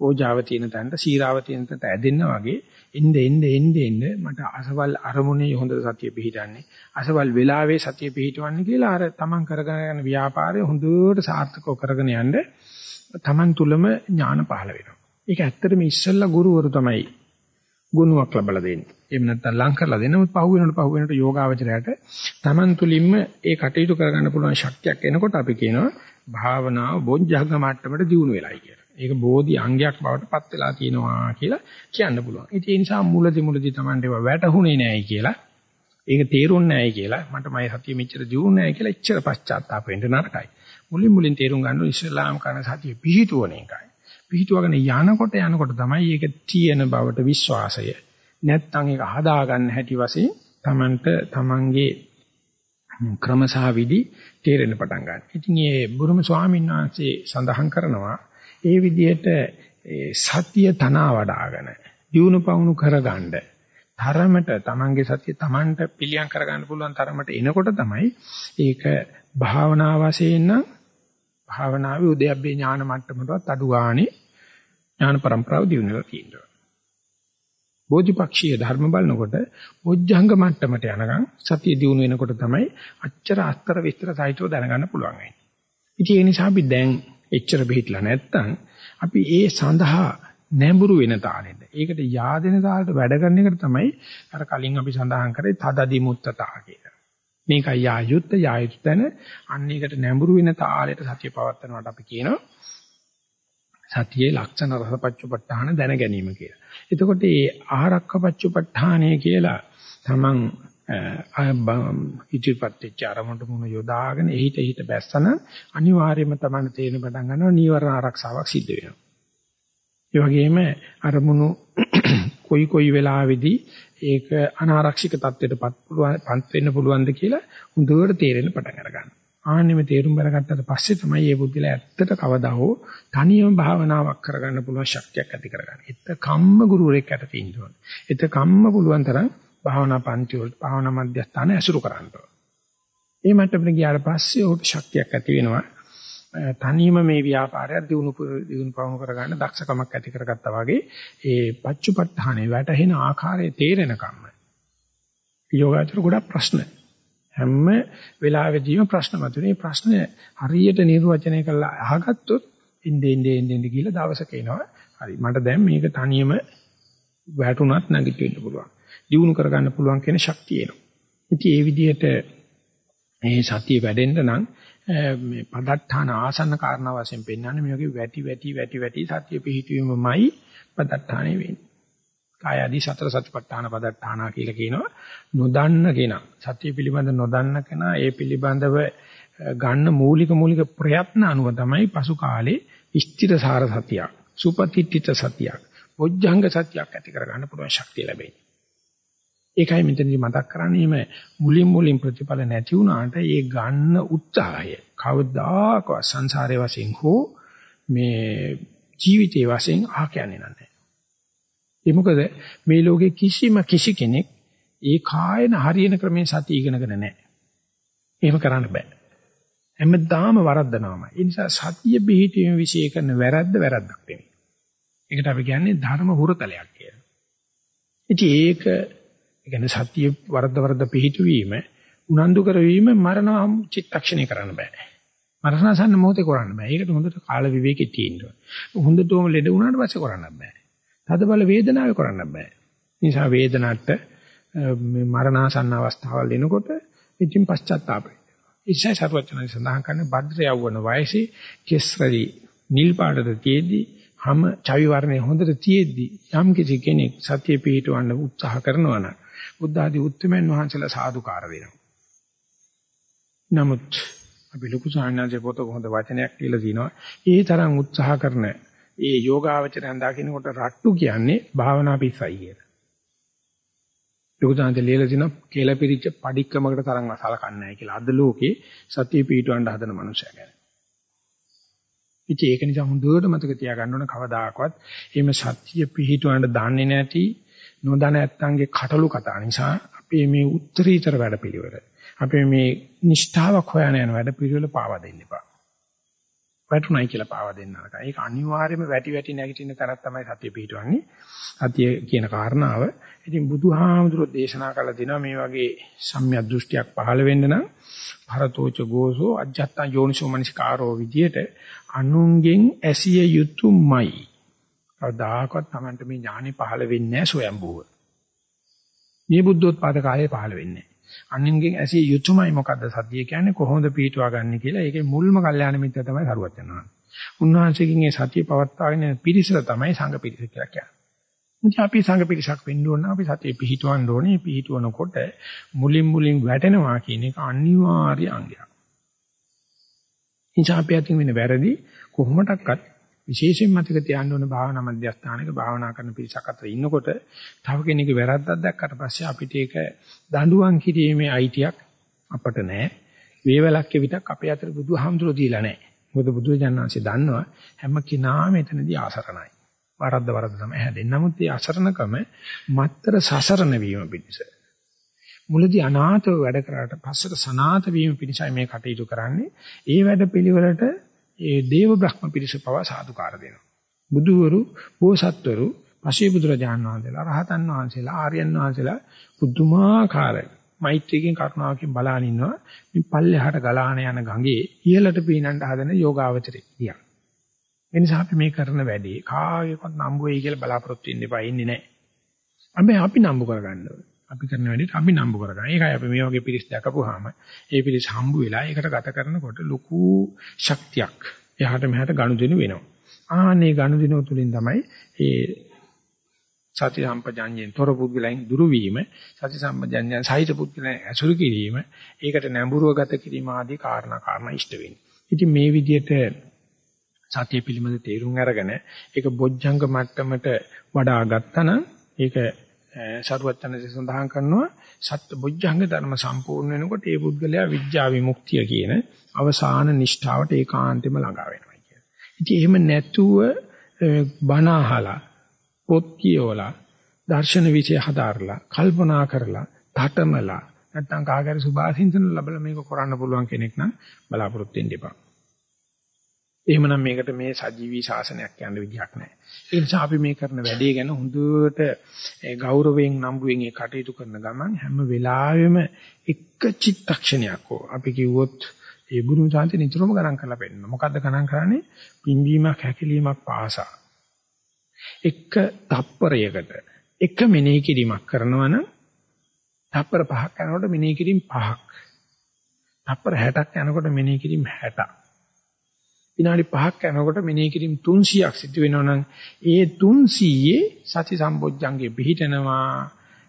ඕජාව තියෙන තැනට සීරාව තියෙන තැනට ඇදෙන්න වගේ එnde එnde එnde එnde මට අසවල් අරමුණේ හොඳ සතිය පිහිටන්නේ අසවල් වෙලාවේ සතිය පිහිටවන්නේ කියලා අර තමන් කරගෙන යන ව්‍යාපාරය හොඳට සාර්ථකව කරගෙන යන්න තමන් තුලම ඥාන පහළ වෙනවා. ඒක ඇත්තටම ඉස්සෙල්ලා ගුරුවරු තමයි ගුණයක් ලබලා දෙන්නේ. එහෙම නැත්නම් ලං කරලා දෙන්න මොකද පහු වෙනකොට පහු වෙනකොට යෝගාවචරයට තමන් තුලින්ම ඒ කටයුතු කරගන්න පුළුවන් ශක්තියක් එනකොට අපි කියනවා භාවනාව බොජ්ජංග මට්ටමට දියුණු වෙලයි කියලා. ඒක බෝධි අංගයක් බවට පත් වෙලා තියෙනවා කියලා කියන්න පුළුවන්. ඉතින් ඒ නිසා මුලදි මුලදි Tamande ඒවා වැටහුනේ නැහැ කියලා. ඒක තේරුන්නේ නැහැ කියලා. මට මගේ සතිය මෙච්චර දියුණු නැහැ කියලා එච්චර පශ්චාත්තාප වෙන්න නරකයි. මුලින් මුලින් තේරුම් ගන්න ඉස්ලාම් කරන සතිය පිහිටුවන එකයි. පිහිටුවගෙන යනකොට යනකොට තමයි ඒක තියෙන බවට විශ්වාසය. නැත්තම් ඒක හදාගන්න හැටි වශයෙන් Tamanට Tamanගේ ක්‍රමසහ විදි තේරෙන්න පටන් ගන්නවා. ඉතින් මේ බුරුම ස්වාමීන් වහන්සේ සඳහන් කරනවා ඒ විදිහට සතිය තනවා වඩාගෙන දියුණු පවුණු කරගන්න තරමට තමන්ගේ සතිය තමන්ට පිළියම් කරගන්න පුළුවන් තරමට එනකොට තමයි ඒක භාවනා වශයෙන් නම් භාවනාවේ උද්‍යප්පේ ඥාන මට්ටමටවත් අඩු ගානේ ඥාන પરම්පරාව දියුණුවලා තියෙනවා. බෝධිපක්ෂීය ධර්ම බලනකොට බොජ්ජංග මට්ටමට යනකම් සතිය දියුණු වෙනකොට තමයි අච්චර අස්තර විස්තර සාහිත්‍යව දැනගන්න පුළුවන් වෙන්නේ. ඉතින් ඒ නිසා අපි දැන් එච්චර බෙහෙట్లా නැත්තම් අපි ඒ සඳහා නැඹුරු වෙන තාලෙට. ඒකට yaadෙන තාලෙට වැඩ කරන එකට තමයි අර කලින් අපි සඳහන් කරේ තදදි මුත්තතා කියලා. මේකයි යායුත් යායුත්තන අන්න ඒකට නැඹුරු වෙන තාලෙට සතිය පවත්වනවට අපි කියනවා සතියේ ලක්ෂණ රසපච්චපට්ඨාන දැන ගැනීම කියලා. එතකොට මේ ආරක්කපච්චපට්ඨානය කියලා තමන් ඉතිපත් වෙච්ච අරමුණට මුණ යොදාගෙන එහිට එහිට බැස්සන අනිවාර්යයෙන්ම තමයි තේරෙන පටන් ගන්නවා නීවරණ ආරක්ෂාවක් සිද්ධ වෙනවා. ඒ වගේම අරමුණු (clears throat) කොයි කොයි වෙලාවෙදී ඒක අනාරක්ෂිත තත්ත්වයටපත් පත් වෙන්න පුළුවන්ද කියලා හොඳට තේරෙන්න පටන් අරගන්නවා. ආන්නෙම තේරුම් බරගත්තට පස්සේ තමයි මේ බුද්ධිලා ඇත්තට කවදා හෝ තනියම භාවනාවක් කරගන්න පුළුවන් ශක්තියක් ඇති කරගන්නේ. ඒත් කම්ම ගුරුවරයෙක් යට තියෙන්න ඕනේ. ඒත් කම්ම පුළුවන් තරම් භාවනා පන්ති වල භාවනා මධ්‍යස්ථාන ඇසුරු කරන්න ඕනේ. ඒ මට්ටමට ගියාට පස්සේ උට ශක්තියක් ඇති වෙනවා. තනියම මේ ව්‍යාපාරය දිනු දිනු පවමු කරගන්න දක්ෂකමක් ඇති කරගත්තා වගේ ඒ පච්චුපට්ඨානේ වැටහෙන ආකාරය තේරෙනකම්ම යෝගාචර ගොඩක් ප්‍රශ්න හැම වෙලාවෙදීම ප්‍රශ්න මතුනේ ප්‍රශ්න හරියට නිර්වචනය කරලා අහගත්තොත් ඉන්නේ ඉන්නේ ඉන්නේ කියලා දවසක එනවා හරි මට දැන් මේක තනියම වැටුණත් නැගිටින්න පුළුවන් දිනු කරගන්න පුළුවන් කියන ශක්තිය එනවා ඉතින් ඒ විදිහට මේ සතිය වැඩෙන්න නම් මේ පදත්තාන ආසන්න කාරණා වශයෙන් පෙන්වන්නේ මේ වගේ වැටි වැටි වැටි වැටි සතිය පිහිටීමමයි පදත්තානේ වෙන්නේ. කාය ආදී සතර සතිපට්ඨාන පදත්තානා කියලා කියනවා. නොදන්න කෙනා සතිය පිළිබඳ නොදන්න කෙනා ඒ පිළිබඳව ගන්න මූලික මූලික ප්‍රයත්න අනුව තමයි පසු කාලේ ස්ථිරසාර සතියක්, සුපතිට්ඨිත සතියක්, බොජ්ජංග සතියක් ඇති කරගන්න පුළුවන් ශක්තිය ලැබෙන්නේ. ඒකයි මෙතනදි මතක් කරන්නේ මේ මුලින් මුලින් ප්‍රතිඵල නැති වුණාට ඒ ගන්න උත්සාහය කවදාකවත් සංසාරයේ වශයෙන් හෝ මේ ජීවිතයේ වශයෙන් ආ කියන්නේ නැහැ. ඒ මොකද මේ ලෝකේ කිසිම කිසි කෙනෙක් ඒ කායන හරියන ක්‍රමයෙන් සතිය ඉගෙනගෙන නැහැ. එහෙම කරන්න බෑ. හැමදාම වරද්දනවාමයි. ඒ නිසා සතිය පිහිටීම વિશે කරන වැරද්ද වැරද්දක් නෙමෙයි. ඒකට අපි කියන්නේ ධර්ම හුරතලයක් කියලා. ඉතින් ඒක ඒ කියන්නේ සතිය වරද්ද වරද්ද පිහිටුවීම උනන්දු කරවීම මරණ චිත්තක්ෂණය කරන්න බෑ. මරණසන්න මොහොතේ කරන්න බෑ. ඒකට හොඳට කාල විවේකෙ තියෙන්න ඕන. හොඳටම ලෙඩ වුණාට පස්සේ කරන්න බෑ. තද බල වේදනාවේ කරන්න බෑ. නිසා වේදනට මේ මරණාසන්න අවස්ථාවල් එනකොට ඉතින් පශ්චාත්තාපය. ඉස්සයි සර්වචනයි සඳහන් කරන්නේ භද්‍ර යවවන වයසේ කෙස්රලි නිල් පාටද තියේදී හැම චවි වර්ණේ හොඳට තියේදී යම් කිසි කෙනෙක් සතිය පිහිටවන්න උත්සාහ කරනවා නම් බුද්ධ ආදී උත්තරමයන් වහන්සේලා සාදුකාර වෙනවා. නමුත් අපි ලොකු සාහනාජේ පොත කොහොමද වචනයක් කියලා දිනවා. ඒ තරම් උත්සාහ කරන ඒ යෝගාවචරයන් දකින්නකොට රට්ටු කියන්නේ භාවනා පිස්සයි කියලා. ලොකු සාහනාජේ ලියලා දිනවා කියලා පිරිච්ච padikkamakata තරම් සලකන්නේ නැහැ කියලා. අද ලෝකේ සතිය පිටවන්න හදන මනුස්සයා ගැන. ඉතින් ඒක නිසා හොඳට මතක තියාගන්න ඕන කවදාකවත් එහෙම සත්‍ය පිහිටවන්න දන්නේ නැති නොදැන ඇත්තන්ගේ කටළු කතා නිසා අපේ මේ උත්තරීතර වැඩපිළිවෙල අපේ මේ නිෂ්ඨාවක් හොයන යන වැඩපිළිවෙල පාවා දෙන්න එපා. වැටුණයි කියලා පාවා දෙන්න නරකයි. ඒක අනිවාර්යයෙන්ම වැටි වැටි නැගිටින තරක් තමයි සතිය පිහිටවන්නේ. සතිය කියන කාරණාව. ඉතින් බුදුහාමුදුරුවෝ දේශනා කළා දිනවා මේ වගේ සම්‍යක් දෘෂ්ටියක් පහළ වෙන්න නම් භරතෝච ගෝසෝ අජ්ජත්තා යෝනිසෝ මනසිකාරෝ විදියට අනුන්ගෙන් ඇසිය යුතුයමයි. කවදාකවත් Tamanට මේ ඥානෙ පහළ වෙන්නේ නැහැ සොයම්බුව. මේ බුද්ධෝත්පාද කාලේ පහළ වෙන්නේ අන්නින්ගෙන් ඇසිය යුතුයමයි මොකද්ද සතිය කියන්නේ කොහොමද පිටවා ගන්න කියලා ඒකේ මුල්ම කල්යාණ මිත්‍ර තමයි හරුවත් යනවා. උන්වහන්සේකින් මේ සතිය පවත්වාගෙන පිරිසල තමයි සංඝ පිරිස කියලා කියන්නේ. ඉතින් අපි සංඝ පිරිසක් වෙන්න ඕන අපි සතිය පිහිටවන්න ඕනේ පිහිටවනකොට මුලින් මුලින් වැටෙනවා කියන එක අනිවාර්ය අංගයක්. ඉතින් අපි අතින් වෙන වැරදි කොහොමඩක්වත් විශේෂයෙන් මතක තියාගන්න ඕන භාවනා මධ්‍යස්ථානක භාවනා කරන පිරිසක් අතර ඉන්නකොට තව කෙනෙකුගේ වැරද්දක් දැක්කට පස්සේ අපිට ඒක දඬුවම් කිරීමේ අයිතියක් අපට නැහැ. වේවලක්ක විතක් අපේ අතර බුදුහාමුදුරුවෝ දීලා නැහැ. මොකද බුදුජානනාංශය දන්නවා හැම කෙනාම එතනදී ආසරණයි. වරද්ද වරද්ද තමයි හැදෙන්නේ. නමුත් මේ අසරණකම මත්තර සසරණ වීම පිණිස. මුලදී අනාථව වැඩ කරාට පස්සට සනාථ වීම පිණිසයි මේ කටයුතු කරන්නේ. ඒ වැඩ පිළිවෙලට ඒ දේව බ්‍රහ්ම පිරිස පවා සාදුකාර දෙනවා. බුදුවරු, බෝසත්වරු, පසේ බුදුරජාණන් වහන්සේලා, රහතන් වහන්සේලා, ආර්යයන් වහන්සේලා පුදුමාකාර මෛත්‍රියකින් කරුණාවකින් බලාගෙන ඉන්නවා. මේ පල්ලෙහාට ගලාන යන ගඟේ ඉහළට පීනන්න හදන යෝගාවචරය කියන. ඒ නිසා අපි මේ කරන වැඩේ කාගේවත් නම්බු වෙයි කියලා බලාපොරොත්තු වෙන්න එපා ඉන්නේ නැහැ. අපි අපි නම්බු කරගන්න ඕනේ. අපි කරන වැඩේට අපි නම්බු කරගන්න. ඒකයි අපි මේ වගේ පිරිස් දැකපුවාම ඒ පිරිස් හම්බු වෙලා ඒකට ගත කරනකොට ලොකු ශක්තියක් එහාට මෙහාට ගනුදෙනු වෙනවා. ආනේ ගනුදෙනු තුලින් තමයි ඒ සති සම්පජඤ්ඤයෙන් තොර පුද්ගලයන් දුරු වීම සති සම්පජඤ්ඤයන් සහිත පුද්ගලයන් ඇසුරු කිරීම ඒකට නැඹුරුව ගත කිරීම ආදී කාරණා කාරණා ඉෂ්ට වෙන්නේ. ඉතින් මේ විදිහට සතිය පිළිබඳ තේරුම් අරගෙන ඒක බොජ්ජංග මට්ටමට වඩා ගත්තනම් ඒක සරුවචනසේ සඳහන් කරනවා සත්‍ය බොජ්ජංග ධර්ම සම්පූර්ණ වෙනකොට ඒ පුද්ගලයා විඥා විමුක්තිය කියන අවසාන නිෂ්ඨාවට ඒකාන්තෙම ළඟා වෙනවා කියන. ඉතින් එහෙම නැතුව බණ අහලා පොත් කියවලා දර්ශන විෂය හදාarලා කල්පනා කරලා තටමලා නැත්නම් කාගරි සුභාසින්තන ලැබලා මේක කරන්න පුළුවන් කෙනෙක් නම් බලාපොරොත්තු වෙන්න එපා. එහෙමනම් මේකට මේ සජීවී ශාසනයක් යන්න විදිහක් නැහැ. ඒ නිසා අපි මේ කරන වැඩේ ගැන හොඳට ගෞරවයෙන් නම්බුවෙන් ඒ කටයුතු කරන ගමන් හැම වෙලාවෙම එක චිත්තක්ෂණයක් හෝ අපි කිව්වොත් ඒ බුදුන් සාන්ති නිතරම ගණන් කරලා පෙන්නන. මොකද්ද ගණන් කරන්නේ? පින්වීමක් හැකිලීමක් පාසා. එක තප්පරයකට එක මෙනෙහි කිරීමක් කරනවා නම් තප්පර පහක් යනකොට මෙනෙහි කිරීම පහක්. තප්පර 60ක් යනකොට මෙනෙහි කිරීම 60ක්. විනාඩි 5ක් යනකොට මෙනෙහි කිරීම 300ක් සිදු වෙනවා නම් ඒ 300 සති සම්බොජ්ජංගේ පිහිටනවා.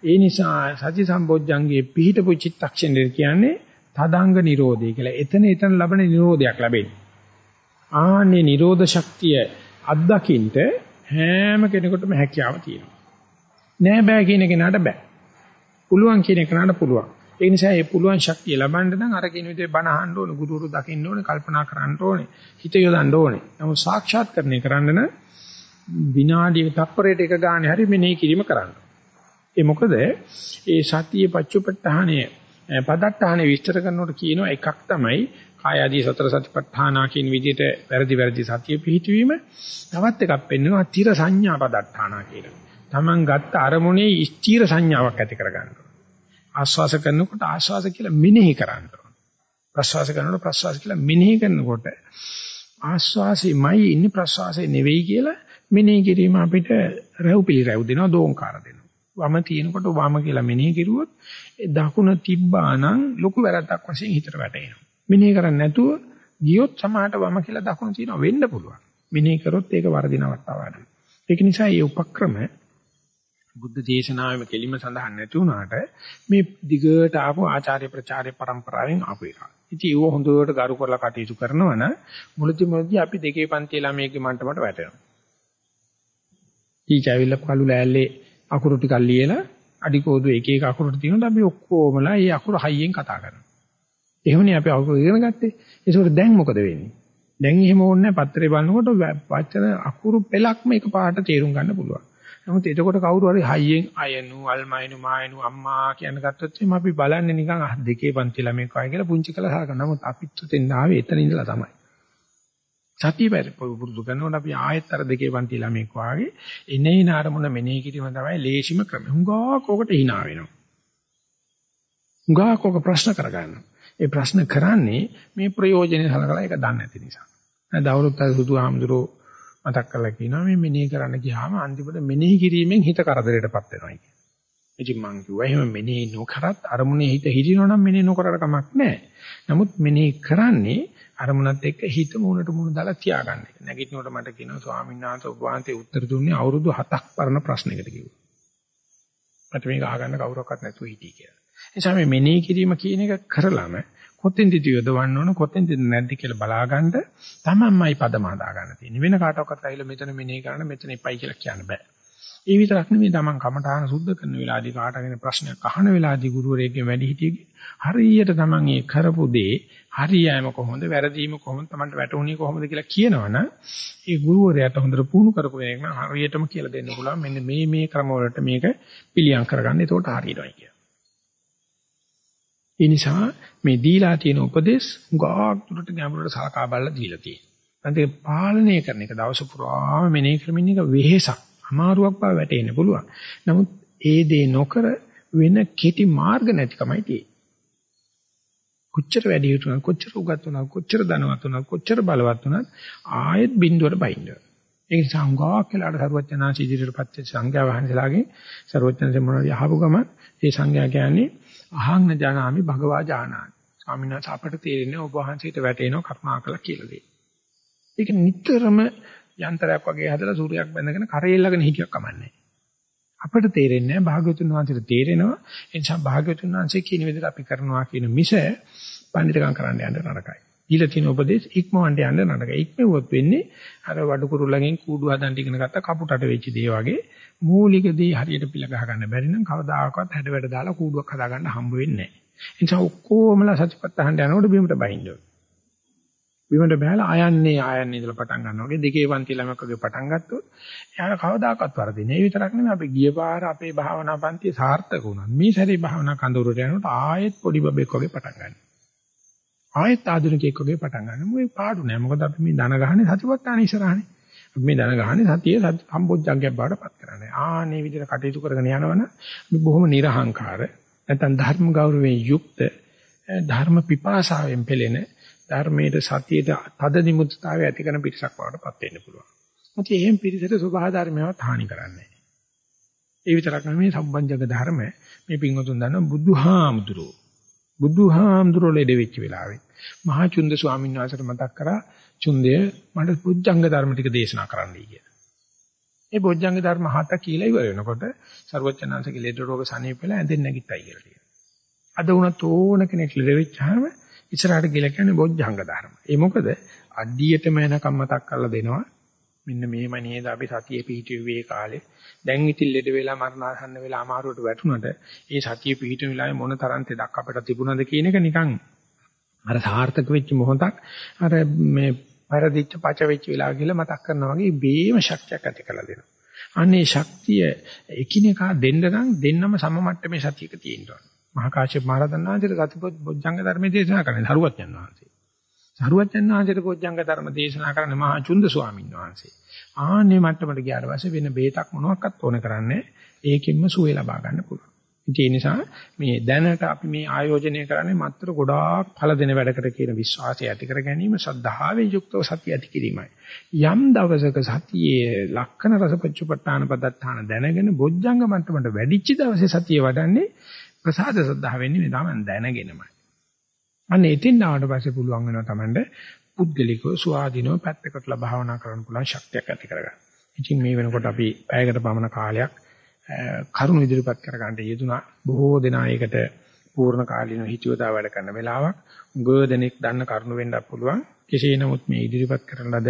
ඒ නිසා සති සම්බොජ්ජංගේ පිහිටපු චිත්තක්ෂණය කියන්නේ තදංග නිරෝධය කියලා. එතන එතන ලබන නිරෝධයක් ලැබෙන්නේ. ආන්නේ නිරෝධ ශක්තිය අත්දකින්ට හැම කෙනෙකුටම හැකියාව තියෙනවා. නෑ බෑ කියන කෙනාට බෑ. පුළුවන් කියන කෙනාට පුළුවන්. ඒ නිසා මේ පුළුවන් ශක්තිය ලබන්න නම් අර කියන විදිහේ බණ අහන්න ඕනේ, ගුරුවරු දකින්න ඕනේ, කල්පනා කරන්න ඕනේ, හිත යොදන්න ඕනේ. නමුත් සාක්ෂාත්කරණය කරන්න නම් විනාඩියක තප්පරයට එක ගානේ හරි මෙනෙහි කිරීම කරන්න. ඒ මොකද ඒ සතියේ පච්චුපට්ඨානයේ පදට්ඨානේ විස්තර කරනකොට කියනවා එකක් තමයි කාය ආදී සතර සතිපට්ඨානා කියන විදිහට වැරදි වැරදි සතිය පිහිටවීම තවත් එකක් පෙන්වනවා තිර සංඥා පදට්ඨානා කියලා. Taman ගත්ත අරමුණේ ස්ථීර සංඥාවක් ඇති කරගන්න ආස්වාස කරනකොට ආස්වාස කියලා මෙනෙහි කරන්න ඕන. ප්‍රස්වාස කරනකොට ප්‍රස්වාස කියලා මෙනෙහි කරනකොට ආස්වාසෙමයි ඉන්නේ ප්‍රස්වාසෙ නෙවෙයි කියලා මෙනෙහි කිරීම අපිට රැව් පිළිරැව් දෙනවා දෝංකාර දෙනවා. වම තියෙනකොට වම කියලා මෙනෙහි කිරුවොත් දකුණ තිබ්බා නම් ලොකු වැරද්දක් වශයෙන් හිතට වැටෙනවා. මෙනෙහි කරන්නේ නැතුව ගියොත් සමහරට වම කියලා දකුණ තියෙනවා වෙන්න පුළුවන්. මෙනෙහි කරොත් ඒක වර්ධින අවස්ථාවක්. ඒක නිසා මේ උපක්‍රම බුද්ධ දේශනාවෙම කෙලිම සඳහන් නැති වුණාට මේ දිගට ආපු ආචාර්ය ප්‍රචාරය પરම්පරාවෙන් ආපු එක. ඉතින් ඒව හොඳට ගරු කරලා කටයුතු කරනවනම් මුලදි මුලදි අපි දෙකේ පන්ති ළමයේගේ මන්ටමට වැටෙනවා. ටීචර් කළු ලෑල්ලේ අකුරු ටිකක් ලියලා අඩි කෝදු එක එක අකුරු තියෙනකොට අපි ඔක්කොමලා මේ අකුරු හයියෙන් කතා කරනවා. එහෙමනේ අපි අකුරු ඉගෙන ගත්තේ. ඒකෝට දැන් මොකද වෙන්නේ? දැන් එහෙම ඕනේ නැහැ. පත්‍රේ බලනකොට වචන අකුරු පෙළක්ම එකපාරට තේරුම් ගන්න පුළුවන්. නමුත් එතකොට කවුරු හරි හයියෙන් අයනු අල්මයිනු මායනු අම්මා කියන ගත්තොත් එimhe අපි බලන්නේ නිකන් දෙකේ පන්ති ළමෙක් වගේ කියලා පුංචි කළා සලකන. නමුත් අපිත් උතෙන් ආවේ එතන ඉඳලා තමයි. සතිය පුරුදු කරනකොට අපි ආයෙත් අර දෙකේ පන්ති ළමෙක් වාගේ එනේ නාරමුණ මෙනෙහි කිරීම තමයි ලේසිම ක්‍රමය. හුඟා කෝකට hina වෙනවා. හුඟා කෝක ප්‍රශ්න කරගන්නවා. ඒ ප්‍රශ්න කරන්නේ මේ ප්‍රයෝජනෙ සලකලා ඒක දන්නේ නැති නිසා. දැන් දවරුත් අර සුදු ආම්දුරෝ මතක් කරලා කියනවා මේ මෙනෙහි කරන්න ගියාම අන්තිමට මෙනෙහි කිරීමෙන් හිත කරදරයටපත් වෙනවා කියන. ඉතින් මං කිව්වා එහෙම මෙනෙහි නොකරත් අරමුණේ හිත හිටිනවනම් මෙනෙහි නොකරට කමක් නැහැ. නමුත් මෙනෙහි කරන්නේ අරමුණත් එක්ක හිත මූණට මූණ දාලා තියාගන්න එක. නැගිටිනකොට මට කියනවා ස්වාමීන් වහන්සේ ඔබ වහන්සේ උත්තර දුන්නේ අවුරුදු 7ක් පරණ ප්‍රශ්නයකට කිව්වා. මට මේක අහගන්න කවුරක්වත් නැතුව හිටියේ කියලා. ඒ නිසා මේ මෙනෙහි කිරීම කියන එක කරලම කොතෙන්ද යොදවන්න ඕන කොතෙන්ද නැද්ද කියලා බලාගන්න තමන්මයි පදම හදා ගන්න තියෙන්නේ. වෙන කාටවත් ඇවිල්ලා මෙතන මෙනෙහි කරන්න මෙතන එපයි කියලා කියන්න බෑ. ඒ විතරක් නෙමෙයි තමන් කමඨාන සුද්ධ කරන වෙලාවදී කාටගෙන ප්‍රශ්නයක් අහන වෙලාවදී ගුරුවරයෙක්ගෙන් වැඩි හිටියෙගේ හරියට තමන් ඒ කරපු දේ හරියෑම කොහොමද වැරදීම කොහොමද තමන්ට වැටුනේ කොහොමද කියලා කියනවනම් ඒ ගුරුවරයාට හොඳට පුහුණු කරපු කෙනෙක් නම් හරියටම කියලා දෙන්න පුළුවන් මෙන්න මේ මේ ක්‍රම වලට මේක පිළියම් කරගන්න. ඒකට හරියනවා කියලා. ඒ නිසා මේ දීලා තියෙන උපදේශ ගාක් දුරට ගැඹුරට සලකා බලලා දීලා තියෙනවා. නැත්නම් පාලනය කරන එක දවස පුරාම මෙනෙහි කරමින් එක වෙහෙසක් අමාරුවක් බව වැටෙන්න පුළුවන්. නමුත් ඒ දේ නොකර වෙන කෙටි මාර්ග නැතිකමයි තියෙන්නේ. කොච්චර වැඩි හිටුණා කොච්චර උගත් වුණා කොච්චර ධනවත් වුණා කොච්චර බලවත් වුණත් ආයෙත් බිඳුවට බයින්න. ඒ නිසා හුඟක් වෙලාට සරුවචනාචි ඉදිරියටපත් සංඝයා වහන්සේලාගේ සරුවචනසේ මොනවද යහපු ගම ඒ සංඝයා කියන්නේ අහං නජානාමි භගවා ජානාමි. ස්වාමීන් වහන්සේ අපට තේරෙන්නේ ඔබ වහන්සේට වැටෙනවා කරුණාකරලා කියලා දෙන්න. ඒක නිතරම යන්ත්‍රයක් වගේ හදලා සූර්යයක් බැඳගෙන කරේ ළඟන හිටියක් කමන්නේ. අපිට තේරෙන්නේ නැහැ භාග්‍යවතුන් වහන්සේට තේරෙනවා ඒ නිසා භාග්‍යවතුන් වහන්සේ කියන විදිහට අපි කරනවා කියන මිස පඬිතුකම් කරන්න යන්න නරකයි. දීලා තියෙන උපදේශ ඉක්මවන්න යන්න නරකයි. ඉක්මවුවොත් වෙන්නේ අර වඩු කුරුල්ලගෙන් කූඩු හදන්න ඉගෙන ගත්ත කපුටට වෙච්ච දේ වගේ මූලික දේ හරියට පිළ ගහ ගන්න බැරි නම් කවදාකවත් හැඩ වැඩ දාලා කූඩුවක් හදා ගන්න හම්බ වෙන්නේ නැහැ. ඒ නිසා ඔක්කොමලා සත්‍යපත්තහන්න යනකොට බිමට බහින්න ඕනේ. බිමට බහලා ආයන්නේ ආයන්නේ ඉඳලා පටන් ගන්නවා වගේ දෙකේ පන්ති ළමයක් වගේ පටන් ගත්තොත් එයාට කවදාකවත් වරදින්නේ. ඒ විතරක් නෙමෙයි අපි ගිය පාර අපේ භාවනා පන්තිය සාර්ථක වුණා. මේ සැරේ භාවනා කඳවුරට යනකොට ආයෙත් පොඩි බබෙක් වගේ පටන් ගන්නවා. ආයෙත් ආධුනිකයෙක් වගේ පටන් ගන්නවා. මොකේ පාඩු නෑ. මොකද අපි මේ ධන ගහන්නේ සතිපට්ඨාන ඉස්සරහනේ. අපි මේ ධන ගහන්නේ සතිය සම්බොජ්ජංගයක් බවට පත් කරන්නේ. ආනේ විදිහට කටයුතු කරගෙන යනවනම් අපි බොහොම නිර්හංකාර නැත්නම් ධර්ම ගෞරවයෙන් යුක්ත ධර්ම පිපාසාවෙන් පෙළෙන ධර්මයේ සතියේ තද නිමුත්තාවය ඇති කරන පිරිසක් වඩටපත් වෙන්න පුළුවන්. මොකද එහෙම පිරිසට සබහා ධර්මයවත් හානි කරන්නේ නැහැ. ඒ විතරක් නෙමෙයි සම්බන්ජක ධර්ම මේ පින්වතුන් දන්නවා බුදුහාමුදුරුවෝ. බුදුහාමුදුරුවෝ ලෙඩ වෙච්ච වෙලාවේ මහා චුන්ද ස්වාමීන් වහන්සේට මතක් කරා චුන්දය මට පුජ්ජංග ධර්ම ටික දේශනා කරන්නයි කියලා. ඒ බොජ්ජංග ධර්ම හත කියලා ඉවර වෙනකොට ਸਰවඥාන්සේගේ ලෙඩ රෝග සනීපෙලා ඇඳෙන් නැගිට්ටයි කියලා කියනවා. අද වුණත් ඕන කෙනෙක් ලෙඩ වෙච්චාම ඉස්සරහට ගිල කියන්නේ බොජ්ජංග ධර්ම. ඒ මොකද අඩියටම එනකම් මතක් කරලා දෙනවා. මෙන්න මේම නේද අපි සතියේ පිහිටුවේ කාලේ. දැන් ඉතින් ලෙඩ වෙලා මරණාසන්න වෙලා අමාරුවට වැටුණට ඒ සතියේ පිහිටුව වෙලාවේ මොන තරම් තෙදක් අපිට තිබුණද කියන එක නිකන් අර සාර්ථක වෙච්ච මොහොතක් අර මේ පෙරදිච්ච පච වෙච්ච වෙලාව කියලා මතක් කරනවා වගේ බේම ශක්තියක් ඇති කරලා දෙනවා. අන්නේ ශක්තිය එකිනෙකා දෙන්න නම් දෙන්නම සම මට්ටමේ සතියක තියෙනවා. මහා කාශ්‍යප මහ රහතන් වහන්සේට සතිපොත් බොජ්ජංග ධර්මයේ දේශනා කරන්නේ සරුවත්යන් වහන්සේ. සරුවත්යන් වහන්සේට බොජ්ජංග ධර්ම දේශනා කරන්නේ මහා චුන්ද ස්වාමීන් වහන්සේ. ආන්නේ මට්ටමට ගියාට පස්සේ වෙන බේතක් මොනවත් ඕන කරන්නේ ඒකෙන්ම සුවය ලබා ගන්න පුළුවන්. ඒ නිසා මේ දැනට අපි මේ ආයෝජනය කරන්නේ මත්තර ගොඩාක් ඵල දෙන වැඩකට කියන විශ්වාසය ඇති කර ගැනීම සද්ධාවෙන් යුක්තව සතිය ඇති කිරීමයි. යම් දවසක සතියේ ලක්ෂණ රසපච්චපට්ඨාන පදත්තාන දැනගෙන බොජ්ජංග මට්ටමට වැඩිච්ච දවසේ සතිය වඩන්නේ ප්‍රසාද සද්ධා වෙන්නේ මේ තමයි දැනගෙනමයි. අන්න එතින් ආවට පස්සේ පුළුවන් වෙනවා Tamande පුද්ගලිකව ස්වාධීනව පැත්තකට භාවනා කරන්න පුළුවන් ශක්තියක් ඇති කරගන්න. ඉතින් මේ වෙනකොට අපි පැයකට පමණ කාලයක් කරුණ ඉදිරිපත් කරගන්න යෙදුනා. බොහෝ දෙනා ඒකට පූර්ණ කාලීනව හිතියදා වැඩ කරන වෙලාවක් ගොඩ දෙනෙක් දන්න කරුණ වෙන්නත් පුළුවන්. කෙසේ නමුත් මේ ඉදිරිපත් කරන ලද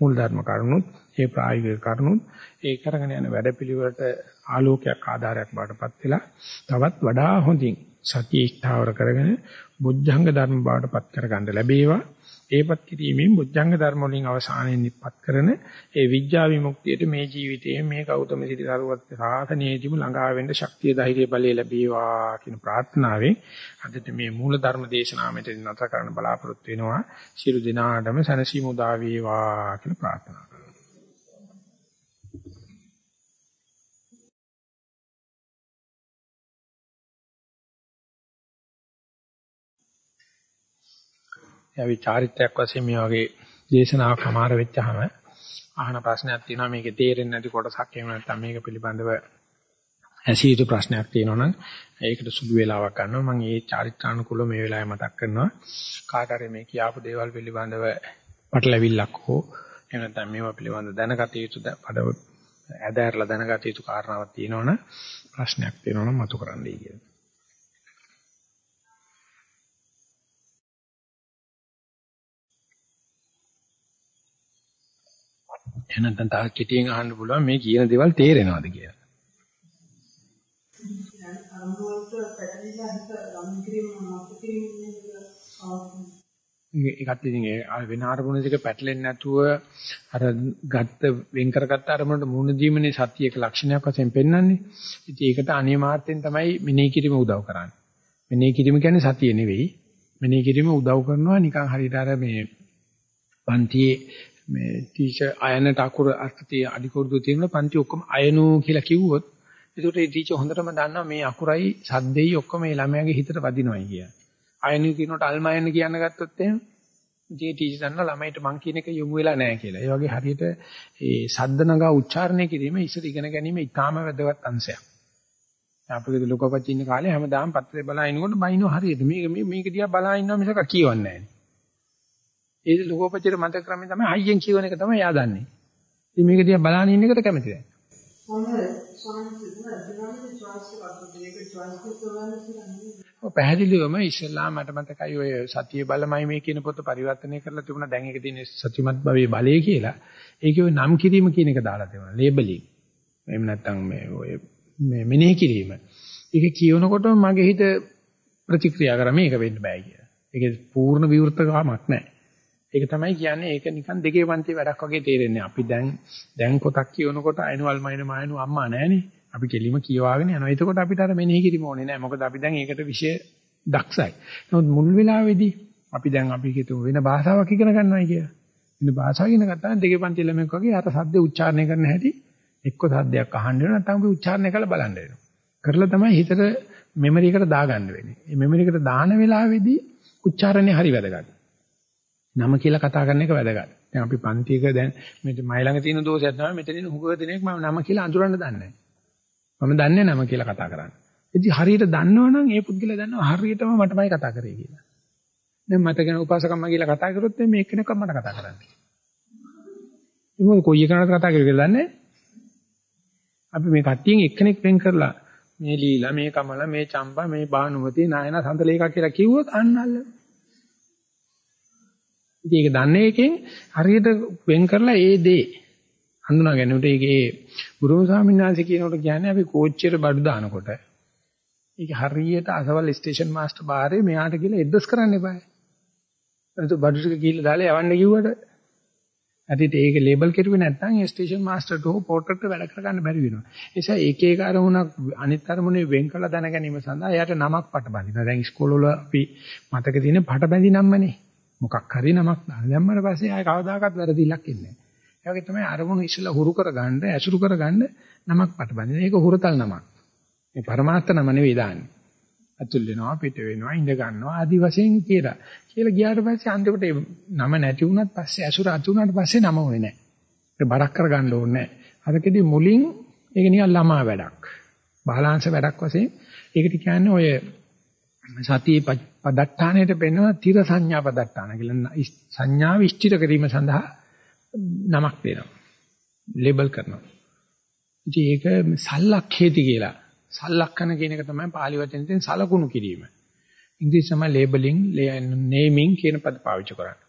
මුල් ධර්ම කරුණුත් ඒ ප්‍රායෝගික කරුණුත් ඒ කරගෙන යන වැඩපිළිවෙලට ආලෝකයක් ආධාරයක් බවටපත් වෙලා තවත් වඩා හොඳින් සතිය ස්ථාවර කරගෙන බුද්ධංග ධර්ම බවටපත් කරගන්න ලැබේවා. ඒපත් කිරීමෙන් බුද්ධංග ධර්ම වලින් අවසානයෙන් නිප්පත් කරන ඒ විඥා විමුක්තියට මේ ජීවිතයේ මේ ගෞතම සිටි සරුවත් සාසනයේදීම ළඟා වෙන්න ශක්තිය ධෛර්ය බලය ලැබේවා කියන ප්‍රාර්ථනාවෙන් අදට මේ මූල ධර්ම දේශනාව මෙතන නැතර කරන්න බලාපොරොත්තු වෙනවා. සියලු දෙනාටම සනසීමු දා වේවා කියලා ප්‍රාර්ථනා අපි චාරිත්‍රාක් වශයෙන් මේ වගේ දේශනාවක් අමාර වෙච්චාම අහන ප්‍රශ්නයක් තියෙනවා. මේකේ තේරෙන්නේ නැති කොටසක් එහෙම නැත්නම් මේක පිළිබඳව ඇසීතු ප්‍රශ්නයක් තියෙනවා නම් ඒකට සුදු වේලාවක් ගන්නවා. මම මේ චාරිත්‍රානුකූලව මේ වෙලාවේ මතක් කරනවා. කාට හරි මේ කියාපු දේවල් පිළිබඳව පටලැවිල්ලක් හෝ එහෙම නැත්නම් මේවා පිළිබඳව දැනගත යුතු බඩ ඇදහැරලා දැනගත යුතු කාරණාවක් තියෙනවනම් ප්‍රශ්නයක් තියෙනවනම් මතු කරන්නයි කියන්නේ එහෙනම් නැත්නම් තව කෙටියෙන් අහන්න පුළුවන් මේ කියන දේවල් තේරෙනවද කියලා. ඒකත් ඉතින් ඒ වෙන අරමුණ දෙක පැටලෙන්නේ නැතුව අර ගත්ත වෙන් කරගත්ත අරමුණට මුහුණ දීමනේ සතියක ලක්ෂණයක් වශයෙන් පෙන්වන්නේ. ඉතින් ඒකට අනිමාර්ථයෙන් තමයි මෙනෙහි කිරීම උදව් කරන්නේ. මෙනෙහි කිරීම කියන්නේ සතිය නෙවෙයි. මෙනෙහි කිරීම උදව් කරනවා නිකන් හරියට අර මේ පන්තියේ මේ ටීචර් අයනට අකුර අර්ථතිය අඩිකුරුදු තියෙනවා පන්ති ඔක්කොම අයනු කියලා කිව්වොත් ඒකට ඒ ටීචර් හොඳටම දන්නවා මේ අකුරයි සද්දෙයි ඔක්කොම මේ ළමයාගේ හිතට වදිනවයි කියලා. අයනු කියනකොට අල්මයන් කියන්න ගත්තොත් එහෙම ඉතින් ටීචර් දන්නවා ළමයිට මං කියන එක යොමු වෙලා නැහැ කියලා. ඒ වගේ හරියට ඒ සද්ද නගා උච්චාරණය කිරීම ඉස්සර ඉගෙන ගැනීම ඉතාම වැදගත් අංශයක්. අපිට ලොකපච්චි ඉන්න කාලේ හැමදාම පත්‍රේ බලා ඉනකොට බයිනෝ හරියට මේක මේක දිහා බලා ඉන්නවා මිසක කියවන්නේ නැහැ. ඒ ලෝකෝපචර මතක ක්‍රමය තමයි හයියෙන් කියවන එක තමයි එයා දන්නේ. ඉතින් මේක දිහා බලන ඉන්න එකට කැමති නැහැ. පැහැදිලිවම ඉස්ලාම මට මතකයි ඔය සතිය බලමයි මේ කියන පොත පරිවර්තනය කරලා තිබුණා දැන් ඒක තියෙන සත්‍යමත් භවයේ බලය කියලා. ඒකේ ඔය නම් කිරීම කියන එක දාලා තිබුණා. ලේබලින්. එහෙම නැත්නම් මේ ඔය මේ මෙනෙහි කිරීම. ඒක කියනකොටම මගේ හිත ප්‍රතික්‍රියා කරා මේක වෙන්න බෑ කියලා. ඒකේ පූර්ණ විවෘතකමක් නැහැ. ඒක තමයි කියන්නේ ඒක නිකන් දෙකේ පන්ති වැඩක් වගේ තේරෙන්නේ. අපි දැන් දැන් පොතක් කියනකොට අයනවල් මයින මායනු අම්මා නැහනේ. අපි කෙලිම කියවාගෙන යනවා. එතකොට අපිට අර මෙනෙහි කිරීම ඕනේ නැහැ. මොකද අපි දැන් ඒකට විශේෂ දක්ෂයි. නමුත් මුල් වෙලාවේදී අපි දැන් අපි හිතුව වෙන භාෂාවක් ඉගෙන ගන්නවයි කියලා. වෙන භාෂාව ඉගෙන ගත්තා නම් දෙකේ පන්ති ළමෙක් වගේ අර සද්ද උච්චාරණය කරන්න හැටි එක්ක සද්දයක් අහන්න වෙනවා නැත්නම් අපි උච්චාරණය කරලා බලන්න වෙනවා. කරලා තමයි හිතට මෙමරි එකට දාගන්න වෙන්නේ. මේ මෙමරි එකට දාන වෙලාවේදී උච්චාරණය හරි වැදගත්. නම කියලා කතා කරන එක වැදගත්. දැන් අපි පන්තියක දැන් මේ මයි ළඟ තියෙන දෝෂයක් තමයි මෙතනින් හුඟ දෙනෙක් මම නම කියලා අඳුරන්න දන්නේ නැහැ. මම දන්නේ නම කියලා කතා කරන්න. ඉතින් හරියට දන්නවනම් ඒ පුද්ගලයා දන්නවා හරියටම මටමයි කතා කරේ කියලා. දැන් මට ගැන උපාසකම්ම කියලා කතා කරොත් මේ එක්කෙනෙක්ව මට කතා කරන්නේ. ඒ මොකද කොයි එකනකට කතා කරේ කියලා දන්නේ අපි මේ කට්ටියෙන් එක්කෙනෙක් වෙන් කරලා මේ ලීලා මේ කමල මේ චම්පා මේ බානුමති නායන සඳලේක කියලා කිව්වොත් අන්නල්ල. ඉතින් ඒක දන්නේ එකෙන් හරියට වෙන් කරලා ඒ දේ හඳුනා ගැනීමට ඒකේ ගුරුම ස්වාමීන් වහන්සේ කියනකොට කියන්නේ අපි කෝච්චියට බඩු දානකොට ඒක හරියට අසවල් ස්ටේෂන් මාස්ටර් බාරේ මෙයාට කියලා එද්දස් කරන්න එපායි. එතකොට බඩු ටික ගිහිල්ලා දාලා යවන්න කිව්වට අදිට ඒක ලේබල් කරුවේ නැත්නම් ඒ ස්ටේෂන් මාස්ටර්ට හෝ පෝටර්ට වැඩ කරගන්න බැරි වෙනවා. ඒ නිසා එක එක අරමුණක් අනිත් අරමුණේ වෙන් කළ දැන ගැනීම සඳහා එයාට නමක් පට බඳිනවා. දැන් ඉස්කෝලවල අපි මතක තියෙන පට බැඳි නම්මනේ. මොකක් හරි නමක් දාන. දැම්මම පස්සේ ආය කවදාකවත් වැරදිලක් ඉන්නේ නැහැ. ඒ වගේ තමයි අරමුණු ඉස්සලා හුරු කරගන්න, ඇසුරු කරගන්න නමක් පට බඳින. ඒක හුරතල් නමක්. මේ පරමාර්ථ නම නෙවෙයි දාන්නේ. අතුල් වෙනවා පිට වෙනවා ඉඳ ගන්නවා ආදි වශයෙන් කියලා. කියලා ගියාට පස්සේ අන්තිමට නම නැති වුණත් පස්සේ අසුර අතු වුණාට පස්සේ නම වෙන්නේ නැහැ. ඒක බරක් කරගන්න ඕනේ නැහැ. අරකෙදි මුලින් ඒක නිකන් ළමා වැඩක්. බාලාංශ වැඩක් වශයෙන් ඒකට කියන්නේ ඔය සතියේ පදට්ඨානයට පෙන්වන තිර සංඥා පදට්ඨාන කියලා සංඥා විශ්චිත කිරීම සඳහා නමක් දෙනවා. ලේබල් කරනවා. ඉතින් ඒක සල්ලක්ඛේති කියලා. සල්ලක්කන කියන එක තමයි පාලි වචනෙන් සලකුණු කිරීම. ඉංග්‍රීසි තමයි ලේබලින්, නේමින් කියන පද පාවිච්චි කරන්නේ.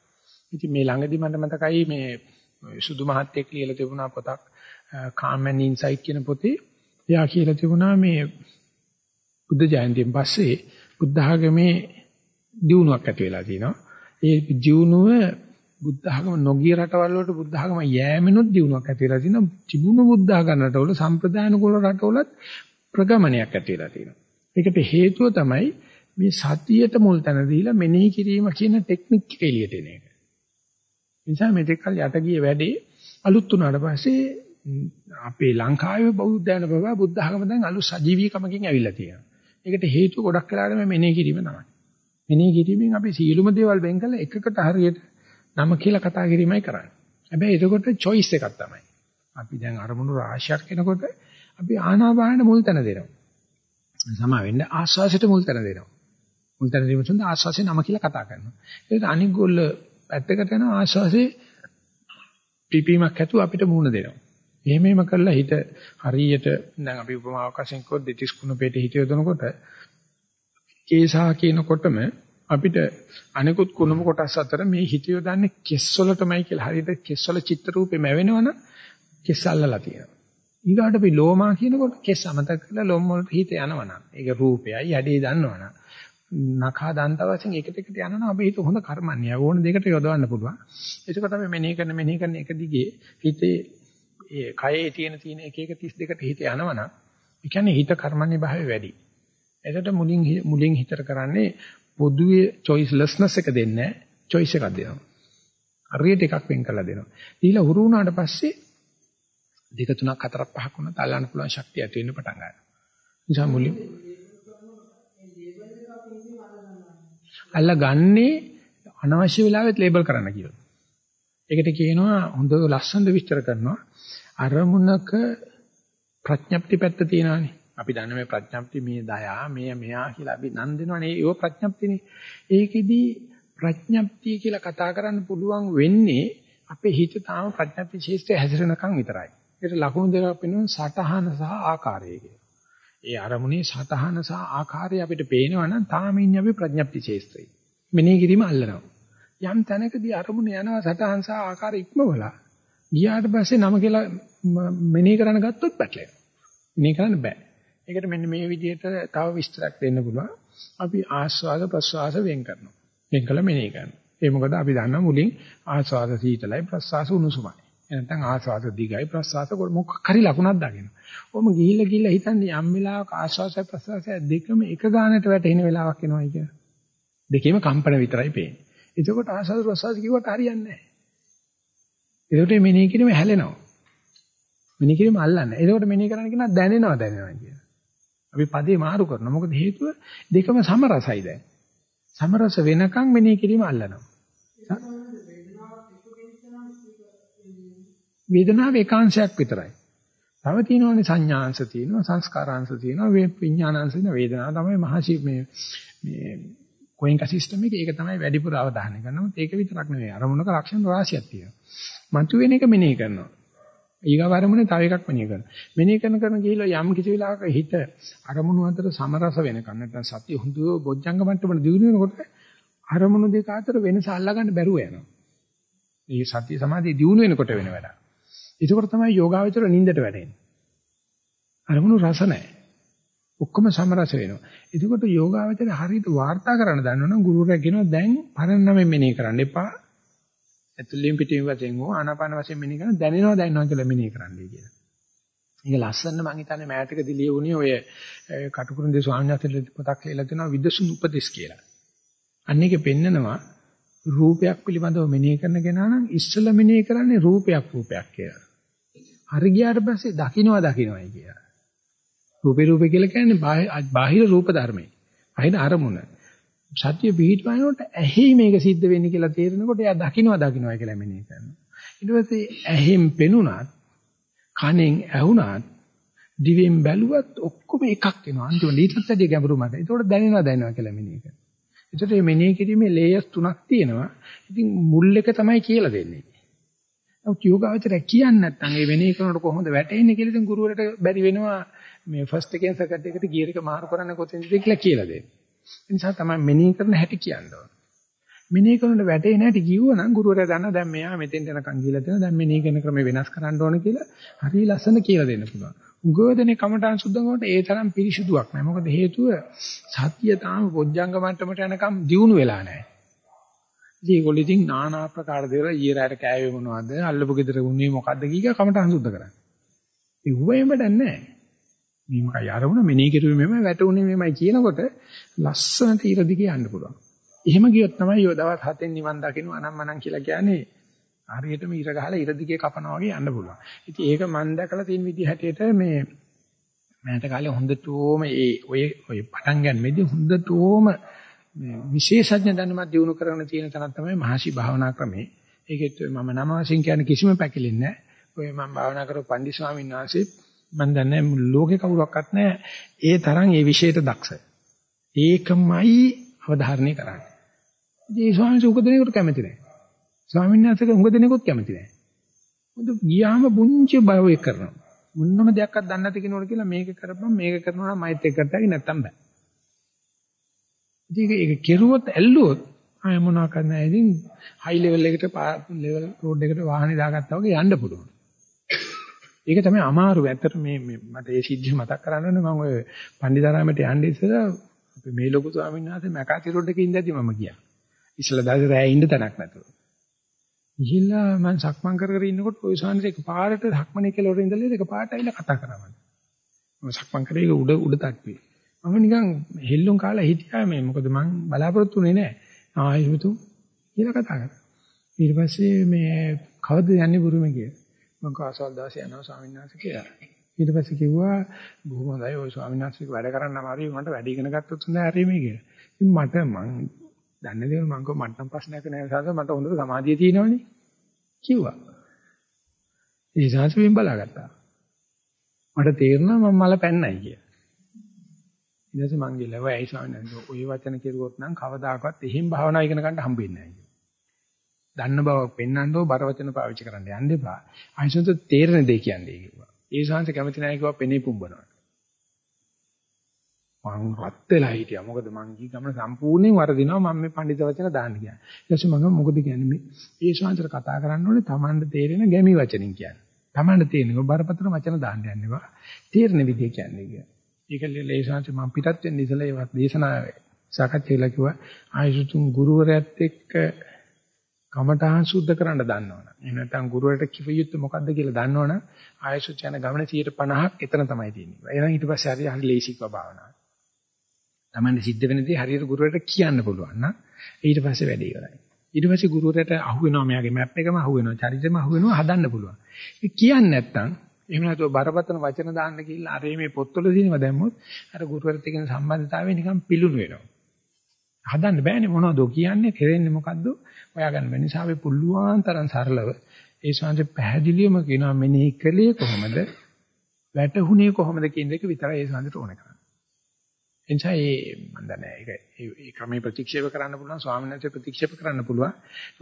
ඉතින් මේ ළඟදි මට මතකයි මේ සුදු මහත්තයෙක් ලියලා තිබුණා පොතක් Calm and Insight කියන පොතේ. එයා කියලා තිබුණා මේ බුද්ධ ජයන්තියෙන් පස්සේ බුද්ධ ආගමේ දියුණුවක් ඇති වෙලා තියෙනවා. ඒ දියුණුව බුද්ධ ආගම නොගිය රටවල් වලට බුද්ධ ආගම යෑමෙනුත් දියුණුවක් ඇති වෙලා තියෙනවා. තිබුණු බුද්ධ ආගම රටවල සම්ප්‍රදාන කුල රටවලත් ප්‍රගමනයක් ඇති වෙලා තියෙනවා. ඒකට හේතුව තමයි මේ සතියට මුල් තැන දීලා මෙනෙහි කිරීම කියන ටෙක්නික් එක එළියට එන එක. නිසා මෙතෙක් කල යට ගිය වැඩේ අලුත් වුණාට පස්සේ අපේ ලංකාවේ බෞද්ධයන බව බුද්ධ ධර්ම දැන් අලුත් සජීවීකමකින් ඇවිල්ලා තියෙනවා. ඒකට හේතුව ගොඩක් වෙලාවට මේ මෙනෙහි කිරීම තමයි. මෙනෙහි කිරීමෙන් අපි සියලුම දේවල් වෙන් කළ එකකට හරියට නම කියලා කතා කිරීමයි කරන්නේ. හැබැයි එතකොට choice එකක් තමයි. අපි දැන් අරමුණු රාශියක් එනකොට අපි ආනාපානෙ මුල් තැන දෙනවා. සමා වෙන්න ආස්වාසයට මුල් තැන දෙනවා. මුල් තැන දීම සඳහා ආස්වාසේ නම කියලා කතා කරනවා. ඒකට අනික් ගොල්ල පැත්තකට යන ආස්වාසේ පිපීමක් ඇතුව අපිට මුණ දෙනවා. එහෙම එහෙම කරලා හිත හරියට දැන් අපි උපමාවක් වශයෙන් කිව්වොත් දෙතිස් කුණ පෙටි හිත යොදනකොට කේසා කියනකොටම අපිට අනිකුත් කුණම කොටස් අතර මේ හිත යොදන්නේ කෙස් වලටමයි කියලා. හරියට කෙස් වල චිත්‍ර රූපේ මැවෙනවනම් කෙස් අල්ලලා තියෙනවා. ඊගාට අපි ලෝමා කියනකොට කෙස් අමතක කරලා ලොම් වලට හිත යනවනම් ඒක රූපයයි යඩේ දන්නවනම් නඛා දන්ත වශයෙන් එකට එකට යනවනම් අපි හිත හොඳ කර්මන්නේ. ඕන දෙකට යොදවන්න පුළුවන්. එතකොට අපි මෙනෙහි කරන මෙනෙහි කරන එක දිගේ හිතේ ඒ කයේ තියෙන තියෙන එක එක 32කට හිත යනවනම් ඒ කියන්නේ හිත කර්මන්නේ භාවය වැඩි. එතකොට මුලින් මුලින් හිතට කරන්නේ පොදුවේ choicelessness එක දෙන්නේ choice එකක් දෙනවා හරියට එකක් වෙන් කරලා දෙනවා ඊළඟ හුරු වුණාට පස්සේ දෙක තුනක් හතරක් පහක් වුණා තල්ලන්න පුළුවන් ශක්තිය ඇති වෙන්න පටන් ගන්නවා. නිසා මුලින් අල්ලගන්නේ අනවශ්‍ය වෙලාවෙත් ලේබල් කරන්න කියලා. ඒකට කියනවා හොඳ ලස්සනට විස්තර කරනවා අරමුණක ප්‍රඥප්ති පැත්ත තියෙනවානේ. අපි දන්න මේ ප්‍රඥප්ති මේ දයා මේ මෙයා කියලා අපි නම් දෙනවනේ ඒව ප්‍රඥප්තිනේ. ඒකෙදි ප්‍රඥප්තිය කියලා කතා කරන්න පුළුවන් වෙන්නේ අපේ හිත තාම ප්‍රඥප්ති ශේෂ්ත්‍රය හැසිරෙනකන් විතරයි. ඒකට ලකුණු දෙකක් පෙන්වන සටහන සහ ආකාරය කියලා. ඒ අරමුණේ සටහන සහ ආකාරය අපිට පේනවනම් තාම ඉන්නේ අපි ප්‍රඥප්ති ශේස්ත්‍රයේ. මෙනෙහි කිරීම අල්ලනවා. යම් තැනකදී අරමුණ යනවා සටහන් සහ ආකාර ඉක්මවලා ගියාට පස්සේ නම කියලා මෙනෙහි කරන්න ගත්තොත් පැටලෙනවා. මෙනෙහි කරන්න බෑ. ඒකට මෙන්න මේ විදිහට තව විස්තරයක් දෙන්න පුළුවන්. අපි ආස්වාද ප්‍රස්වාස වෙන් කරනවා. වෙන් කළ මෙනෙහි කරනවා. ඒ මොකද අපි දන්නා මුලින් ආස්වාද සීතලයි ප්‍රස්වාස උණුසුමයි. නැත්නම් ආස්වාද දිගයි ප්‍රස්වාස මොකක් හරි ලකුණක් දාගෙන. ඔහොම ගිහිල්ලා ගිහිල්ලා හිතන්නේ යම් වෙලාවක ආස්වාසය ප්‍රස්වාසය දෙකම එක ගානට වැටෙන වෙලාවක් එනවායි කියලා. දෙකේම කම්පන විතරයි පේන්නේ. එතකොට ආස්වාද ප්‍රස්වාස කිව්වට හරියන්නේ නැහැ. ඒකට මෙනෙහි කිරීම හැලෙනවා. මෙනෙහි කිරීම අල්ලන්නේ. ඒකට මෙනෙහි කරන්න කියනවා දැනෙනවා දැනෙනවා කියන. අපි පදේ මාරු කරනවා. මොකද හේතුව දෙකම සමරසයි දැන්. සමරස වෙනකන් මෙනෙහි කිරීම අල්ලනවා. වේදනාව ඒකාංශයක් විතරයි. තව තියෙනවානේ සංඥාංශ තියෙනවා සංස්කාරාංශ තියෙනවා විඥානාංශ තියෙනවා වේදනාව තමයි මහසි මේ මේ කොයින්ක සිස්ටම් එකේ ඒක තමයි වැඩිපුර අවධානය ගන්නවා. ඒක විතරක් නෙවෙයි අරමුණක ලක්ෂණ රාශියක් තියෙනවා. මතුවෙන එක මෙනෙහි කරනවා. ඊගාව අරමුණේ තව එකක් මෙනෙහි කරනවා. මෙනෙහි කරන කරන ගිහිල්ලා යම් කිසි වෙලාවක හිත අරමුණු අතර සමරස වෙනකන් නැත්නම් සතිය හුදුව බොජ්ජංග මට්ටමට දිනු වෙනකොට අරමුණු දෙක අතර වෙනස අල්ලගන්න බැරුව යනවා. මේ සතිය සමාධිය දිනු වෙනකොට වෙන වැඩක්. ඒකෝර තමයි යෝගාවචර නින්දට වැටෙන්නේ. අරමුණු රස නැහැ. ඔක්කොම සමරස වෙනවා. එතකොට යෝගාවචරය හරියට වාර්තා කරන්න දන්නවනම් ගුරුවරයා කියනවා දැන් පරණ නමෙන් මෙනෙහි කරන්න එපා. ඇතුළෙන් පිටින් වශයෙන් හෝ ආනාපාන වශයෙන් මෙනෙහි කරන දැනෙනවා දැනනවා කියලා මෙනෙහි කරන්නයි කියලා. මේක ලස්සන මම හිතන්නේ මෑතකදී ලියුණේ ඔය කටුකුරුන්දේ ස්වාමීන් වහන්සේලා පොතක් කියලා තියෙනවා විදසුන් උපදේශ කියලා. අන්න ඒකේ පෙන්නනවා රූපයක් පිළිබඳව මෙනෙහි කරන කෙනා නම් ඉස්සෙල්ලා මෙනෙහි කරන්නේ රූපයක් රූපයක් කියලා. හරි ගියාට පස්සේ දකින්නවා දකින්නයි කියලා. රූපේ රූපේ කියලා කියන්නේ බාහිර රූප ධර්මයි. බාහිර අරමුණ. සත්‍ය පිහිටවනකොට ඇහි මේක සිද්ධ වෙන්නේ කියලා තේරෙනකොට එයා දකින්නවා දකින්නවා කියලා මෙනෙහි කරනවා. ඊට පස්සේ ඇහෙන් පෙනුනත් කනෙන් ඇහුණත් දිවෙන් බැලුවත් ඔක්කොම එකක් වෙනවා. අන්තිමට ඊටත් වැඩිය ගැඹුරු මට. ඒකෝට දැනෙනවා දැනෙනවා කියලා මෙනෙහි කරනවා. ඒකට මේ මෙනෙහි කිරීමේ ලේයර්ස් තුනක් තියෙනවා. ඉතින් මුල් එක තමයි කියලා දෙන්නේ. නමුත් යෝගාවචරය කියන්නේ නැත්නම් මේ වෙනේ කරනකොට කොහොමද වැටෙන්නේ කියලා ඉතින් ගුරුවරට බැරි වෙනවා මේ ෆස්ට් එකෙන් සෙකන්ඩ් එකට ගියර් එක මාරු කරන්න කොතෙන්ද කියලා කියලා දෙන්න. ඒ නිසා තමයි මෙනෙහි කරන හැටි කියන්න ඕන. මෙනෙහි කරනකොට වැටෙන්නේ නැටි කිව්වනම් ගුරුවරයා දන්නා දැන් මෙයා මෙතෙන් යනකම් ගිහලා තියෙනවා දැන් මෙනෙහි කරන ක්‍රම වෙනස් කරන්න ඕන කියලා හරිය ලස්සන කියලා දෙන්න පුළුවන්. උගෝදනේ කමඨාන් සුද්ධ කරනකොට ඒ තරම් පිරිසුදුවක් නැහැ. මොකද හේතුව සත්‍ය තාම බොජ්ජංග මට්ටමට යනකම් දියුණු වෙලා නැහැ. ඉතින් ඒගොල්ලෝ ඉතින් নানা ආකාර දේවල් ඊයරයට කෑවේ මොනවද? අල්ලපු ගෙදර උන්නේ මොකද්ද කීක කමඨාන් සුද්ධ කරන්නේ. ඒ උවෙම නැහැ. මේ මොකයි අරමුණ මෙනෙහි කෙරුවේ මෙමය වැටුනේ මෙමය කියනකොට ලස්සනට ඊර දිගේ යන්න පුළුවන්. එහෙම ගියොත් තමයි යෝ දවස් 7න් නිවන් දකින්න අනම්මනම් කියලා කියන්නේ හරියටම ඊර ගහලා ඊර දිගේ කපනවා වගේ යන්න පුළුවන්. ඉතින් ඒක මම දැකලා තියෙන විදිහ හැටියට මේ මෑත කාලේ හොඳටම ඒ ඔය ඔය පටන් ගන්නෙදී හොඳටම මේ විශේෂඥ දැනුමක් දිනු කරගෙන තියෙන තැනක් තමයි මහසි භාවනා ක්‍රමේ. ඒකෙත් මම නම වශයෙන් කියන්නේ කිසිම පැකිලෙන්නේ නැහැ. ඔය මම භාවනා කරපු පන්දි ස්වාමීන් වහන්සේ මම දන්නේ ලෝකේ කවුරක්වත් නැහැ ඒ තරම් ඒ විශේෂයට දක්ෂ. ඒකමයි අවධාරණය කරන්නේ. ඉතින් ඒ ස්වාමීන් වහන්සේ උගදෙනෙකුට කැමති නැහැ. ස්වාමීන් වහන්සේට උගදෙනෙකුත් කැමති නැහැ. මොකද ගියාම පුංචි බයෝ එක කරනවා. මොනම දෙයක්වත් දන්නේ නැති කෙනෙකුට කියලා මේක කරපම් මේක කරනවා නම් මයිත් එක්ක කරතයි නැත්තම් බෑ. ඉතින් ඒක කෙරුවොත් ඇල්ලුවොත් ආය මොනවා කරන්නයි ඉතින් හයි ලෙවල් එකට ලෙවල් රෝඩ් එකට වාහනේ දාගත්තා වගේ යන්න පුළුවන්. ඒක තමයි අමාරු. ඇත්තට මේ මට ඒ සිද්ධිය මතක් කරගන්න මම ඔය පණ්ඩිතාරාමයට යන්න ඉස්සෙල්ලා අපි මේ ලොකු ස්වාමීන් වහන්සේ මැකාති රෝඩ් එකේ ඉඳදී මම ගියා. ඉස්සෙල්ලා දාසේ රෑ ඉන්න තැනක් නැතුව. ගිහිල්ලා මම සක්මන් කර කර ඉන්නකොට ඔය ස්වාමීන් එක පාරට සක්මනේ කෙලවර ඉඳලා එක පාරට ඇවිල්ලා කතා කරා මම. මම සක්මන් කරේ ඒක උඩ උඩ තට්ටුවේ. මම නිකන් හෙල්ලුම් කාලා හිටියා මේ මොකද මං බලාපොරොත්තු වෙන්නේ නැහැ. ආයෙත් කියලා කතා කරා. ඊට පස්සේ මේ කවද්ද යන්නේ බුරුමේ කියලා. මම කාසල් දාසේ යනවා ස්වාමීන් වහන්සේ කියලා. ඊට පස්සේ කිව්වා බොහොම හොඳයි ඔය ස්වාමීන් වහන්සේක වැඩ කරන්න අමාරුයි මට වැඩ ඉගෙන ගත්තොත් හොඳයි හරි මේ කියලා. ඉතින් මට මං දන්නේ දේවල් මං කව මට නම් ප්‍රශ්නයක් නෑ සාස මට හොඳට සමාධිය තියෙනවනේ කිව්වා. ඒ සාසුවෙන් බලාගත්තා. මට තේරුණා මම මල පැන්නයි කියලා. ඊට පස්සේ මං ගිහලා ඔය ඇයි ස්වාමීන් වහන්සේ ඔය වචන කෙරුවොත් නම් කවදාකවත් එහෙම භාවනා ඉගෙන ගන්න හම්බෙන්නේ නැහැ. දන්න බව පෙන්වන්නෝ බර වචන පාවිච්චි කරන්න යන්න එපා. ආයසොන්ත තේරෙන දේ කියන්නේ කිව්වා. ඒ ශාංශ කැමති නැහැ කිව්වා පෙනේ පුම්බනවා. මං රත් වෙලා හිටියා. මොකද මං ගිහ ගමන සම්පූර්ණයෙන් වරදිනවා මම මේ පඬිත වචන දාන්න කියන්නේ. ඊට පස්සේ මම මොකද කියන්නේ මේ ඒ ශාංශර කතා කරන්න ඕනේ Tamanda තේරෙන ගැමි වචනින් කියන්නේ. Tamanda තේරෙන බරපතල වචන දාන්න යන්නවා. තේරෙන විදිය කියන්නේ කියන්නේ. ඒක ඒ ශාංශ මං පිටත් වෙන්න ඉතලා ඒවත් දේශනාවේ සාකච්ඡා කළා කිව්වා ආයසුතුන් ගුරුවරයාත් එක්ක කමඨහං සුද්ධ කරන්න දන්නවනේ. එහෙම නැත්නම් ගුරුවරට කිව යුත්තේ මොකද්ද කියලා දන්නවනම් ආයසුත් යන ගමන 150ක් එතන තමයි තියෙන්නේ. එහෙනම් ඊට පස්සේ හරි හරි ලේසිකව භාවනාව. Tamande සිද්ධ වෙන දේ හරියට ගුරුවරට කියන්න පුළුවන් නම් ඊට පස්සේ වැඩේ ඉවරයි. ඊට පස්සේ ගුරුවරට අහු වෙනවා මෙයාගේ මැප් එකම අහු වෙනවා, චරිතෙම අහු වෙනවා හදන්න පුළුවන්. ඒ කියන්නේ නැත්නම් එහෙම නැතුව බරපතල වචන දාන්න කියලා අර මේ පොත්වල දිනව දැම්මොත් අර ගුරුවරත් එක්ක සම්බන්ධතාවය නිකන් පිලුණු වෙනවා. හදන්න බෑනේ මොනවද කියන්නේ කෙරෙන්නේ මොකද්ද හොයාගන්න බැහැ නිසා අපි පුළුවන් තරම් සරලව ඒ ශාන්ති පැහැදිලිවම කියනවා මෙනෙහි කළේ කොහොමද? වැටහුනේ කොහොමද කියන එක විතරයි ඒ ශාන්තිට ඕන කරන්නේ. එනිසා ඒ මම දන්නේ ඒක ඒ ක්‍රමයේ ප්‍රතික්ෂේප කරන්න පුළුවන් ස්වාමීන් වහන්සේ ප්‍රතික්ෂේප කරන්න පුළුවන්.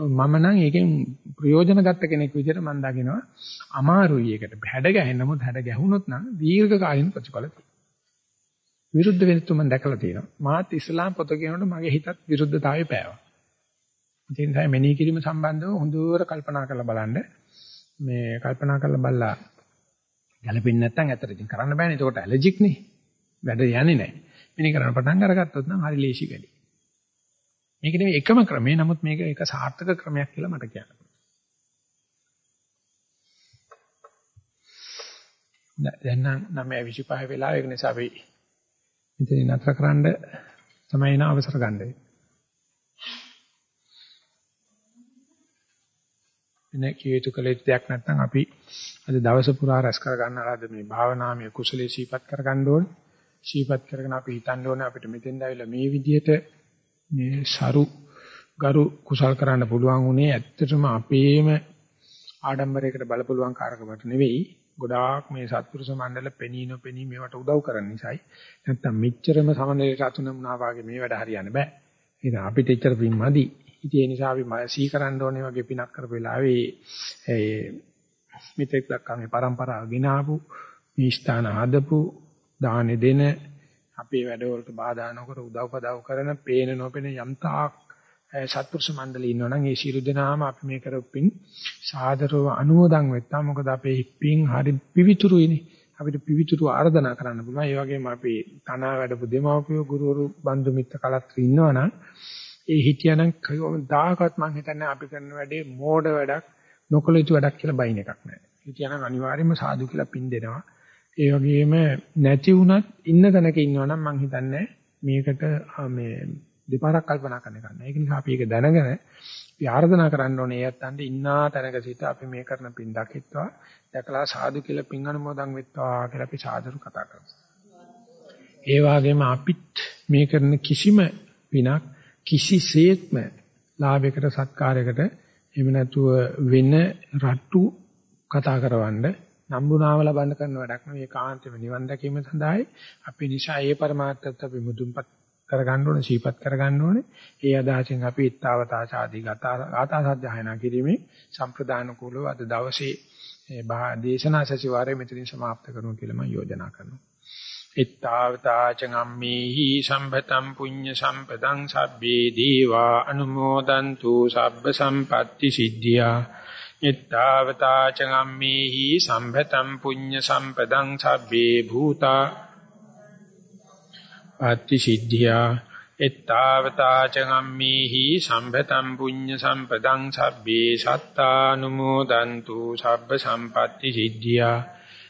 මම නම් ඒකෙන් ප්‍රයෝජන ගත්ත කෙනෙක් විදිහට මම දකිනවා අමාරුයි ඒකට. හැඩ ගැහෙන්න නමුත් හැඩ ගැහුනොත් නම් දීර්ඝ කාලින ප්‍රතිඵල තියෙනවා. විරුද්ධ වෙනතු මම දැකලා තියෙනවා. මාත් ඉස්ලාම් පොත කියනකොට මගේ හිතත් විරුද්ධතාවය පෑවා. ඒ නිසා මෙනෙහි කිරීම සම්බන්ධව හොඳට කල්පනා කරලා බලන්න. මේ කල්පනා කරලා බලලා ගැළපෙන්නේ නැත්නම් ඇත්තට ඉතින් කරන්න බෑනේ. ඒකට ඇලර්ජික් නේ. වැඩ යන්නේ නැහැ. මෙනෙහි කරන්න පටන් අරගත්තොත් නම් හරි ලේසි වැඩි. මේක නෙවෙයි එකම ක්‍රමය. නමුත් මේක එක සාර්ථක ක්‍රමයක් කියලා මට කියන්න දැන් නම් 9:25 වෙලාව ඒක නිසා අපි ඉතින් නතර කරන්න තමයි එන අවසර ගන්න. එනේ කීයතු කලේ දෙයක් නැත්නම් අපි අද දවස පුරා රැස් කර ගන්න ආද මේ භාවනාමය කුසලයේ සීපත් කර ගන්න ඕනේ. සීපත් කරගෙන අපි හිතන්න ඕනේ අපිට මෙතෙන් ඇවිල්ලා මේ විදිහට මේ සරු ගරු කුසල් කරන්න පුළුවන් උනේ ඇත්තටම අපේම ආඩම්බරයකට බලපුලුවන් කාරකමට නෙවෙයි ගොඩාක් මේ සත්පුරුෂ මණ්ඩල පෙනී නොපෙනී මේවට උදව් කරන නිසායි. නැත්තම් මෙච්චරම සමනලයට අතුනමුනා වාගේ මේ වැඩ හරියන්න බෑ. ඉතින් අපිට එච්චර පින් මදි. ඉතින් ඒ නිසා අපි සීකරන්න ඕනේ වගේ පිනක් කරපු වෙලාවේ ඒ මිත්‍යක් දක්වා මේ પરම්පරාව ගෙනාවු මේ ස්ථාන හදපු දානෙ දෙන අපේ වැඩවලට බාධා නොකර උදව්පදව් කරන පේන නොපෙන යම් තාක් සත්පුරුෂ මණ්ඩලෙ ඉන්නවනම් ඒ සියලු දෙනාම අපි මේ කරපින් සාදරව අනුමෝදන් වෙත්තා. මොකද අපේ පින් හරි පිවිතුරුයිනේ. අපිට පිවිතුරු ආර්දනා කරන්න පුළුවන්. ඒ වගේම අපි තනා වැඩපු දෙමාපියෝ ගුරුවරු බන්දු මිත්‍ර කලත් ඉන්නවනම් ඒ හිටියනම් කවදාකවත් මම හිතන්නේ අපි කරන වැඩේ මෝඩ වැඩක් නොකළ යුතු වැඩක් කියලා බයින් එකක් නෑ හිටියනම් අනිවාර්යයෙන්ම සාදු කියලා පින් දෙනවා ඒ වගේම නැති වුණත් ඉන්න තැනක ඉන්නවනම් මම හිතන්නේ මේකට මේ දෙපාරක් කල්පනා කරන්න ගන්න. ඒක නිසා අපි ඒක දැනගෙන අපි ආර්දනා කරන්න ඕනේ යත්තන්ට ඉන්නා තැනක සිට අපි මේ කරන පින් දකිත්වා දැකලා සාදු කියලා පින් අනුමෝදන් වෙත්වා කියලා අපි සාදරු කතා කරමු. ඒ වගේම අපිත් මේ කරන කිසිම පිනක් කිසිසේත්ම ලාභයකට සත්කාරයකට එහෙම නැතුව වෙන රට්ටු කතා කරවන්න නම්බුනාව ලබන්න කරන වැඩක් නෙවෙයි. කාන්තේම නිවන් දැකීම සඳහායි. අපි නිසා ඒ પરමාර්ථයත් අපි මුදුන්පත් කරගන්න ඕනේ සීපත් කරගන්න ඕනේ. ඒ අදහසින් අපි ඊත්තාවතා සාදී ගතා ආතා සත්‍යයනා කිරීමේ සම්ප්‍රදාන කූලව අද දවසේ දේශනා සැසිවාරය මෙතනින් સમાપ્ત කරනවා කියලා මම යෝජනා කරනවා. ඊත්තාවතා චංගම්මේහි සම්පතම් පුඤ්ඤ සම්පතං සබ්බේ දීවා අනුමෝදන්තු සබ්බ සම්පatti සිද්ධියා ඊත්තාවතා චංගම්මේහි සම්පතම් පුඤ්ඤ සම්පතං සබ්බේ භූතා පත්‍ති සිද්ධියා එත්තාවතා චගම්මේහි සම්පතම් පුඤ්ඤ සම්පදං සබ්බේ සත්තානුමෝදන්තු සබ්බ සම්පatti සිද්ධියා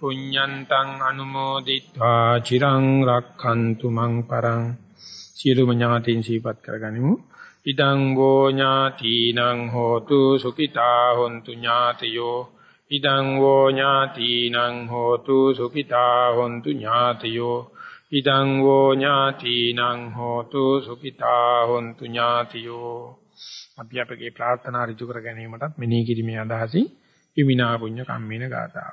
පුඤ්ඤන්තං අනුමෝදිත්වා. චිරං රක්칸තු මං පරං. සියලුම ඥාතීන් සිහිපත් කරගනිමු. ඉදං වෝ ඥාතිනං හෝතු සුඛිතා හොන්තු ඥාතයෝ. ඉදං වෝ ඥාතිනං හෝතු සුඛිතා හොන්තු ඥාතයෝ. ඉදං වෝ ඥාතිනං හෝතු සුඛිතා හොන්තු ඥාතියෝ. අපි අපගේ ප්‍රාර්ථනා ඍජු කර ගැනීමටත් මෙනෙහි කිරීමේ අදහසින් ඉමිනා පුඤ්ඤ කම්මින ගාථා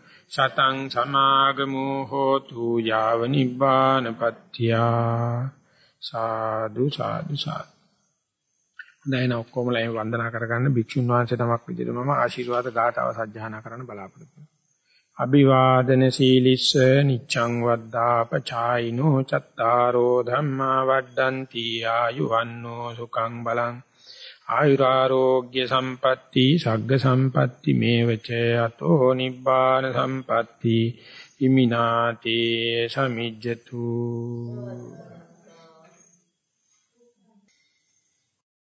සතං සමාගමෝ හෝතු යාව නිබ්බානපත්තියා සාදු සාදු සාදු දැන් ඔක්කොමලා එහෙම වන්දනා කරගන්න භික්ෂුන් වහන්සේ තමක් විදිහට මම ආශිර්වාද ගාතාව සජ්ජායනා කරන්න බලාපොරොත්තු වෙනවා. අභිවාදන සීලිස්ස නිච්ඡං වද්දාපචායිනෝ චත්තාරෝ ධම්මා වඩ්ඩಂತಿ ආයුවන්නෝ සුඛං බලං ආයුරාෝග්‍ය සම්පatti සග්ග සම්පatti මේවච අතෝ නිබ්බාන සම්පatti ඉමිනාතේ සමිජ්ජතු.